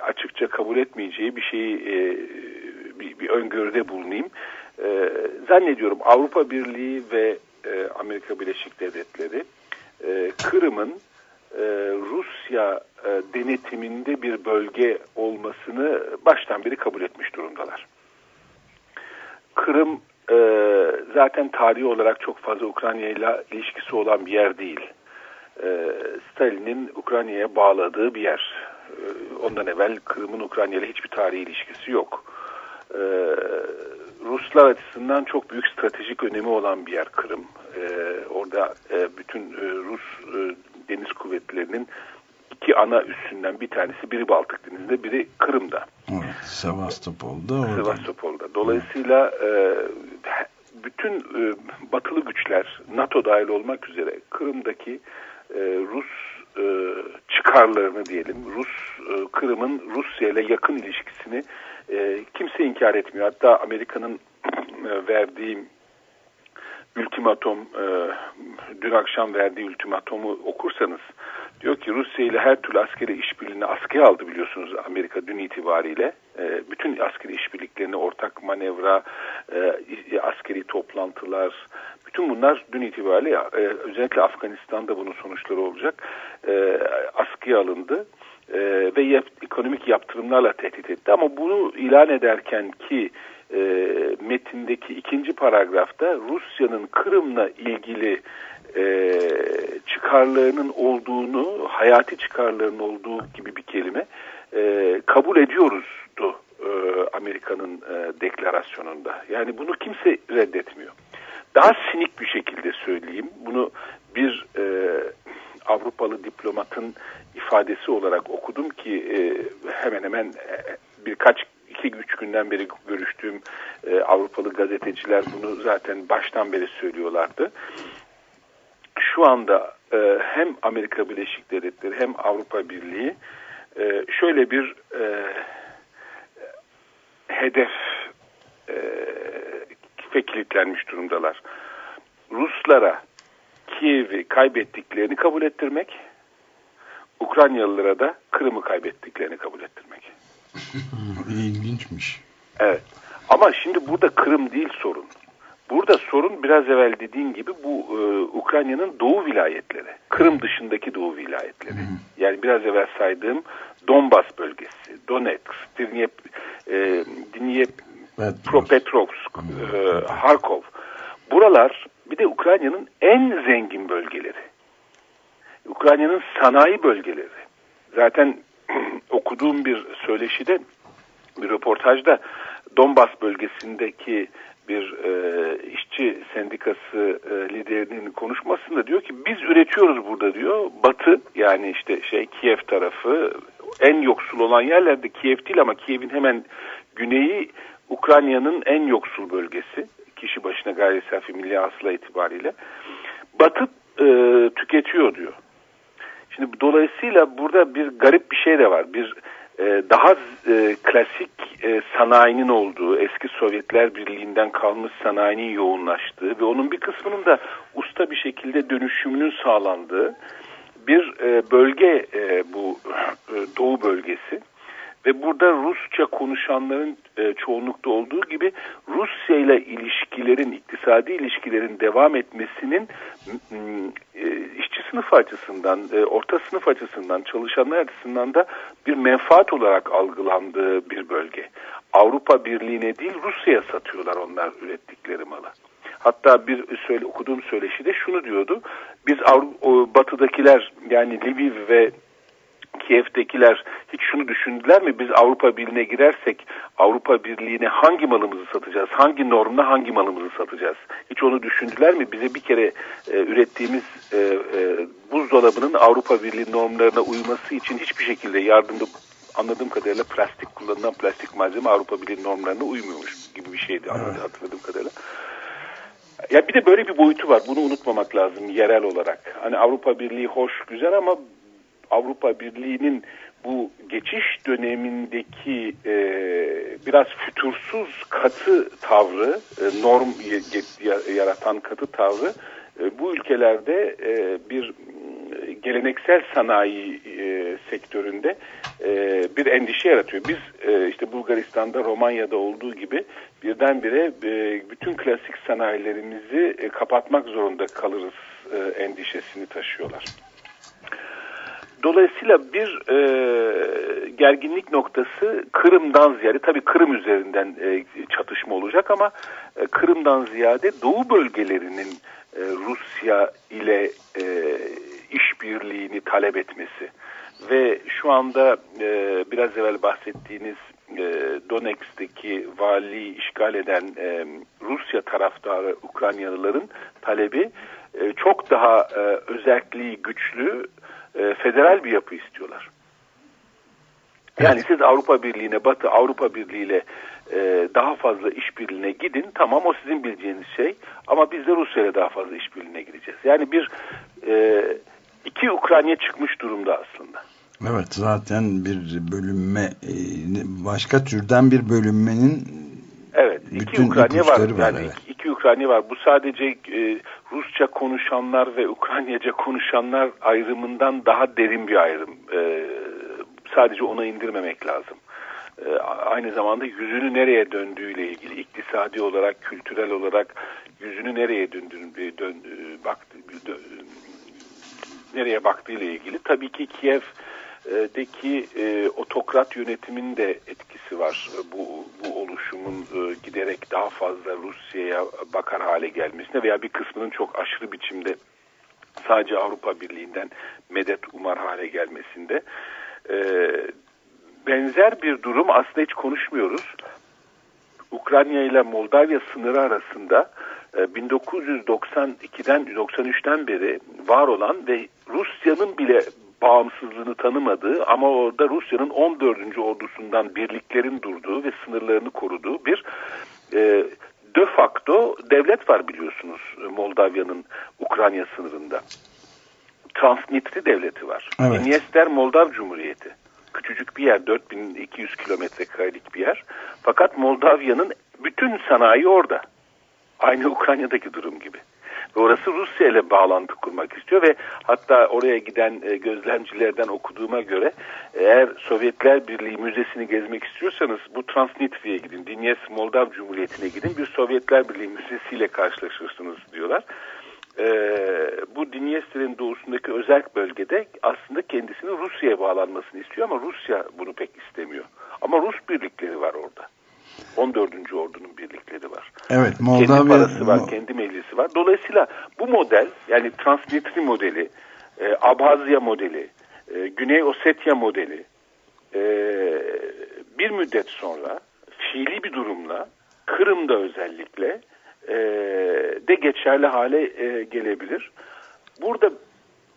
açıkça kabul etmeyeceği bir şeyi bir, bir öngörüde bulunayım. Zannediyorum Avrupa Birliği ve Amerika Birleşik Devletleri Kırım'ın Rusya denetiminde bir bölge olmasını baştan beri kabul etmiş durumdalar. Kırım zaten tarihi olarak çok fazla Ukrayna ile ilişkisi olan bir yer değil. E, Stalin'in Ukrayna'ya bağladığı bir yer. E, ondan evvel Kırım'ın Ukrayna ile hiçbir tarihi ilişkisi yok. E, Ruslar açısından çok büyük stratejik önemi olan bir yer Kırım. E, orada e, bütün e, Rus e, deniz kuvvetlerinin iki ana üssünden bir tanesi biri Baltık Denizi'nde biri Kırım'da. Evet, Sevastopol'da orada. Sevastopol'da. Dolayısıyla e, bütün e, batılı güçler NATO dahil olmak üzere Kırım'daki e, Rus e, çıkarlarını diyelim, Rus e, Kırım'ın Rusya ile yakın ilişkisini kimse inkar etmiyor. Hatta Amerika'nın verdiği ultimatom, dün akşam verdiği ultimatomu okursanız Diyor ki Rusya ile her türlü askeri işbirliğini askıya aldı biliyorsunuz Amerika dün itibariyle. E, bütün askeri işbirliklerini, ortak manevra, e, askeri toplantılar, bütün bunlar dün itibariyle e, özellikle Afganistan'da bunun sonuçları olacak. E, askıya alındı e, ve yap, ekonomik yaptırımlarla tehdit etti. Ama bunu ilan ederken ki e, metindeki ikinci paragrafta Rusya'nın Kırım'la ilgili e, çıkarlarının olduğunu, hayati çıkarlarının olduğu gibi bir kelime e, kabul ediyoruzdu e, Amerika'nın deklarasyonunda. Yani bunu kimse reddetmiyor. Daha sinik bir şekilde söyleyeyim. Bunu bir e, Avrupalı diplomatın ifadesi olarak okudum ki e, hemen hemen birkaç iki üç günden beri görüştüğüm e, Avrupalı gazeteciler bunu zaten baştan beri söylüyorlardı. Şu anda e, hem Amerika Birleşik Devletleri hem Avrupa Birliği e, şöyle bir e, hedef e, ve kilitlenmiş durumdalar. Ruslara Kiev'i kaybettiklerini kabul ettirmek, Ukraynalılara da Kırım'ı kaybettiklerini kabul ettirmek. İlginçmiş. Evet. Ama şimdi burada Kırım değil sorun. Burada sorun biraz evvel dediğin gibi bu e, Ukrayna'nın doğu vilayetleri. Kırım dışındaki doğu vilayetleri. Hı. Yani biraz evvel saydığım Donbas bölgesi, Donetsk, Dniyep, e, Dniyep, Propetrovsk, e, Harkov. Buralar bir de Ukrayna'nın en zengin bölgeleri. Ukrayna'nın sanayi bölgeleri. Zaten okuduğum bir söyleşide, bir röportajda Donbas bölgesindeki bir e, işçi sendikası e, liderinin konuşmasında diyor ki biz üretiyoruz burada diyor. Batı yani işte şey Kiev tarafı en yoksul olan yerlerde Kiev değil ama Kiev'in hemen güneyi Ukrayna'nın en yoksul bölgesi. Kişi başına gayri safi milli hasıla itibariyle. Batı e, tüketiyor diyor. Şimdi dolayısıyla burada bir garip bir şey de var. Bir daha e, klasik e, sanayinin olduğu, eski Sovyetler Birliği'nden kalmış sanayinin yoğunlaştığı ve onun bir kısmının da usta bir şekilde dönüşümünün sağlandığı bir e, bölge bu Doğu bölgesi. Ve burada Rusça konuşanların e, çoğunlukta olduğu gibi Rusya ile ilişkilerin, iktisadi ilişkilerin devam etmesinin e, işçi sınıf açısından, e, orta sınıf açısından, çalışanlar açısından da bir menfaat olarak algılandığı bir bölge. Avrupa Birliği'ne değil Rusya'ya satıyorlar onlar ürettikleri malı. Hatta bir söyle, okuduğum söyleşide şunu diyordu. Biz Avrupa, batıdakiler yani Lviv ve Kiev'tekiler hiç şunu düşündüler mi? Biz Avrupa Birliği'ne girersek Avrupa Birliği'ne hangi malımızı satacağız? Hangi normla hangi malımızı satacağız? Hiç onu düşündüler mi? Bize bir kere e, ürettiğimiz e, e, buzdolabının Avrupa Birliği normlarına uyması için hiçbir şekilde yardımda anladığım kadarıyla plastik kullanılan plastik malzeme Avrupa Birliği normlarına uymuyormuş gibi bir şeydi evet. hatırladığım kadarıyla. Ya bir de böyle bir boyutu var. Bunu unutmamak lazım yerel olarak. Hani Avrupa Birliği hoş, güzel ama Avrupa Birliği'nin bu geçiş dönemindeki e, biraz fütursuz katı tavrı, e, norm yaratan katı tavrı e, bu ülkelerde e, bir geleneksel sanayi e, sektöründe e, bir endişe yaratıyor. Biz e, işte Bulgaristan'da, Romanya'da olduğu gibi birdenbire e, bütün klasik sanayilerimizi e, kapatmak zorunda kalırız e, endişesini taşıyorlar. Dolayısıyla bir e, gerginlik noktası Kırım'dan ziyade, tabii Kırım üzerinden e, çatışma olacak ama e, Kırım'dan ziyade Doğu bölgelerinin e, Rusya ile e, işbirliğini talep etmesi ve şu anda e, biraz evvel bahsettiğiniz e, Donetsk'teki vali işgal eden e, Rusya taraftarı Ukraynalıların talebi e, çok daha e, özelliği güçlü e, federal bir yapı istiyorlar. Yani siz Avrupa Birliği'ne, Batı Avrupa Birliği ile e, daha fazla işbirliğine gidin. Tamam o sizin bileceğiniz şey. Ama biz de Rusya ile daha fazla işbirliğine gideceğiz. Yani bir e, iki Ukrayna çıkmış durumda aslında. Evet zaten bir bölünme e, başka türden bir bölünmenin İki Ukrayna var. var. Yani iki, iki Ukrayna var. Bu sadece e, Rusça konuşanlar ve Ukraynaca konuşanlar ayrımından daha derin bir ayrım. E, sadece ona indirmemek lazım. E, aynı zamanda yüzünü nereye döndüğüyle ilgili, iktisadi olarak, kültürel olarak yüzünü nereye döndüğü, dön, baktı, dön, nereye baktığıyla ilgili. Tabii ki Kiev deki e, otokrat yönetimin de etkisi var. Bu, bu oluşumun e, giderek daha fazla Rusya'ya bakar hale gelmesine veya bir kısmının çok aşırı biçimde sadece Avrupa Birliği'nden medet umar hale gelmesinde. E, benzer bir durum aslında hiç konuşmuyoruz. Ukrayna ile Moldavya sınırı arasında 1992'den e, 93'ten beri var olan ve Rusya'nın bile bağımsızlığını tanımadığı ama orada Rusya'nın 14. ordusundan birliklerin durduğu ve sınırlarını koruduğu bir e, de facto devlet var biliyorsunuz Moldavya'nın Ukrayna sınırında. Transnistri devleti var. Evet. Dniester Moldav Cumhuriyeti. Küçücük bir yer, 4200 kilometre karelik bir yer. Fakat Moldavya'nın bütün sanayi orada. Aynı Ukrayna'daki durum gibi. Orası Rusya ile bağlantı kurmak istiyor ve hatta oraya giden e, gözlemcilerden okuduğuma göre eğer Sovyetler Birliği Müzesi'ni gezmek istiyorsanız bu Transnistria'ya gidin, Diniyes Moldav Cumhuriyeti'ne gidin bir Sovyetler Birliği Müzesi'yle karşılaşırsınız diyorlar. Ee, bu Dinyester'in doğusundaki özel bölgede aslında kendisini Rusya'ya bağlanmasını istiyor ama Rusya bunu pek istemiyor. Ama Rus birlikleri var orada. 14. Ordu'nun birlikleri var. Evet, Moldavya... Kendi parası var, kendi var. Dolayısıyla bu model, yani Transnistri modeli, e, Abhazya modeli, e, Güney Osetya modeli e, bir müddet sonra fiili bir durumla Kırım'da özellikle e, de geçerli hale e, gelebilir. Burada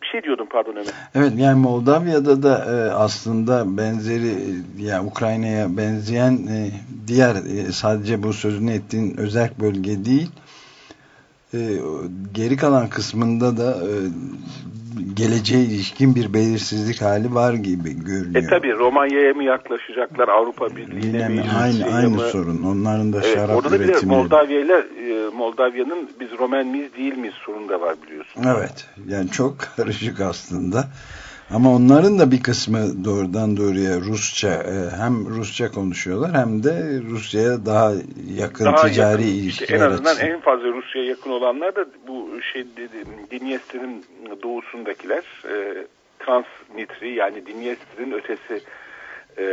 bir şey diyordum pardon Ömer. Evet yani Moldavya'da da e, aslında benzeri yani Ukrayna'ya benzeyen e, diğer e, sadece bu sözünü ettiğin özel bölge değil e, geri kalan kısmında da e, geleceğe ilişkin bir belirsizlik hali var gibi görünüyor. E tabi Romanya'ya mı yaklaşacaklar Avrupa Birliği'ne mi? Aynı, aynı mı? sorun. Onların da evet, şarap orada da bir Moldavya ile e, Moldavyanın biz Romen miyiz değil miyiz sorun da var biliyorsun. Evet. Yani çok karışık aslında. Ama onların da bir kısmı doğrudan doğruya Rusça e, hem Rusça konuşuyorlar hem de Rusya'ya daha yakın daha ticari yakın. ilişkiler işte En azından açısından. en fazla Rusya'ya yakın olanlar da bu şey Dinyester'in doğusundakiler e, Transnitri yani Dinyester'in ötesi e,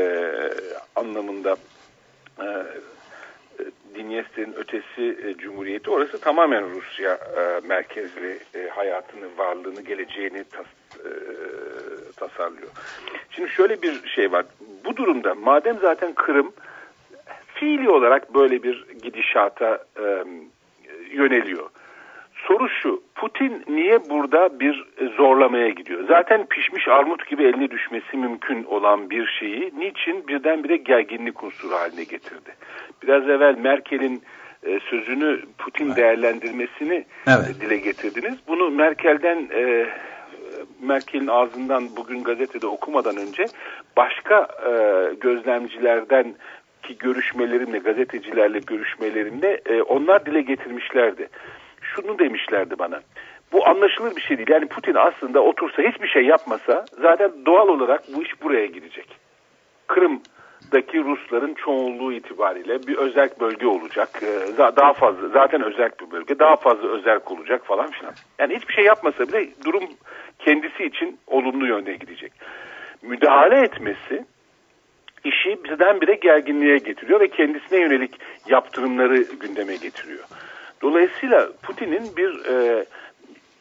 anlamında e, Dinyester'in ötesi e, cumhuriyeti orası tamamen Rusya e, merkezli e, hayatını, varlığını, geleceğini tas, e, tasarlıyor. Şimdi şöyle bir şey var. Bu durumda madem zaten Kırım fiili olarak böyle bir gidişata e, yöneliyor. Soru şu, Putin niye burada bir zorlamaya gidiyor? Zaten pişmiş armut gibi eline düşmesi mümkün olan bir şeyi niçin birdenbire gerginlik unsuru haline getirdi? Biraz evvel Merkel'in e, sözünü Putin evet. değerlendirmesini evet. dile getirdiniz. Bunu Merkel'den e, Merkel'in ağzından bugün gazetede okumadan önce başka e, gözlemcilerden ki görüşmelerimle, gazetecilerle görüşmelerimde e, onlar dile getirmişlerdi. Şunu demişlerdi bana. Bu anlaşılır bir şey değil. Yani Putin aslında otursa hiçbir şey yapmasa zaten doğal olarak bu iş buraya gidecek. Kırım'daki Rusların çoğunluğu itibariyle bir özel bölge olacak. Ee, daha fazla zaten özel bir bölge. Daha fazla özel olacak falan filan. Yani hiçbir şey yapmasa bile durum kendisi için olumlu yönde gidecek. Müdahale etmesi işi birdenbire gerginliğe getiriyor ve kendisine yönelik yaptırımları gündeme getiriyor. Dolayısıyla Putin'in bir e,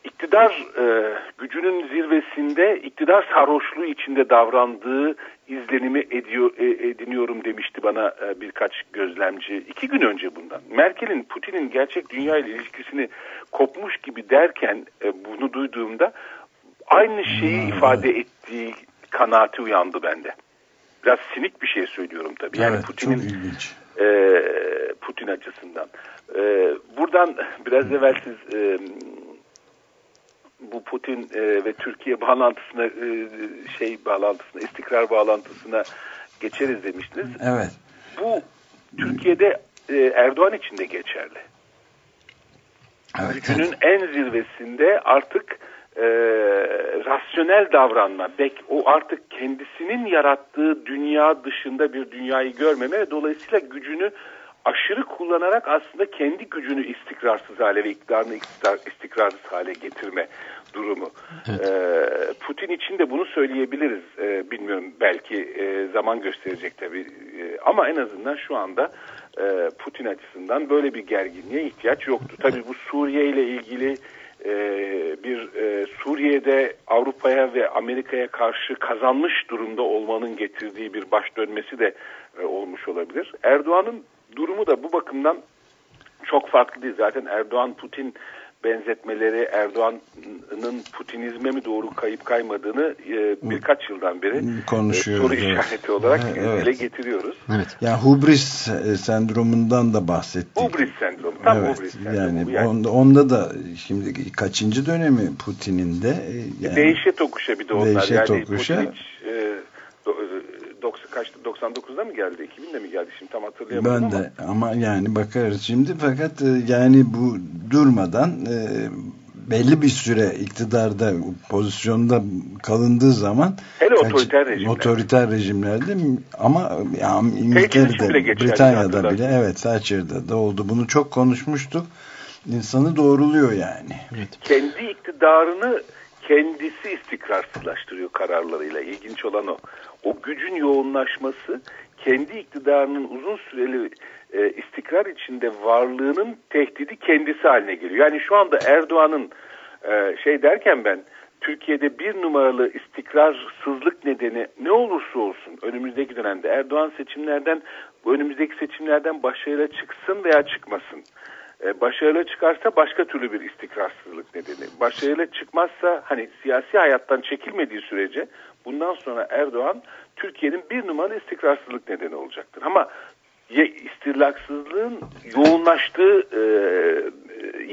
iktidar e, gücünün zirvesinde iktidar sarhoşluğu içinde davrandığı izlenimi ediyor, e, ediniyorum demişti bana e, birkaç gözlemci. iki gün önce bundan. Merkel'in Putin'in gerçek dünya ile ilişkisini kopmuş gibi derken e, bunu duyduğumda aynı şeyi hmm. ifade ettiği kanaati uyandı bende. Biraz sinik bir şey söylüyorum tabii. Yani evet, Putin'in e, Putin açısından. E, buradan biraz evvel siz e, bu Putin e, ve Türkiye bağlantısına e, şey bağlantısına istikrar bağlantısına geçeriz demiştiniz. Evet. Bu Türkiye'de e, Erdoğan için de geçerli. Evet. gücünün en zirvesinde artık e, rasyonel davranma, bek, o artık kendisinin yarattığı dünya dışında bir dünyayı görmeme ve dolayısıyla gücünü aşırı kullanarak aslında kendi gücünü istikrarsız hale ve iktidarını istikrar, istikrarsız hale getirme durumu. Evet. Ee, Putin için de bunu söyleyebiliriz. Ee, bilmiyorum belki e, zaman gösterecek tabii. Ee, ama en azından şu anda e, Putin açısından böyle bir gerginliğe ihtiyaç yoktu. Tabii bu Suriye ile ilgili e, bir e, Suriye'de Avrupa'ya ve Amerika'ya karşı kazanmış durumda olmanın getirdiği bir baş dönmesi de e, olmuş olabilir. Erdoğan'ın durumu da bu bakımdan çok farklı değil. Zaten Erdoğan-Putin benzetmeleri Erdoğan'ın Putinizme mi doğru kayıp kaymadığını e, birkaç yıldan beri e, Konuşuyoruz, soru evet. işareti olarak evet. dile getiriyoruz. Evet. Yani hubris e, sendromundan da bahsettik. Hubris sendromu. Tam evet, hubris sendromu. yani, Yani, onda, onda da şimdi kaçıncı dönemi Putin'in de yani, değişe tokuşa bir de onlar. Değişe yani tokuşa. Putin hiç, e, 90, kaçtı, 99'da mı geldi? 2000'de mi geldi? Şimdi tam hatırlayamadım ben ama. de ama yani bakarız şimdi fakat e, yani bu durmadan e, belli bir süre iktidarda pozisyonda kalındığı zaman Hele kaç- otoriter rejimler. otoriter rejimlerde ama ya, bile İngiltere'de geçerli Britanya'da hatırlarsın. bile evet Thatcher'da da oldu bunu çok konuşmuştuk insanı doğruluyor yani kendi iktidarını kendisi istikrarsızlaştırıyor kararlarıyla. İlginç olan o. O gücün yoğunlaşması kendi iktidarının uzun süreli e, istikrar içinde varlığının tehdidi kendisi haline geliyor. Yani şu anda Erdoğan'ın e, şey derken ben Türkiye'de bir numaralı istikrarsızlık nedeni ne olursa olsun önümüzdeki dönemde Erdoğan seçimlerden önümüzdeki seçimlerden başarıyla çıksın veya çıkmasın. E, başarıyla çıkarsa başka türlü bir istikrarsızlık nedeni. Başarıyla çıkmazsa hani siyasi hayattan çekilmediği sürece bundan sonra Erdoğan Türkiye'nin bir numaralı istikrarsızlık nedeni olacaktır. Ama ye, istikrarsızlığın yoğunlaştığı e,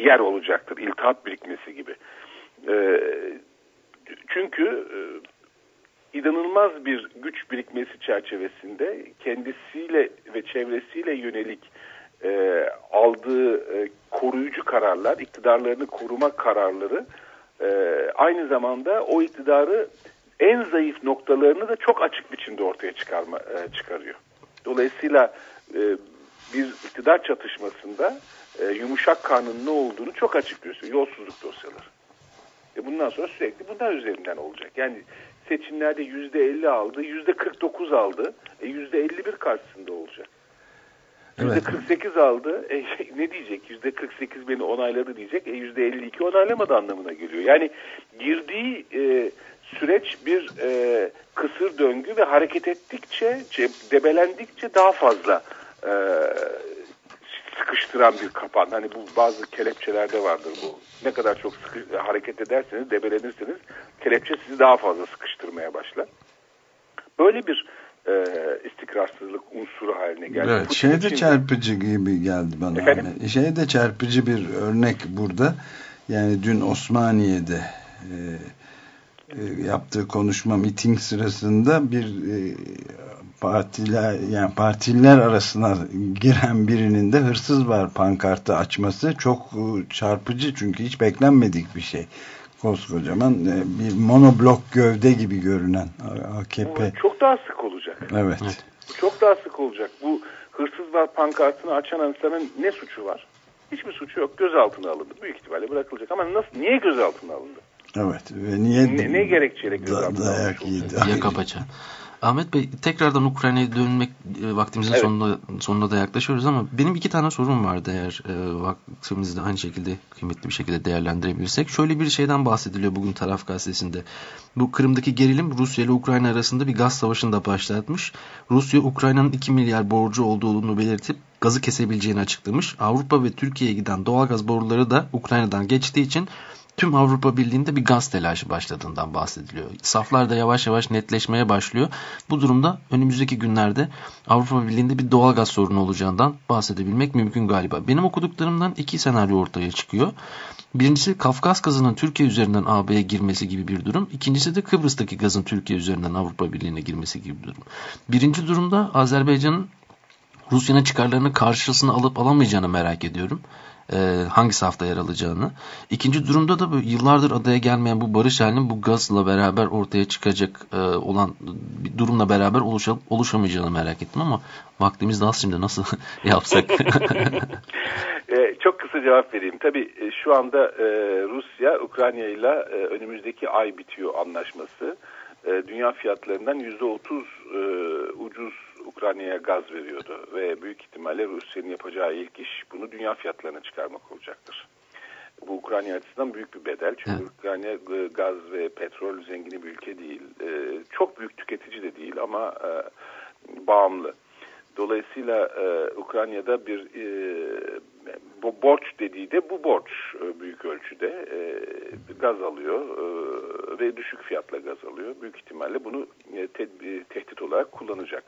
yer olacaktır. İltihap birikmesi gibi. E, çünkü e, inanılmaz bir güç birikmesi çerçevesinde kendisiyle ve çevresiyle yönelik e, aldığı e, koruyucu kararlar, iktidarlarını koruma kararları e, aynı zamanda o iktidarı en zayıf noktalarını da çok açık biçimde ortaya çıkarma e, çıkarıyor. Dolayısıyla e, bir iktidar çatışmasında e, yumuşak karnın ne olduğunu çok açık gösteriyor. Yolsuzluk dosyaları. E bundan sonra sürekli bunlar üzerinden olacak. Yani seçimlerde yüzde elli aldı, yüzde 49 aldı, e yüzde 51 karşısında olacak. Yüzde Evet. 48 aldı, e, ne diyecek? Yüzde 48 beni onayladı diyecek, e yüzde 52 onaylamadı anlamına geliyor. Yani girdiği e, süreç bir e, kısır döngü ve hareket ettikçe, debelendikçe daha fazla e, sıkıştıran bir kapan. Hani bu bazı kelepçelerde vardır bu. Ne kadar çok sıkı, hareket ederseniz, debelenirseniz kelepçe sizi daha fazla sıkıştırmaya başlar. Böyle bir e, istikrarsızlık unsuru haline geldi. Evet, Putin şey de için- çarpıcı gibi geldi bana. Efendim? Şey de çarpıcı bir örnek burada. Yani dün Osmaniye'de e, e, yaptığı konuşma miting sırasında bir e, partiler yani partililer arasına giren birinin de hırsız var pankartı açması çok e, çarpıcı çünkü hiç beklenmedik bir şey. Koskocaman e, bir monoblok gövde gibi görünen AKP. Çok daha sık olacak. Evet. Çok daha sık olacak. Bu hırsız var pankartını açan insanın ne suçu var? Hiçbir suçu yok. Gözaltına alındı. Büyük ihtimalle bırakılacak. Ama nasıl? Niye gözaltına alındı? Evet. Ve niye Ne- ne gerekçeyle da, gözaltına dayak almış yedi? Yaka paça. Ahmet Bey tekrardan Ukrayna'ya dönmek e, vaktimizin Evet. sonuna, sonuna da yaklaşıyoruz ama benim iki tane sorum vardı eğer e, vaktimizi de aynı şekilde kıymetli bir şekilde değerlendirebilirsek. Şöyle bir şeyden bahsediliyor bugün taraf gazetesinde. Bu Kırım'daki gerilim Rusya ile Ukrayna arasında bir gaz savaşını da başlatmış. Rusya Ukrayna'nın 2 milyar borcu olduğunu belirtip gazı kesebileceğini açıklamış. Avrupa ve Türkiye'ye giden doğalgaz boruları da Ukrayna'dan geçtiği için tüm Avrupa Birliği'nde bir gaz telaşı başladığından bahsediliyor. Saflar da yavaş yavaş netleşmeye başlıyor. Bu durumda önümüzdeki günlerde Avrupa Birliği'nde bir doğal gaz sorunu olacağından bahsedebilmek mümkün galiba. Benim okuduklarımdan iki senaryo ortaya çıkıyor. Birincisi Kafkas gazının Türkiye üzerinden AB'ye girmesi gibi bir durum. İkincisi de Kıbrıs'taki gazın Türkiye üzerinden Avrupa Birliği'ne girmesi gibi bir durum. Birinci durumda Azerbaycan'ın Rusya'nın çıkarlarını karşısına alıp alamayacağını merak ediyorum. E, hangi safta yer alacağını. İkinci durumda da böyle yıllardır adaya gelmeyen bu barış halinin bu gazla beraber ortaya çıkacak e, olan bir durumla beraber oluşa, oluşamayacağını merak ettim ama vaktimiz de az şimdi nasıl yapsak? e, çok kısa cevap vereyim. Tabii e, şu anda Rusya Ukrayna ile önümüzdeki ay bitiyor anlaşması. Dünya fiyatlarından %30 e, ucuz Ukrayna'ya gaz veriyordu ve büyük ihtimalle Rusya'nın yapacağı ilk iş bunu dünya fiyatlarına çıkarmak olacaktır. Bu Ukrayna açısından büyük bir bedel çünkü evet. Ukrayna e, gaz ve petrol zengini bir ülke değil. E, çok büyük tüketici de değil ama e, bağımlı. Dolayısıyla e, Ukrayna'da bir e, bu borç dediği de bu borç e, büyük ölçüde e, gaz alıyor e, ve düşük fiyatla gaz alıyor. Büyük ihtimalle bunu e, te, e, tehdit olarak kullanacak.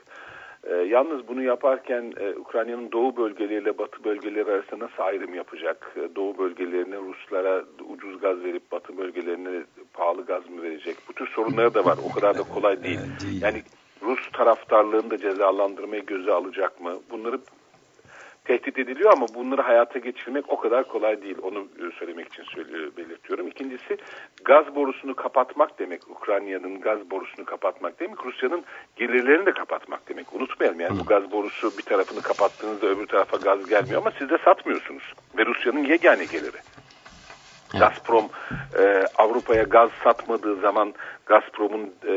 E, yalnız bunu yaparken e, Ukrayna'nın doğu bölgeleriyle batı bölgeleri arasında nasıl ayrım yapacak? E, doğu bölgelerine Ruslara ucuz gaz verip batı bölgelerine pahalı gaz mı verecek? Bu tür sorunları da var. O kadar da kolay değil. Yani Rus taraftarlığını da cezalandırmayı göze alacak mı? Bunları tehdit ediliyor ama bunları hayata geçirmek o kadar kolay değil. Onu e, söylemek için belirtiyorum. İkincisi gaz borusunu kapatmak demek. Ukrayna'nın gaz borusunu kapatmak demek. Rusya'nın gelirlerini de kapatmak demek. Unutmayalım yani bu gaz borusu bir tarafını kapattığınızda öbür tarafa gaz gelmiyor ama siz de satmıyorsunuz. Ve Rusya'nın yegane geliri. Gazprom e, Avrupa'ya gaz satmadığı zaman Gazprom'un e,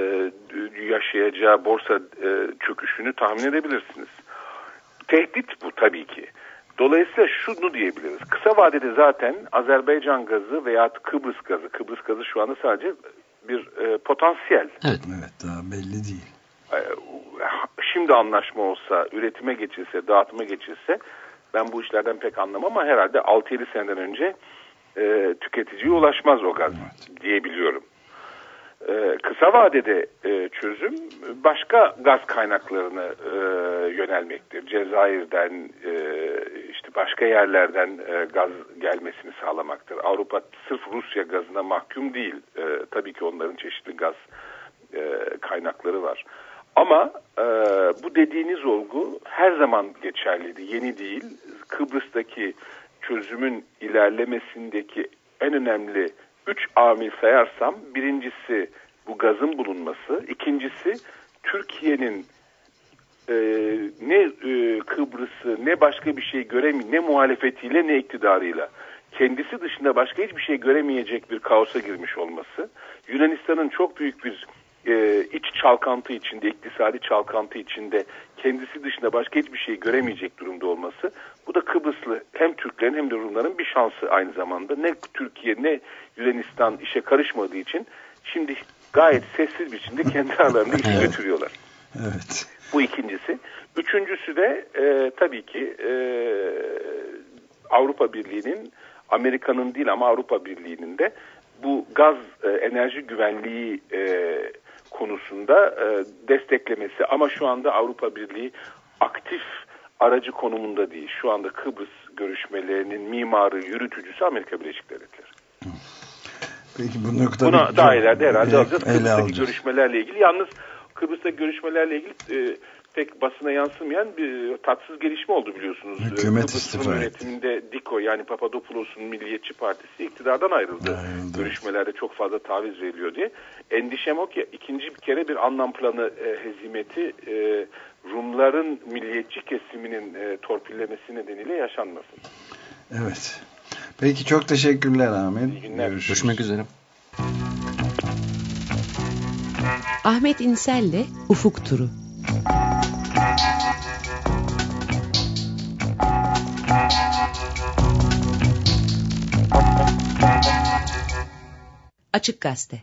yaşayacağı borsa e, çöküşünü tahmin edebilirsiniz. Tehdit bu tabii ki. Dolayısıyla şunu diyebiliriz. Kısa vadede zaten Azerbaycan gazı veya Kıbrıs gazı, Kıbrıs gazı şu anda sadece bir e, potansiyel. Evet. Evet daha belli değil. E, şimdi anlaşma olsa, üretime geçilse, dağıtıma geçilse ben bu işlerden pek anlamam ama herhalde 6-7 seneden önce e, tüketiciye ulaşmaz o gaz evet. diyebiliyorum. E, kısa vadede e, çözüm başka gaz kaynaklarına e, yönelmektir. Cezayir'den e, işte başka yerlerden gaz gelmesini sağlamaktır. Avrupa sırf Rusya gazına mahkum değil. Tabii ki onların çeşitli gaz kaynakları var. Ama bu dediğiniz olgu her zaman geçerliydi. Yeni değil. Kıbrıs'taki çözümün ilerlemesindeki en önemli üç amil sayarsam birincisi bu gazın bulunması, ikincisi Türkiye'nin e, ne e, Kıbrıs'ı ne başka bir şey göremi ne muhalefetiyle ne iktidarıyla kendisi dışında başka hiçbir şey göremeyecek bir kaosa girmiş olması, Yunanistan'ın çok büyük bir e, iç çalkantı içinde, iktisadi çalkantı içinde kendisi dışında başka hiçbir şey göremeyecek durumda olması. Bu da Kıbrıslı hem Türklerin hem de Rumların bir şansı aynı zamanda. Ne Türkiye ne Yunanistan işe karışmadığı için şimdi gayet sessiz biçimde kendi aralarında işi evet. götürüyorlar. Evet. Bu ikincisi. Üçüncüsü de e, tabii ki e, Avrupa Birliği'nin Amerika'nın değil ama Avrupa Birliği'nin de bu gaz e, enerji güvenliği e, konusunda e, desteklemesi ama şu anda Avrupa Birliği aktif aracı konumunda değil. Şu anda Kıbrıs görüşmelerinin mimarı, yürütücüsü Amerika Birleşik Devletleri. Peki bu noktada Buna daha ileride herhalde alacağız. Kıbrıs'taki görüşmelerle ilgili. Yalnız Kıbrıs'taki görüşmelerle ilgili e, pek basına yansımayan bir tatsız gelişme oldu biliyorsunuz. Hükümet istifa yönetiminde DİKO yani Papadopoulos'un Milliyetçi Partisi iktidardan ayrıldı. ayrıldı. Görüşmelerde çok fazla taviz veriliyor diye. Endişem o ki ikinci bir kere bir anlam planı e, hezimeti e, Rumların milliyetçi kesiminin e, torpillemesi nedeniyle yaşanmasın. Evet. Peki çok teşekkürler Ahmet. İyi günler. Görüşürüz. Görüşmek üzere. Ahmet İnsel'le Ufuk Turu. Açık Gazete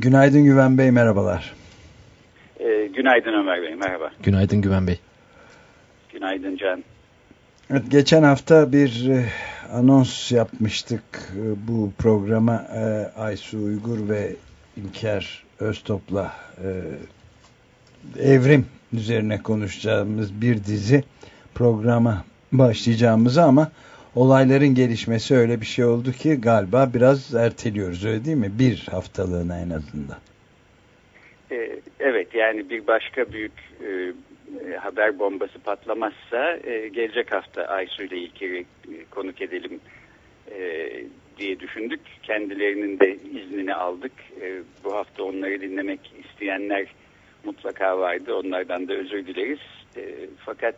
Günaydın Güven Bey, merhabalar. E, günaydın Ömer Bey, merhaba. Günaydın Güven Bey. Günaydın Can. Evet, geçen hafta bir e, anons yapmıştık e, bu programa e, Aysu Uygur ve İlker Öztop'la e, evrim üzerine konuşacağımız bir dizi programa başlayacağımızı ama olayların gelişmesi öyle bir şey oldu ki galiba biraz erteliyoruz öyle değil mi? Bir haftalığına en azından. E, evet yani bir başka büyük e, e, haber bombası patlamazsa e, gelecek hafta Aysu ile İlker'i e, konuk edelim e, diye düşündük. Kendilerinin de iznini aldık. E, bu hafta onları dinlemek isteyenler mutlaka vardı. Onlardan da özür dileriz. E, fakat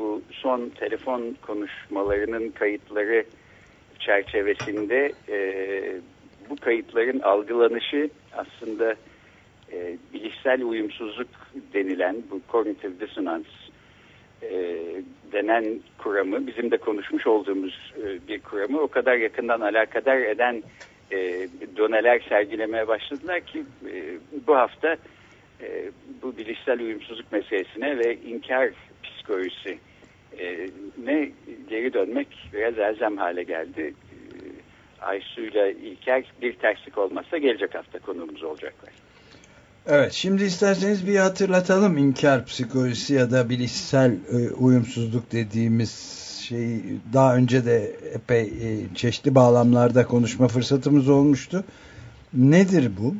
bu son telefon konuşmalarının kayıtları çerçevesinde e, bu kayıtların algılanışı aslında e, bilişsel uyumsuzluk denilen bu cognitive dissonance e, denen kuramı bizim de konuşmuş olduğumuz e, bir kuramı o kadar yakından alakadar eden e, doneler sergilemeye başladılar ki e, bu hafta e, bu bilişsel uyumsuzluk meselesine ve inkar psikolojisi ne geri dönmek biraz elzem hale geldi. E, Aysu ile İlker bir terslik olmazsa gelecek hafta konuğumuz olacaklar. Evet şimdi isterseniz bir hatırlatalım inkar psikolojisi ya da bilişsel e, uyumsuzluk dediğimiz şeyi daha önce de epey e, çeşitli bağlamlarda konuşma fırsatımız olmuştu. Nedir bu?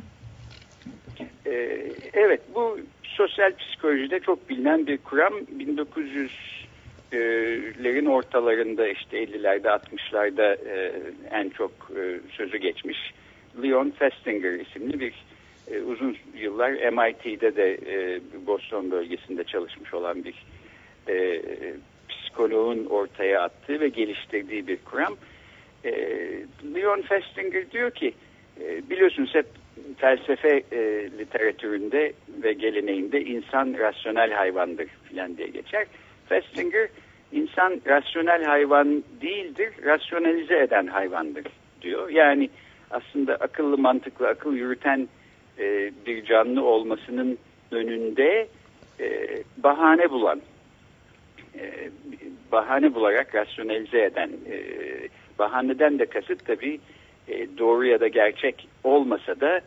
Ee, evet bu sosyal psikolojide çok bilinen bir kuram 1900'lerin ortalarında işte 50'lerde 60'larda e, en çok e, sözü geçmiş Leon Festinger isimli bir e, uzun yıllar MIT'de de Boston bölgesinde çalışmış olan bir psikoloğun ortaya attığı ve geliştirdiği bir kuram. Leon Festinger diyor ki biliyorsunuz hep felsefe e, literatüründe ve geleneğinde insan rasyonel hayvandır filan diye geçer. Festinger insan rasyonel hayvan değildir, rasyonalize eden hayvandır diyor. Yani aslında akıllı mantıklı akıl yürüten e, bir canlı olmasının önünde e, bahane bulan, e, bahane bularak rasyonelize eden, e, bahaneden de kasıt tabii e, doğru ya da gerçek olmasa da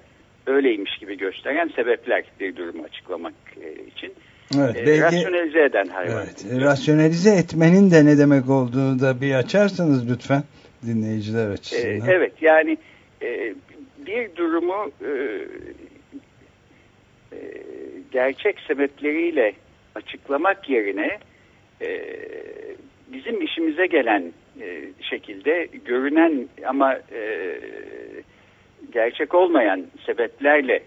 öyleymiş gibi gösteren sebepler bir durumu açıklamak e, için. Evet, e, belki, rasyonelize eden hayvan. Evet, rasyonelize etmenin de ne demek olduğunu da bir açarsanız lütfen dinleyiciler açısından. E, evet yani e, bir durumu e, e, gerçek sebepleriyle açıklamak yerine bizim işimize gelen şekilde görünen ama gerçek olmayan sebeplerle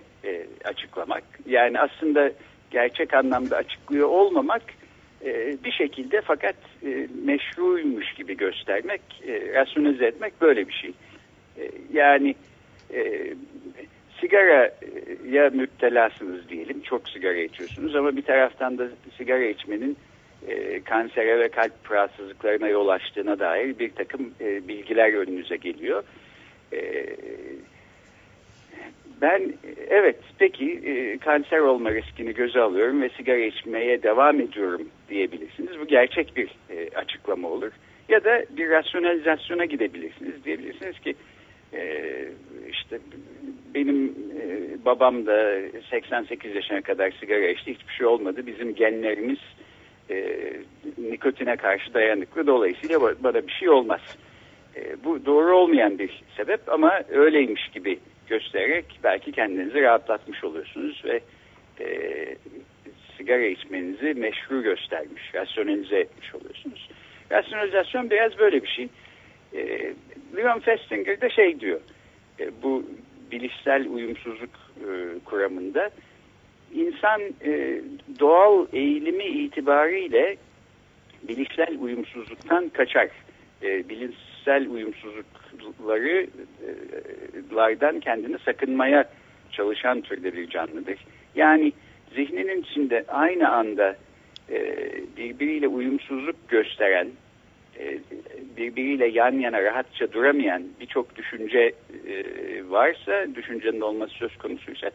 açıklamak. Yani aslında gerçek anlamda açıklıyor olmamak e, bir şekilde fakat e, meşruymuş gibi göstermek, e, rasyonize etmek böyle bir şey. E, yani e, sigaraya müptelasınız diyelim. Çok sigara içiyorsunuz ama bir taraftan da sigara içmenin e, kansere ve kalp rahatsızlıklarına yol açtığına dair bir takım e, bilgiler önünüze geliyor. E, ben evet peki e, kanser olma riskini göze alıyorum ve sigara içmeye devam ediyorum diyebilirsiniz. Bu gerçek bir e, açıklama olur. Ya da bir rasyonalizasyona gidebilirsiniz. Diyebilirsiniz ki e, işte benim e, babam da 88 yaşına kadar sigara içti. Hiçbir şey olmadı. Bizim genlerimiz e, nikotine karşı dayanıklı. Dolayısıyla bana bir şey olmaz. E, bu doğru olmayan bir sebep ama öyleymiş gibi göstererek belki kendinizi rahatlatmış oluyorsunuz ve e, sigara içmenizi meşru göstermiş, rasyonelize etmiş oluyorsunuz. Rasyonalizasyon biraz böyle bir şey. E, Leon Festinger de şey diyor, e, bu bilişsel uyumsuzluk e, kuramında insan e, doğal eğilimi itibariyle bilişsel uyumsuzluktan kaçar. E, bilimsel uyumsuzluklardan kendini sakınmaya çalışan türde bir canlıdır. Yani zihninin içinde aynı anda e, birbiriyle uyumsuzluk gösteren e, birbiriyle yan yana rahatça duramayan birçok düşünce e, varsa, düşüncenin olması söz konusuysa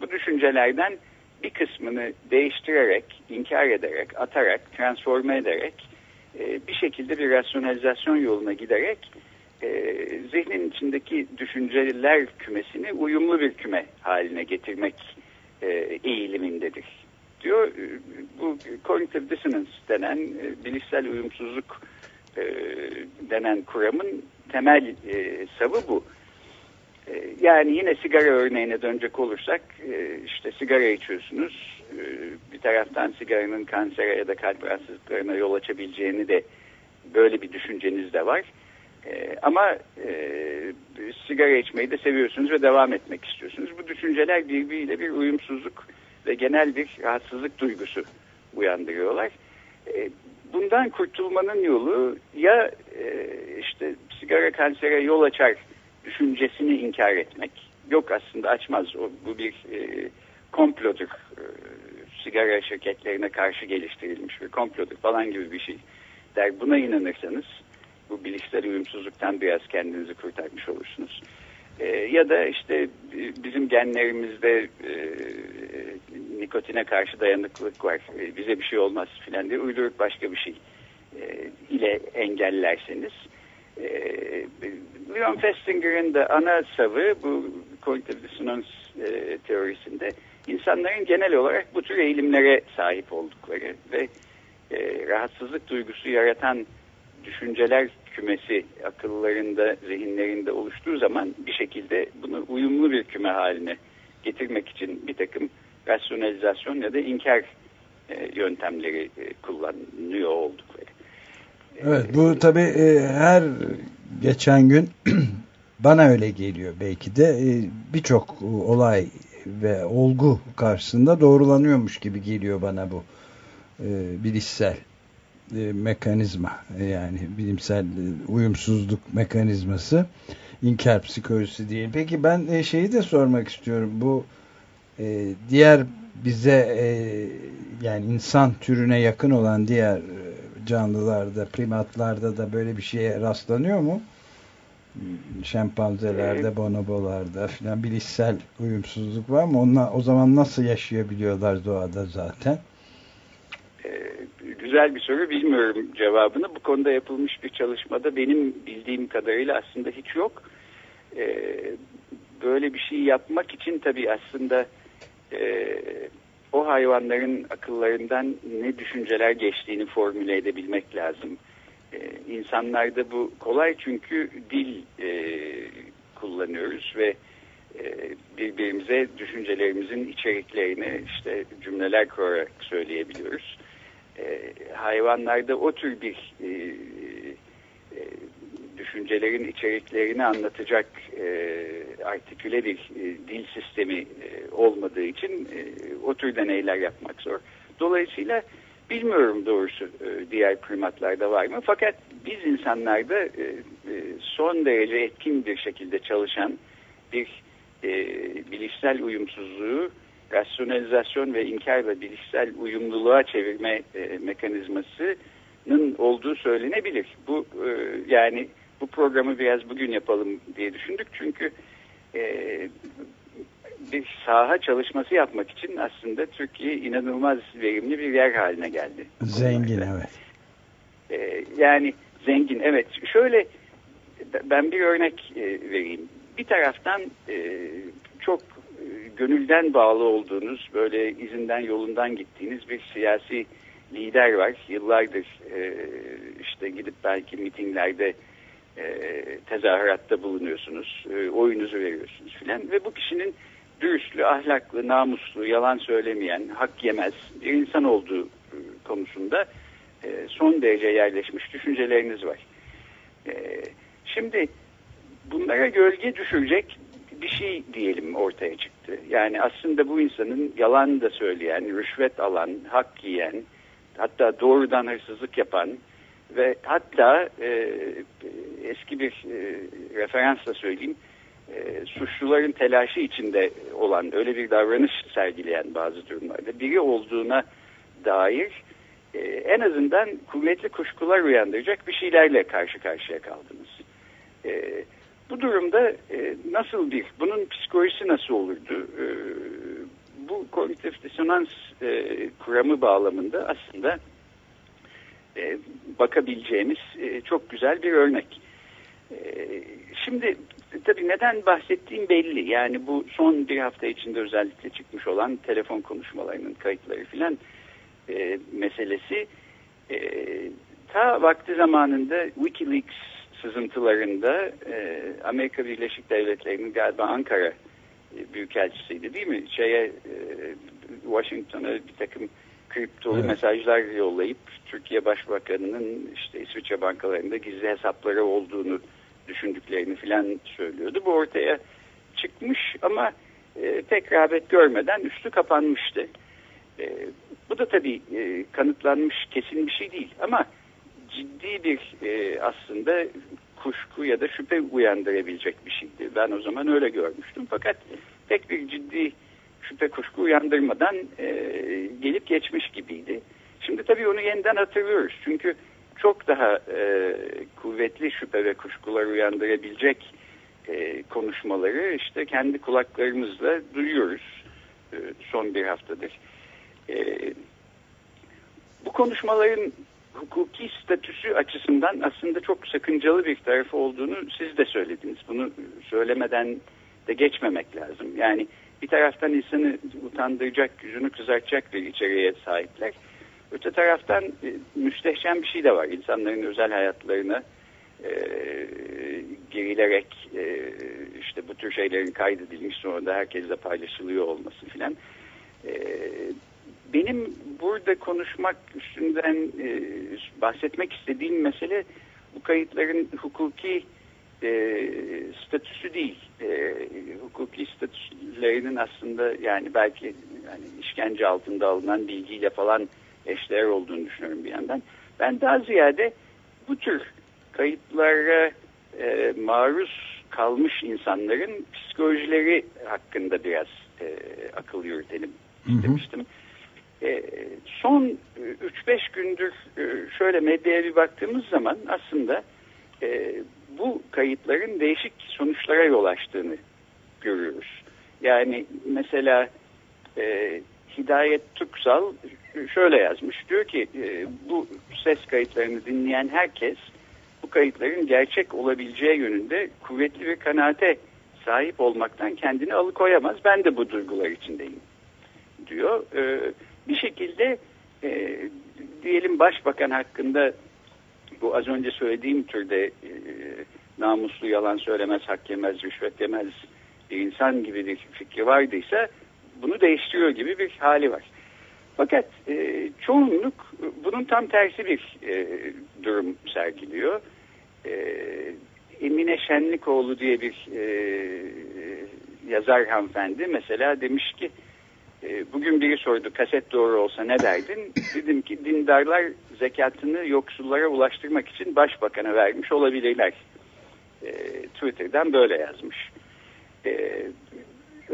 bu düşüncelerden bir kısmını değiştirerek, inkar ederek, atarak, transforme ederek e, bir şekilde bir rasyonalizasyon yoluna giderek e, zihnin içindeki düşünceler kümesini uyumlu bir küme haline getirmek e, eğilimindedir. Diyor e, bu cognitive dissonance denen e, bilişsel uyumsuzluk denen kuramın temel e, savı bu. Yani yine sigara örneğine dönecek olursak işte sigara içiyorsunuz. E, bir taraftan sigaranın kansere ya da kalp rahatsızlıklarına yol açabileceğini de böyle bir düşünceniz de var. E, ama e, sigara içmeyi de seviyorsunuz ve devam etmek istiyorsunuz. Bu düşünceler birbiriyle bir uyumsuzluk ve genel bir rahatsızlık duygusu uyandırıyorlar. E, bundan kurtulmanın yolu ya e, işte sigara kansere yol açar düşüncesini inkar etmek. Yok aslında açmaz. O, bu bir e, komplodur. E, sigara şirketlerine karşı geliştirilmiş bir komplodur falan gibi bir şey der. Buna inanırsanız bu bilişsel uyumsuzluktan biraz kendinizi kurtarmış olursunuz. E, ya da işte bizim genlerimizde e, nikotine karşı dayanıklılık var. E, bize bir şey olmaz filan diye uydurup başka bir şey e, ile engellerseniz e, Leon Festinger'in de ana savı bu cognitive dissonance e, teorisinde insanların genel olarak bu tür eğilimlere sahip oldukları ve e, rahatsızlık duygusu yaratan düşünceler kümesi akıllarında, zihinlerinde oluştuğu zaman bir şekilde bunu uyumlu bir küme haline getirmek için bir takım rasyonalizasyon ya da inkar e, yöntemleri e, kullanıyor oldukları. Evet bu tabi e, her geçen gün bana öyle geliyor belki de e, birçok olay ve olgu karşısında doğrulanıyormuş gibi geliyor bana bu e, bilişsel e, mekanizma yani bilimsel e, uyumsuzluk mekanizması inkar psikolojisi değil. Peki ben e, şeyi de sormak istiyorum bu e, diğer bize e, yani insan türüne yakın olan diğer e, canlılarda, primatlarda da böyle bir şeye rastlanıyor mu? Şempanzelerde, bonobolarda filan bilişsel uyumsuzluk var mı? Onlar, o zaman nasıl yaşayabiliyorlar doğada zaten? güzel bir soru bilmiyorum cevabını. Bu konuda yapılmış bir çalışmada benim bildiğim kadarıyla aslında hiç yok. böyle bir şey yapmak için tabii aslında o hayvanların akıllarından ne düşünceler geçtiğini formüle edebilmek lazım. Ee, insanlarda bu kolay çünkü dil e, kullanıyoruz ve e, birbirimize düşüncelerimizin içeriklerini işte cümleler kurarak söyleyebiliyoruz. E, hayvanlarda o tür bir e, e, düşüncelerin içeriklerini anlatacak e, artiküle bir e, dil sistemi e, olmadığı için e, o tür deneyler yapmak zor. Dolayısıyla bilmiyorum doğrusu e, diğer primatlarda var mı. Fakat biz insanlarda e, e, son derece etkin bir şekilde çalışan bir bilişsel uyumsuzluğu rasyonalizasyon ve inkarla bilişsel uyumluluğa çevirme mekanizmasının olduğu söylenebilir. Bu yani bu programı biraz bugün yapalım diye düşündük. Çünkü bir saha çalışması yapmak için aslında Türkiye inanılmaz verimli bir yer haline geldi. Zengin evet. E, yani zengin evet. Şöyle ben bir örnek e, vereyim. Bir taraftan e, çok e, gönülden bağlı olduğunuz böyle izinden yolundan gittiğiniz bir siyasi lider var. Yıllardır e, işte gidip belki mitinglerde e, tezahüratta bulunuyorsunuz, e, oyunuzu veriyorsunuz filan ve bu kişinin dürüstlü, ahlaklı, namuslu, yalan söylemeyen, hak yemez bir insan olduğu e, konusunda e, son derece yerleşmiş düşünceleriniz var. E, şimdi bunlara gölge düşürecek bir şey diyelim ortaya çıktı. Yani aslında bu insanın yalan da söyleyen, rüşvet alan, hak yiyen, hatta doğrudan hırsızlık yapan, ve hatta e, eski bir e, referansla söyleyeyim e, suçluların telaşı içinde olan öyle bir davranış sergileyen bazı durumlarda biri olduğuna dair e, en azından kuvvetli kuşkular uyandıracak bir şeylerle karşı karşıya kaldınız. E, bu durumda e, nasıl bir, bunun psikolojisi nasıl olurdu? E, bu kognitif disonans e, kuramı bağlamında aslında e, bakabileceğimiz e, çok güzel bir örnek. E, şimdi tabii neden bahsettiğim belli. Yani bu son bir hafta içinde özellikle çıkmış olan telefon konuşmalarının kayıtları filan e, meselesi e, ta vakti zamanında Wikileaks sızıntılarında e, Amerika Birleşik Devletleri'nin galiba Ankara e, büyükelçisiydi değil mi? Şeye e, Washington'a bir takım kriptolu evet. mesajlar yollayıp Türkiye Başbakanı'nın işte İsviçre bankalarında gizli hesapları olduğunu düşündüklerini filan söylüyordu. Bu ortaya çıkmış ama e, pek rağbet görmeden üstü kapanmıştı. E, bu da tabii e, kanıtlanmış kesin bir şey değil ama ciddi bir e, aslında kuşku ya da şüphe uyandırabilecek bir şeydi. Ben o zaman öyle görmüştüm. Fakat pek bir ciddi şüphe kuşku uyandırmadan e, gelip geçmiş gibiydi. Şimdi tabii onu yeniden hatırlıyoruz. Çünkü çok daha e, kuvvetli şüphe ve kuşkular uyandırabilecek e, konuşmaları işte kendi kulaklarımızla duyuyoruz e, son bir haftadır. E, bu konuşmaların hukuki statüsü açısından aslında çok sakıncalı bir tarafı olduğunu siz de söylediniz. Bunu söylemeden de geçmemek lazım. Yani bir taraftan insanı utandıracak, yüzünü kızartacak bir içeriğe sahipler. Öte taraftan e, müstehcen bir şey de var. İnsanların özel hayatlarına e, girilerek e, işte bu tür şeylerin kaydedilmiş sonra da herkesle paylaşılıyor olması filan. E, benim burada konuşmak üstünden e, bahsetmek istediğim mesele bu kayıtların hukuki e, statüsü değil. E, hukuki statülerinin aslında yani belki yani işkence altında alınan bilgiyle falan eşdeğer olduğunu düşünüyorum bir yandan. Ben daha ziyade bu tür kayıtlara e, maruz kalmış insanların psikolojileri hakkında biraz e, akıl yürütelim istemiştim. Hı hı. E, son 3-5 gündür e, şöyle medyaya bir baktığımız zaman aslında e, bu kayıtların değişik sonuçlara yol açtığını görüyoruz. Yani mesela e, Hidayet Tuksal şöyle yazmış. Diyor ki e, bu ses kayıtlarını dinleyen herkes bu kayıtların gerçek olabileceği yönünde kuvvetli bir kanaate sahip olmaktan kendini alıkoyamaz. Ben de bu duygular içindeyim diyor. E, bir şekilde e, diyelim başbakan hakkında bu az önce söylediğim türde namuslu yalan söylemez, hak yemez, rüşvet yemez bir insan gibi bir fikri vardıysa bunu değiştiriyor gibi bir hali var. Fakat e, çoğunluk bunun tam tersi bir e, durum sergiliyor. E, Emine Şenlikoğlu diye bir e, yazar hanımefendi mesela demiş ki e, bugün biri sordu kaset doğru olsa ne derdin? Dedim ki dindarlar zekatını yoksullara ulaştırmak için başbakana vermiş olabilirler. E, Twitter'dan böyle yazmış. E,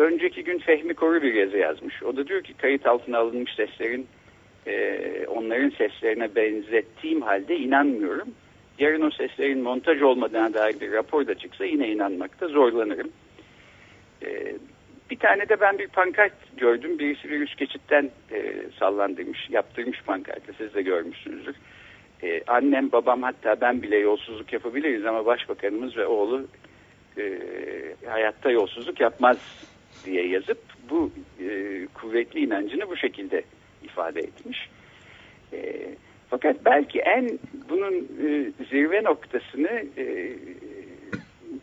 önceki gün Fehmi Koru bir yazı yazmış. O da diyor ki kayıt altına alınmış seslerin e, onların seslerine benzettiğim halde inanmıyorum. Yarın o seslerin montaj olmadığına dair bir rapor da çıksa yine inanmakta zorlanırım. E, bir tane de ben bir pankart gördüm. Birisi bir üst geçitten e, sallandırmış, yaptırmış pankartı. Siz de görmüşsünüzdür. E, annem, babam hatta ben bile yolsuzluk yapabiliriz ama başbakanımız ve oğlu e, hayatta yolsuzluk yapmaz diye yazıp bu e, kuvvetli inancını bu şekilde ifade etmiş. E, fakat belki en bunun e, zirve noktasını e,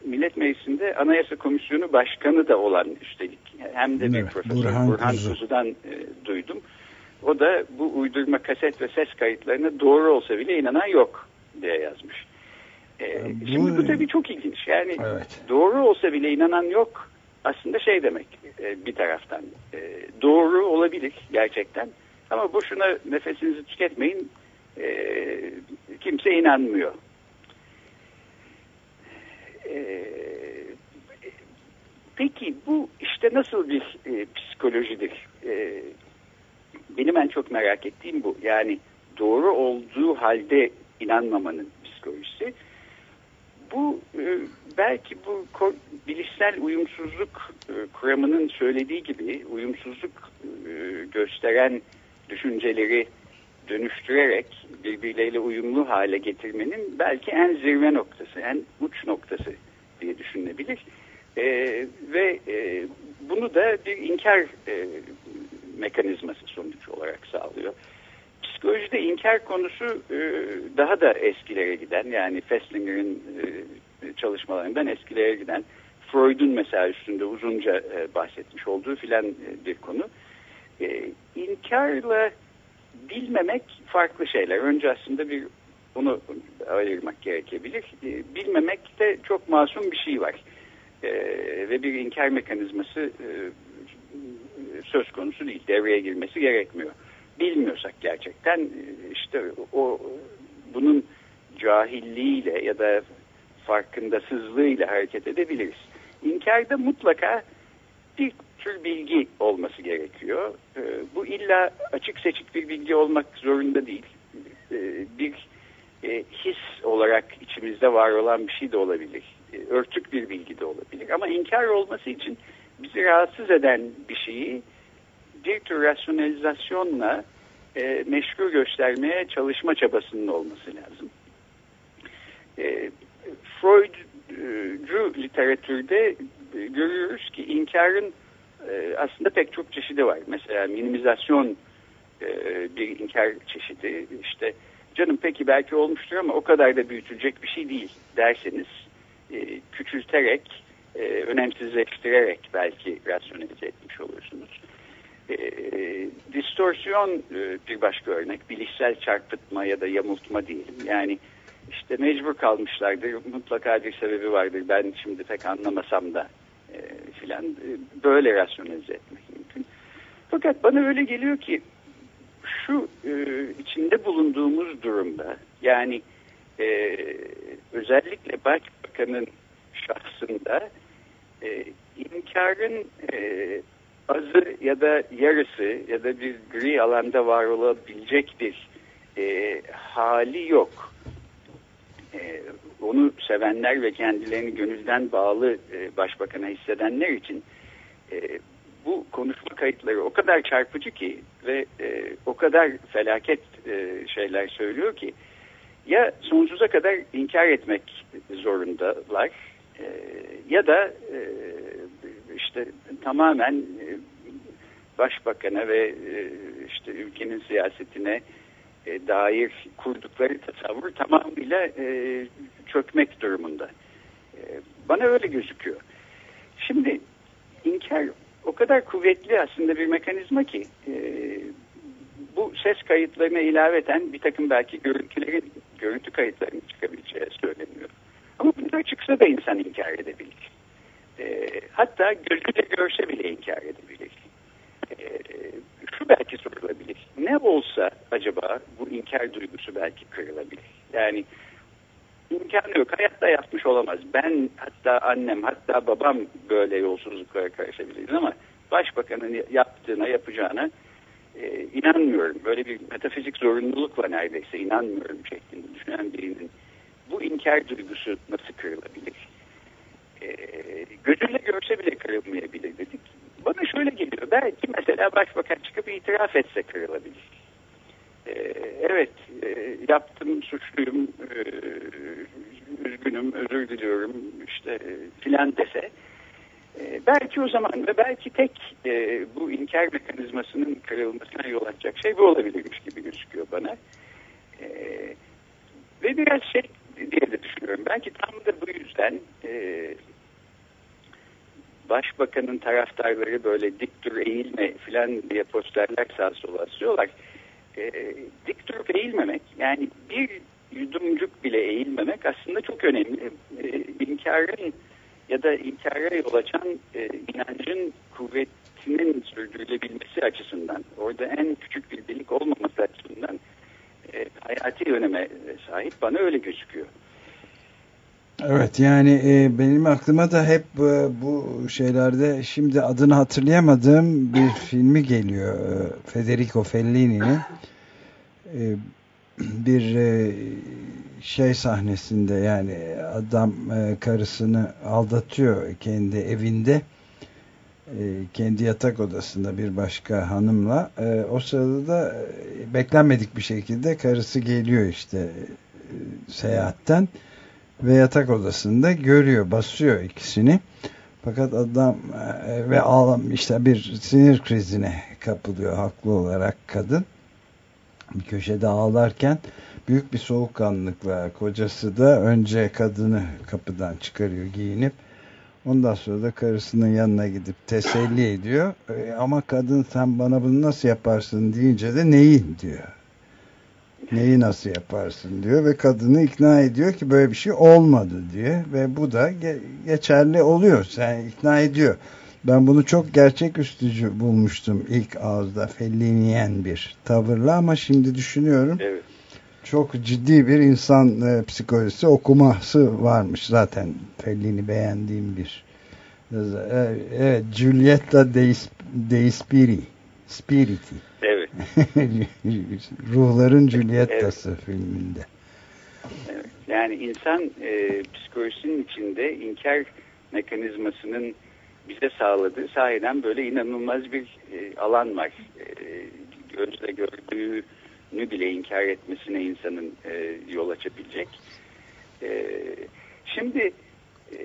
Millet Meclisi'nde Anayasa Komisyonu Başkanı da olan üstelik hem de bir evet, profesör Burhan, Burhan Kuzu. Kuzu'dan e, duydum. O da bu uydurma kaset ve ses kayıtlarına doğru olsa bile inanan yok diye yazmış. E, bu... Şimdi bu tabii çok ilginç. Yani evet. doğru olsa bile inanan yok aslında şey demek e, bir taraftan. E, doğru olabilir gerçekten ama boşuna nefesinizi tüketmeyin e, kimse inanmıyor peki bu işte nasıl bir psikolojidir? Benim en çok merak ettiğim bu. Yani doğru olduğu halde inanmamanın psikolojisi. Bu e, belki bu bilişsel uyumsuzluk e, kuramının söylediği gibi uyumsuzluk e, gösteren düşünceleri dönüştürerek birbirleriyle uyumlu hale getirmenin belki en zirve noktası, en uç noktası diye düşünülebilir. E, ve e, bunu da bir inkar e, mekanizması sonuç olarak sağlıyor. Psikolojide inkar konusu e, daha da eskilere giden yani Feslinger'in e, çalışmalarından eskilere giden Freud'un mesela üstünde uzunca e, bahsetmiş olduğu filan bir konu. İnkarla bilmemek farklı şeyler. Önce aslında bir bunu ayırmak gerekebilir. E, bilmemekte çok masum bir şey var. Ve bir inkar mekanizması söz konusu değil. Devreye girmesi gerekmiyor. Bilmiyorsak gerçekten e, işte o bunun cahilliğiyle ya da farkındasızlığıyla hareket edebiliriz. İnkarda mutlaka bir tür bilgi olması gerekiyor. E, bu illa açık seçik bir bilgi olmak zorunda değil. E, bir his olarak içimizde var olan bir şey de olabilir. Örtük bir bilgi de olabilir. Ama inkar olması için bizi rahatsız eden bir şeyi bir tür rasyonalizasyonla e, meşgul göstermeye çalışma çabasının olması lazım. E, Freudcu literatürde görüyoruz ki inkarın e, aslında pek çok çeşidi var. Mesela minimizasyon e, bir inkar çeşidi. İşte canım peki belki olmuştur ama o kadar da büyütülecek bir şey değil derseniz e, küçülterek, e, önemsizleştirerek belki rasyonelize etmiş olursunuz. E, distorsiyon bir başka örnek. Bilişsel çarpıtma ya da yamultma diyelim. Yani işte mecbur kalmışlardır. Mutlaka bir sebebi vardır. Ben şimdi pek anlamasam da e, filan e, böyle rasyonelize etmek mümkün. Fakat bana öyle geliyor ki şu e, içinde bulunduğumuz durumda yani e, özellikle başbakanın şahsında inkarın azı ya da yarısı ya da bir gri alanda var olabilecek bir e, hali yok. E, onu sevenler ve kendilerini gönülden bağlı e, başbakana hissedenler için e, bu konuşma kayıtları o kadar çarpıcı ki ve e, o kadar felaket e, şeyler söylüyor ki ya sonsuza kadar inkar etmek zorundalar e, ya da e, işte tamamen e, başbakana ve e, işte ülkenin siyasetine e, dair kurdukları tasavvur tamamıyla çökmek durumunda. Bana öyle gözüküyor. Şimdi inkar o kadar kuvvetli aslında bir mekanizma ki bu ses kayıtlarına ilaveten bir takım belki görüntülerin, görüntü kayıtlarının çıkabileceği söyleniyor. Ama bunlar çıksa da insan inkar edebilir. E, hatta gözüyle görse bile inkar edebilir. E, şu belki sorulabilir. Ne olsa acaba bu inkar duygusu belki kırılabilir. Yani imkanı yok. Hayatta yapmış olamaz. Ben hatta annem hatta babam böyle yolsuzluklara karışabiliriz ama başbakanın yaptığına yapacağına e, inanmıyorum. Böyle bir metafizik zorunluluk var neredeyse inanmıyorum şeklinde düşünen birinin bu inkar duygusu nasıl kırılabilir? E, gözüyle görse bile kırılmayabilir dedik. Bana şöyle geliyor. Belki mesela başbakan çıkıp itiraf etse kırılabilir. E, evet e, yaptım suçluyum e, üzgünüm özür diliyorum işte filan dese belki o zaman ve belki tek bu inkar mekanizmasının kırılmasına yol açacak şey bu olabilirmiş gibi gözüküyor bana. Ve biraz şey diye de düşünüyorum. Belki tam da bu yüzden başbakanın taraftarları böyle dik dur eğilme filan diye posterler sağa sola asıyorlar. E, dik durup eğilmemek yani bir yudumcuk bile eğilmemek aslında çok önemli. E, inkarın ya da inkara yol açan e, inancın kuvvetinin sürdürülebilmesi açısından orada en küçük bir delik olmaması açısından e, hayati öneme sahip bana öyle gözüküyor. Evet yani e, benim aklıma da hep e, bu şeylerde şimdi adını hatırlayamadığım bir filmi geliyor. E, Federico Fellini'nin. E, bir e, şey sahnesinde yani adam e, karısını aldatıyor kendi evinde e, kendi yatak odasında bir başka hanımla e, o sırada da e, beklenmedik bir şekilde karısı geliyor işte seyahatten ve yatak odasında görüyor basıyor ikisini. Fakat adam e, ve ağlam işte bir sinir krizine kapılıyor haklı olarak kadın. Bir köşede ağlarken büyük bir soğukkanlılıkla kocası da önce kadını kapıdan çıkarıyor giyinip ondan sonra da karısının yanına gidip teselli ediyor. E, ama kadın sen bana bunu nasıl yaparsın? deyince de neyi diyor neyi nasıl yaparsın diyor ve kadını ikna ediyor ki böyle bir şey olmadı diye ve bu da ge geçerli oluyor. Sen ikna ediyor. Ben bunu çok gerçeküstücü bulmuştum ilk ağızda. Felliniyen bir tavırla ama şimdi düşünüyorum. Evet. çok ciddi bir insan e, psikolojisi okuması varmış. Zaten Fellini beğendiğim bir e, evet Giulietta dei, dei Spiri Spiriti Evet. Ruhların Giulietta'sı filminde. Evet. Yani insan e, psikolojisinin içinde inkar mekanizmasının bize sağladığı sahiden böyle inanılmaz bir e, alan var. E, gözle gördüğünü bile inkar etmesine insanın e, yol açabilecek. E, şimdi e,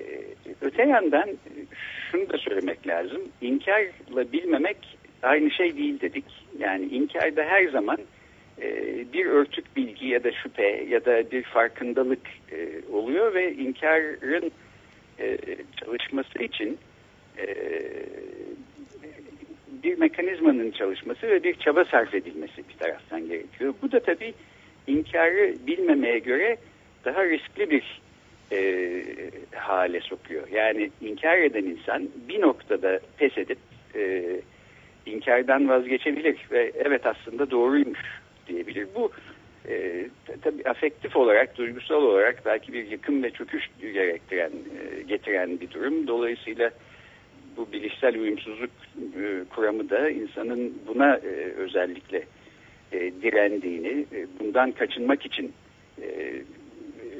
öte yandan şunu da söylemek lazım. İnkarla bilmemek aynı şey değil dedik. Yani inkarda her zaman e, bir örtük bilgi ya da şüphe ya da bir farkındalık e, oluyor ve inkarın e, çalışması için e, bir mekanizmanın çalışması ve bir çaba sarf edilmesi bir taraftan gerekiyor. Bu da tabii inkarı bilmemeye göre daha riskli bir e, hale sokuyor. Yani inkar eden insan bir noktada pes edip e, inkardan vazgeçebilir ve evet aslında doğruymuş diyebilir. Bu e, tabii afektif olarak, duygusal olarak belki bir yıkım ve çöküş gerektiren, e, getiren bir durum. Dolayısıyla bu bilişsel uyumsuzluk e, kuramı da insanın buna e, özellikle e, direndiğini, e, bundan kaçınmak için e,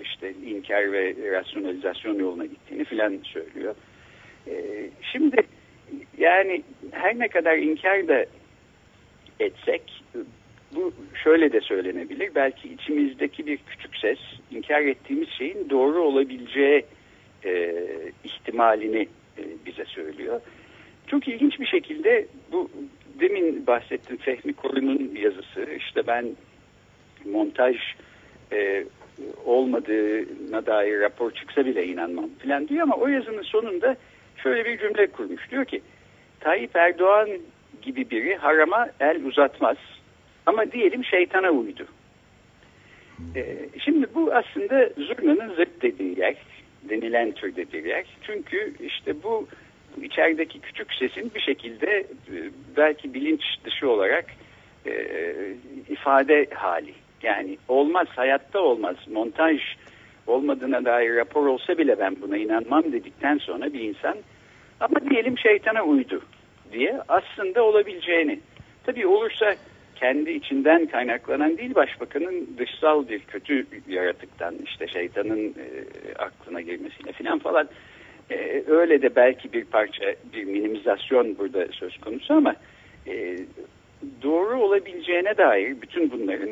işte inkar ve rasyonalizasyon yoluna gittiğini filan söylüyor. E, şimdi yani her ne kadar inkar da etsek bu şöyle de söylenebilir. Belki içimizdeki bir küçük ses inkar ettiğimiz şeyin doğru olabileceği e, ihtimalini e, bize söylüyor. Çok ilginç bir şekilde bu demin bahsettiğim Fehmi Korun'un yazısı işte ben montaj e, olmadığına dair rapor çıksa bile inanmam falan diyor ama o yazının sonunda şöyle bir cümle kurmuş. Diyor ki Tayyip Erdoğan gibi biri harama el uzatmaz ama diyelim şeytana uydu. Ee, şimdi bu aslında zurnanın zıt dediği yer, denilen türde bir yer. Çünkü işte bu, bu içerideki küçük sesin bir şekilde e, belki bilinç dışı olarak e, ifade hali. Yani olmaz, hayatta olmaz. Montaj olmadığına dair rapor olsa bile ben buna inanmam dedikten sonra bir insan ama diyelim şeytana uydu diye aslında olabileceğini. Tabii olursa kendi içinden kaynaklanan değil başbakanın dışsal bir kötü yaratıktan işte şeytanın e, aklına girmesiyle filan falan e, öyle de belki bir parça bir minimizasyon burada söz konusu ama e, doğru olabileceğine dair bütün bunların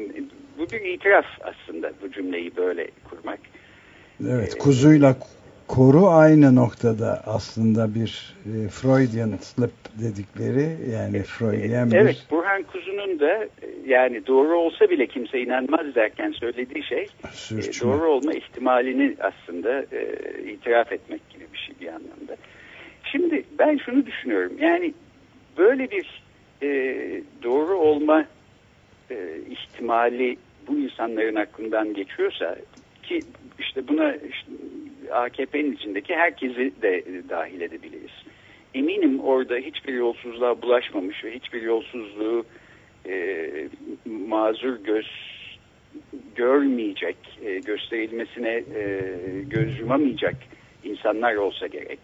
bu bir itiraf aslında bu cümleyi böyle kurmak. Evet kuzuyla koru aynı noktada aslında bir e, Freudian slip dedikleri yani Freudian bir... Evet Burhan Kuzu'nun da e, yani doğru olsa bile kimse inanmaz derken söylediği şey e, doğru olma ihtimalini aslında e, itiraf etmek gibi bir şey bir anlamda. Şimdi ben şunu düşünüyorum yani böyle bir e, doğru olma e, ihtimali bu insanların aklından geçiyorsa ki işte buna işte AKP'nin içindeki herkesi de dahil edebiliriz. Eminim orada hiçbir yolsuzluğa bulaşmamış ve hiçbir yolsuzluğu e, mazur göz görmeyecek, e, gösterilmesine e, göz yumamayacak insanlar olsa gerek.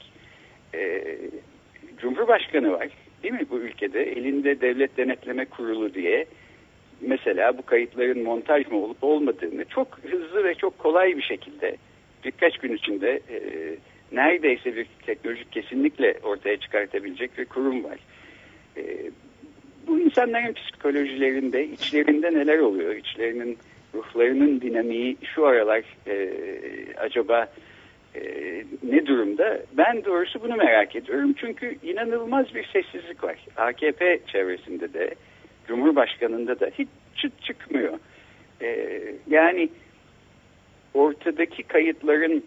E, Cumhurbaşkanı var değil mi bu ülkede? Elinde devlet denetleme kurulu diye mesela bu kayıtların montaj mı olup olmadığını çok hızlı ve çok kolay bir şekilde birkaç gün içinde e, neredeyse bir teknolojik kesinlikle ortaya çıkartabilecek bir kurum var. E, bu insanların psikolojilerinde, içlerinde neler oluyor, içlerinin ruhlarının dinamiği şu aralar e, acaba e, ne durumda? Ben doğrusu bunu merak ediyorum. Çünkü inanılmaz bir sessizlik var. AKP çevresinde de, Cumhurbaşkanı'nda da hiç çıt çıkmıyor. E, yani ortadaki kayıtların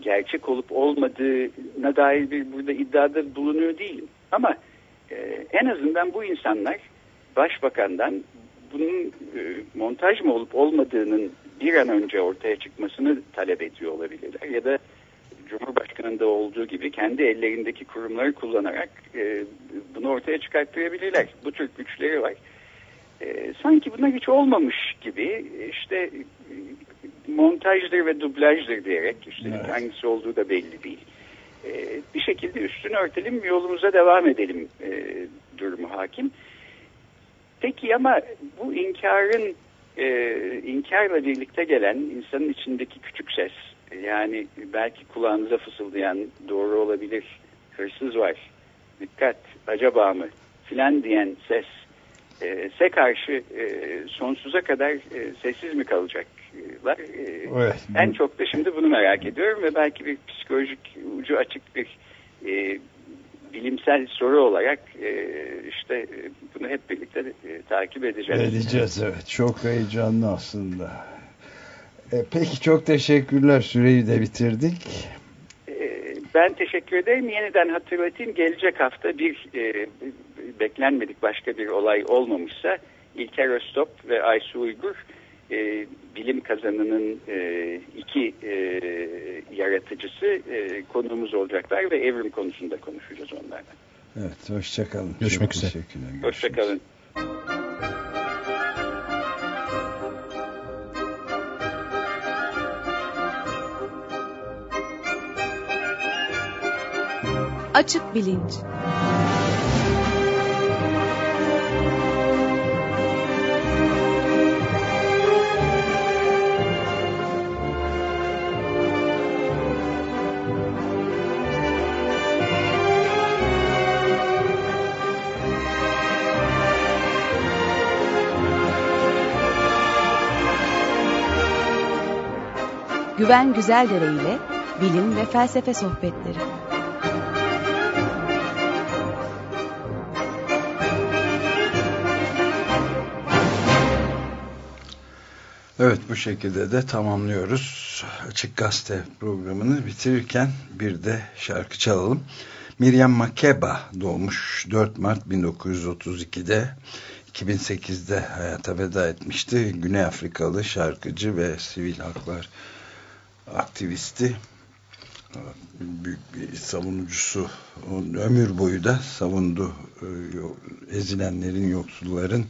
gerçek olup olmadığına dair bir burada iddiada bulunuyor değilim. Ama e, en azından bu insanlar başbakandan bunun e, montaj mı olup olmadığının bir an önce ortaya çıkmasını talep ediyor olabilirler. Ya da Cumhurbaşkanı'nda olduğu gibi kendi ellerindeki kurumları kullanarak e, bunu ortaya çıkartabilirler. Bu tür güçleri var. E, sanki bunlar hiç olmamış gibi işte montajdır ve dublajdır diyerek işte evet. hangisi olduğu da belli değil. E, bir şekilde üstünü örtelim yolumuza devam edelim e, durumu hakim. Peki ama bu inkarın e, inkarla birlikte gelen insanın içindeki küçük ses yani belki kulağınıza fısıldayan doğru olabilir hırsız var dikkat acaba mı filan diyen ses e, se karşı e, sonsuza kadar e, sessiz mi kalacaklar? E, evet. En çok da şimdi bunu merak ediyorum ve belki bir psikolojik ucu açık bir e, bilimsel soru olarak e, işte e, bunu hep birlikte e, takip edeceğiz. Edeceğiz evet. Çok heyecanlı aslında. E, peki çok teşekkürler. Süreyi de bitirdik. E, ben teşekkür ederim. Yeniden hatırlatayım. Gelecek hafta bir e, beklenmedik başka bir olay olmamışsa İlker Öztop ve Aysu Uygur e, bilim kazanının e, iki e, yaratıcısı e, konuğumuz olacaklar ve evrim konusunda konuşacağız onlarla. Evet, hoşçakalın. Görüşmek üzere. Hoşçakalın. Açık Bilinç Güven Güzeldere ile bilim ve felsefe sohbetleri. Evet bu şekilde de tamamlıyoruz. Açık Gazete programını bitirirken bir de şarkı çalalım. Miriam Makeba doğmuş 4 Mart 1932'de 2008'de hayata veda etmişti. Güney Afrikalı şarkıcı ve sivil haklar aktivisti büyük bir savunucusu. Ömür boyu da savundu e, ezilenlerin yoksulların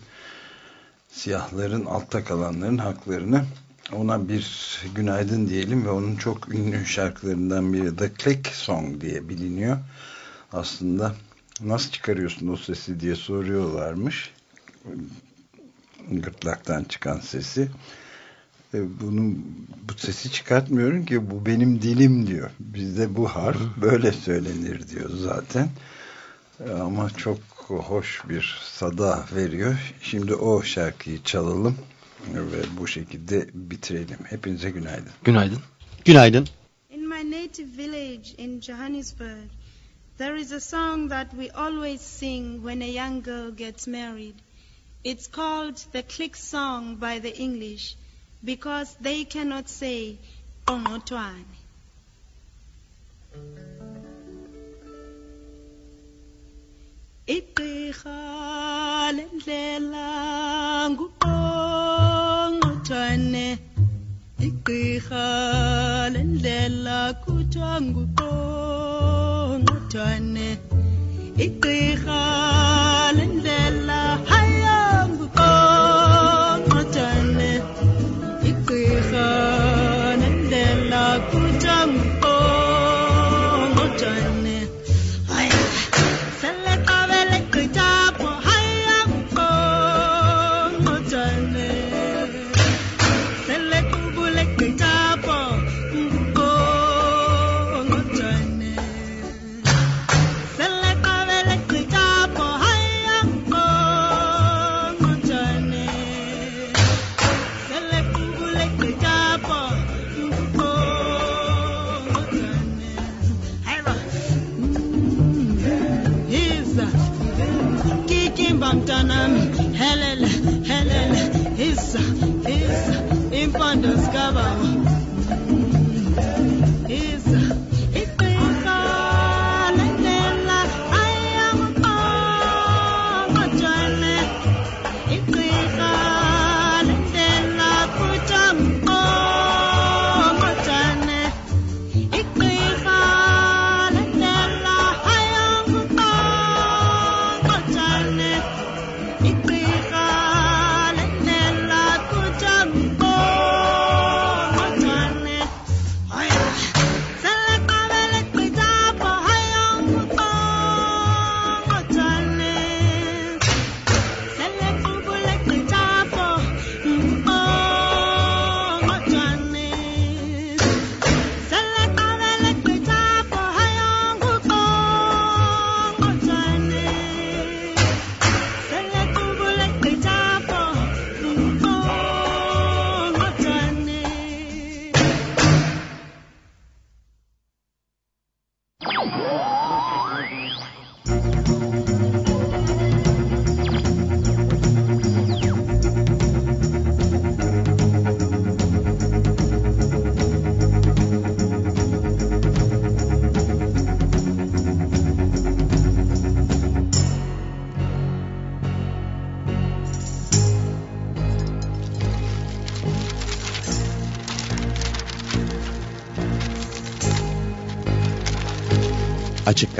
siyahların altta kalanların haklarını. Ona bir günaydın diyelim ve onun çok ünlü şarkılarından biri The Click Song diye biliniyor. Aslında nasıl çıkarıyorsun o sesi diye soruyorlarmış. Gırtlaktan çıkan sesi e, bunun bu sesi çıkartmıyorum ki bu benim dilim diyor. Bizde bu harf böyle söylenir diyor zaten. E, ama çok hoş bir sada veriyor. Şimdi o şarkıyı çalalım ve bu şekilde bitirelim. Hepinize günaydın. Günaydın. Günaydın. In my native village in Johannesburg, there is a song that we always sing when a young girl gets married. It's called the Click Song by the English. Because they cannot say ongotwane. igqirha lendlela nguqongqothwane igqirha lendlela kuthiwa nguqongqothwane igqirha lendlela haya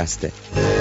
Açık Gazete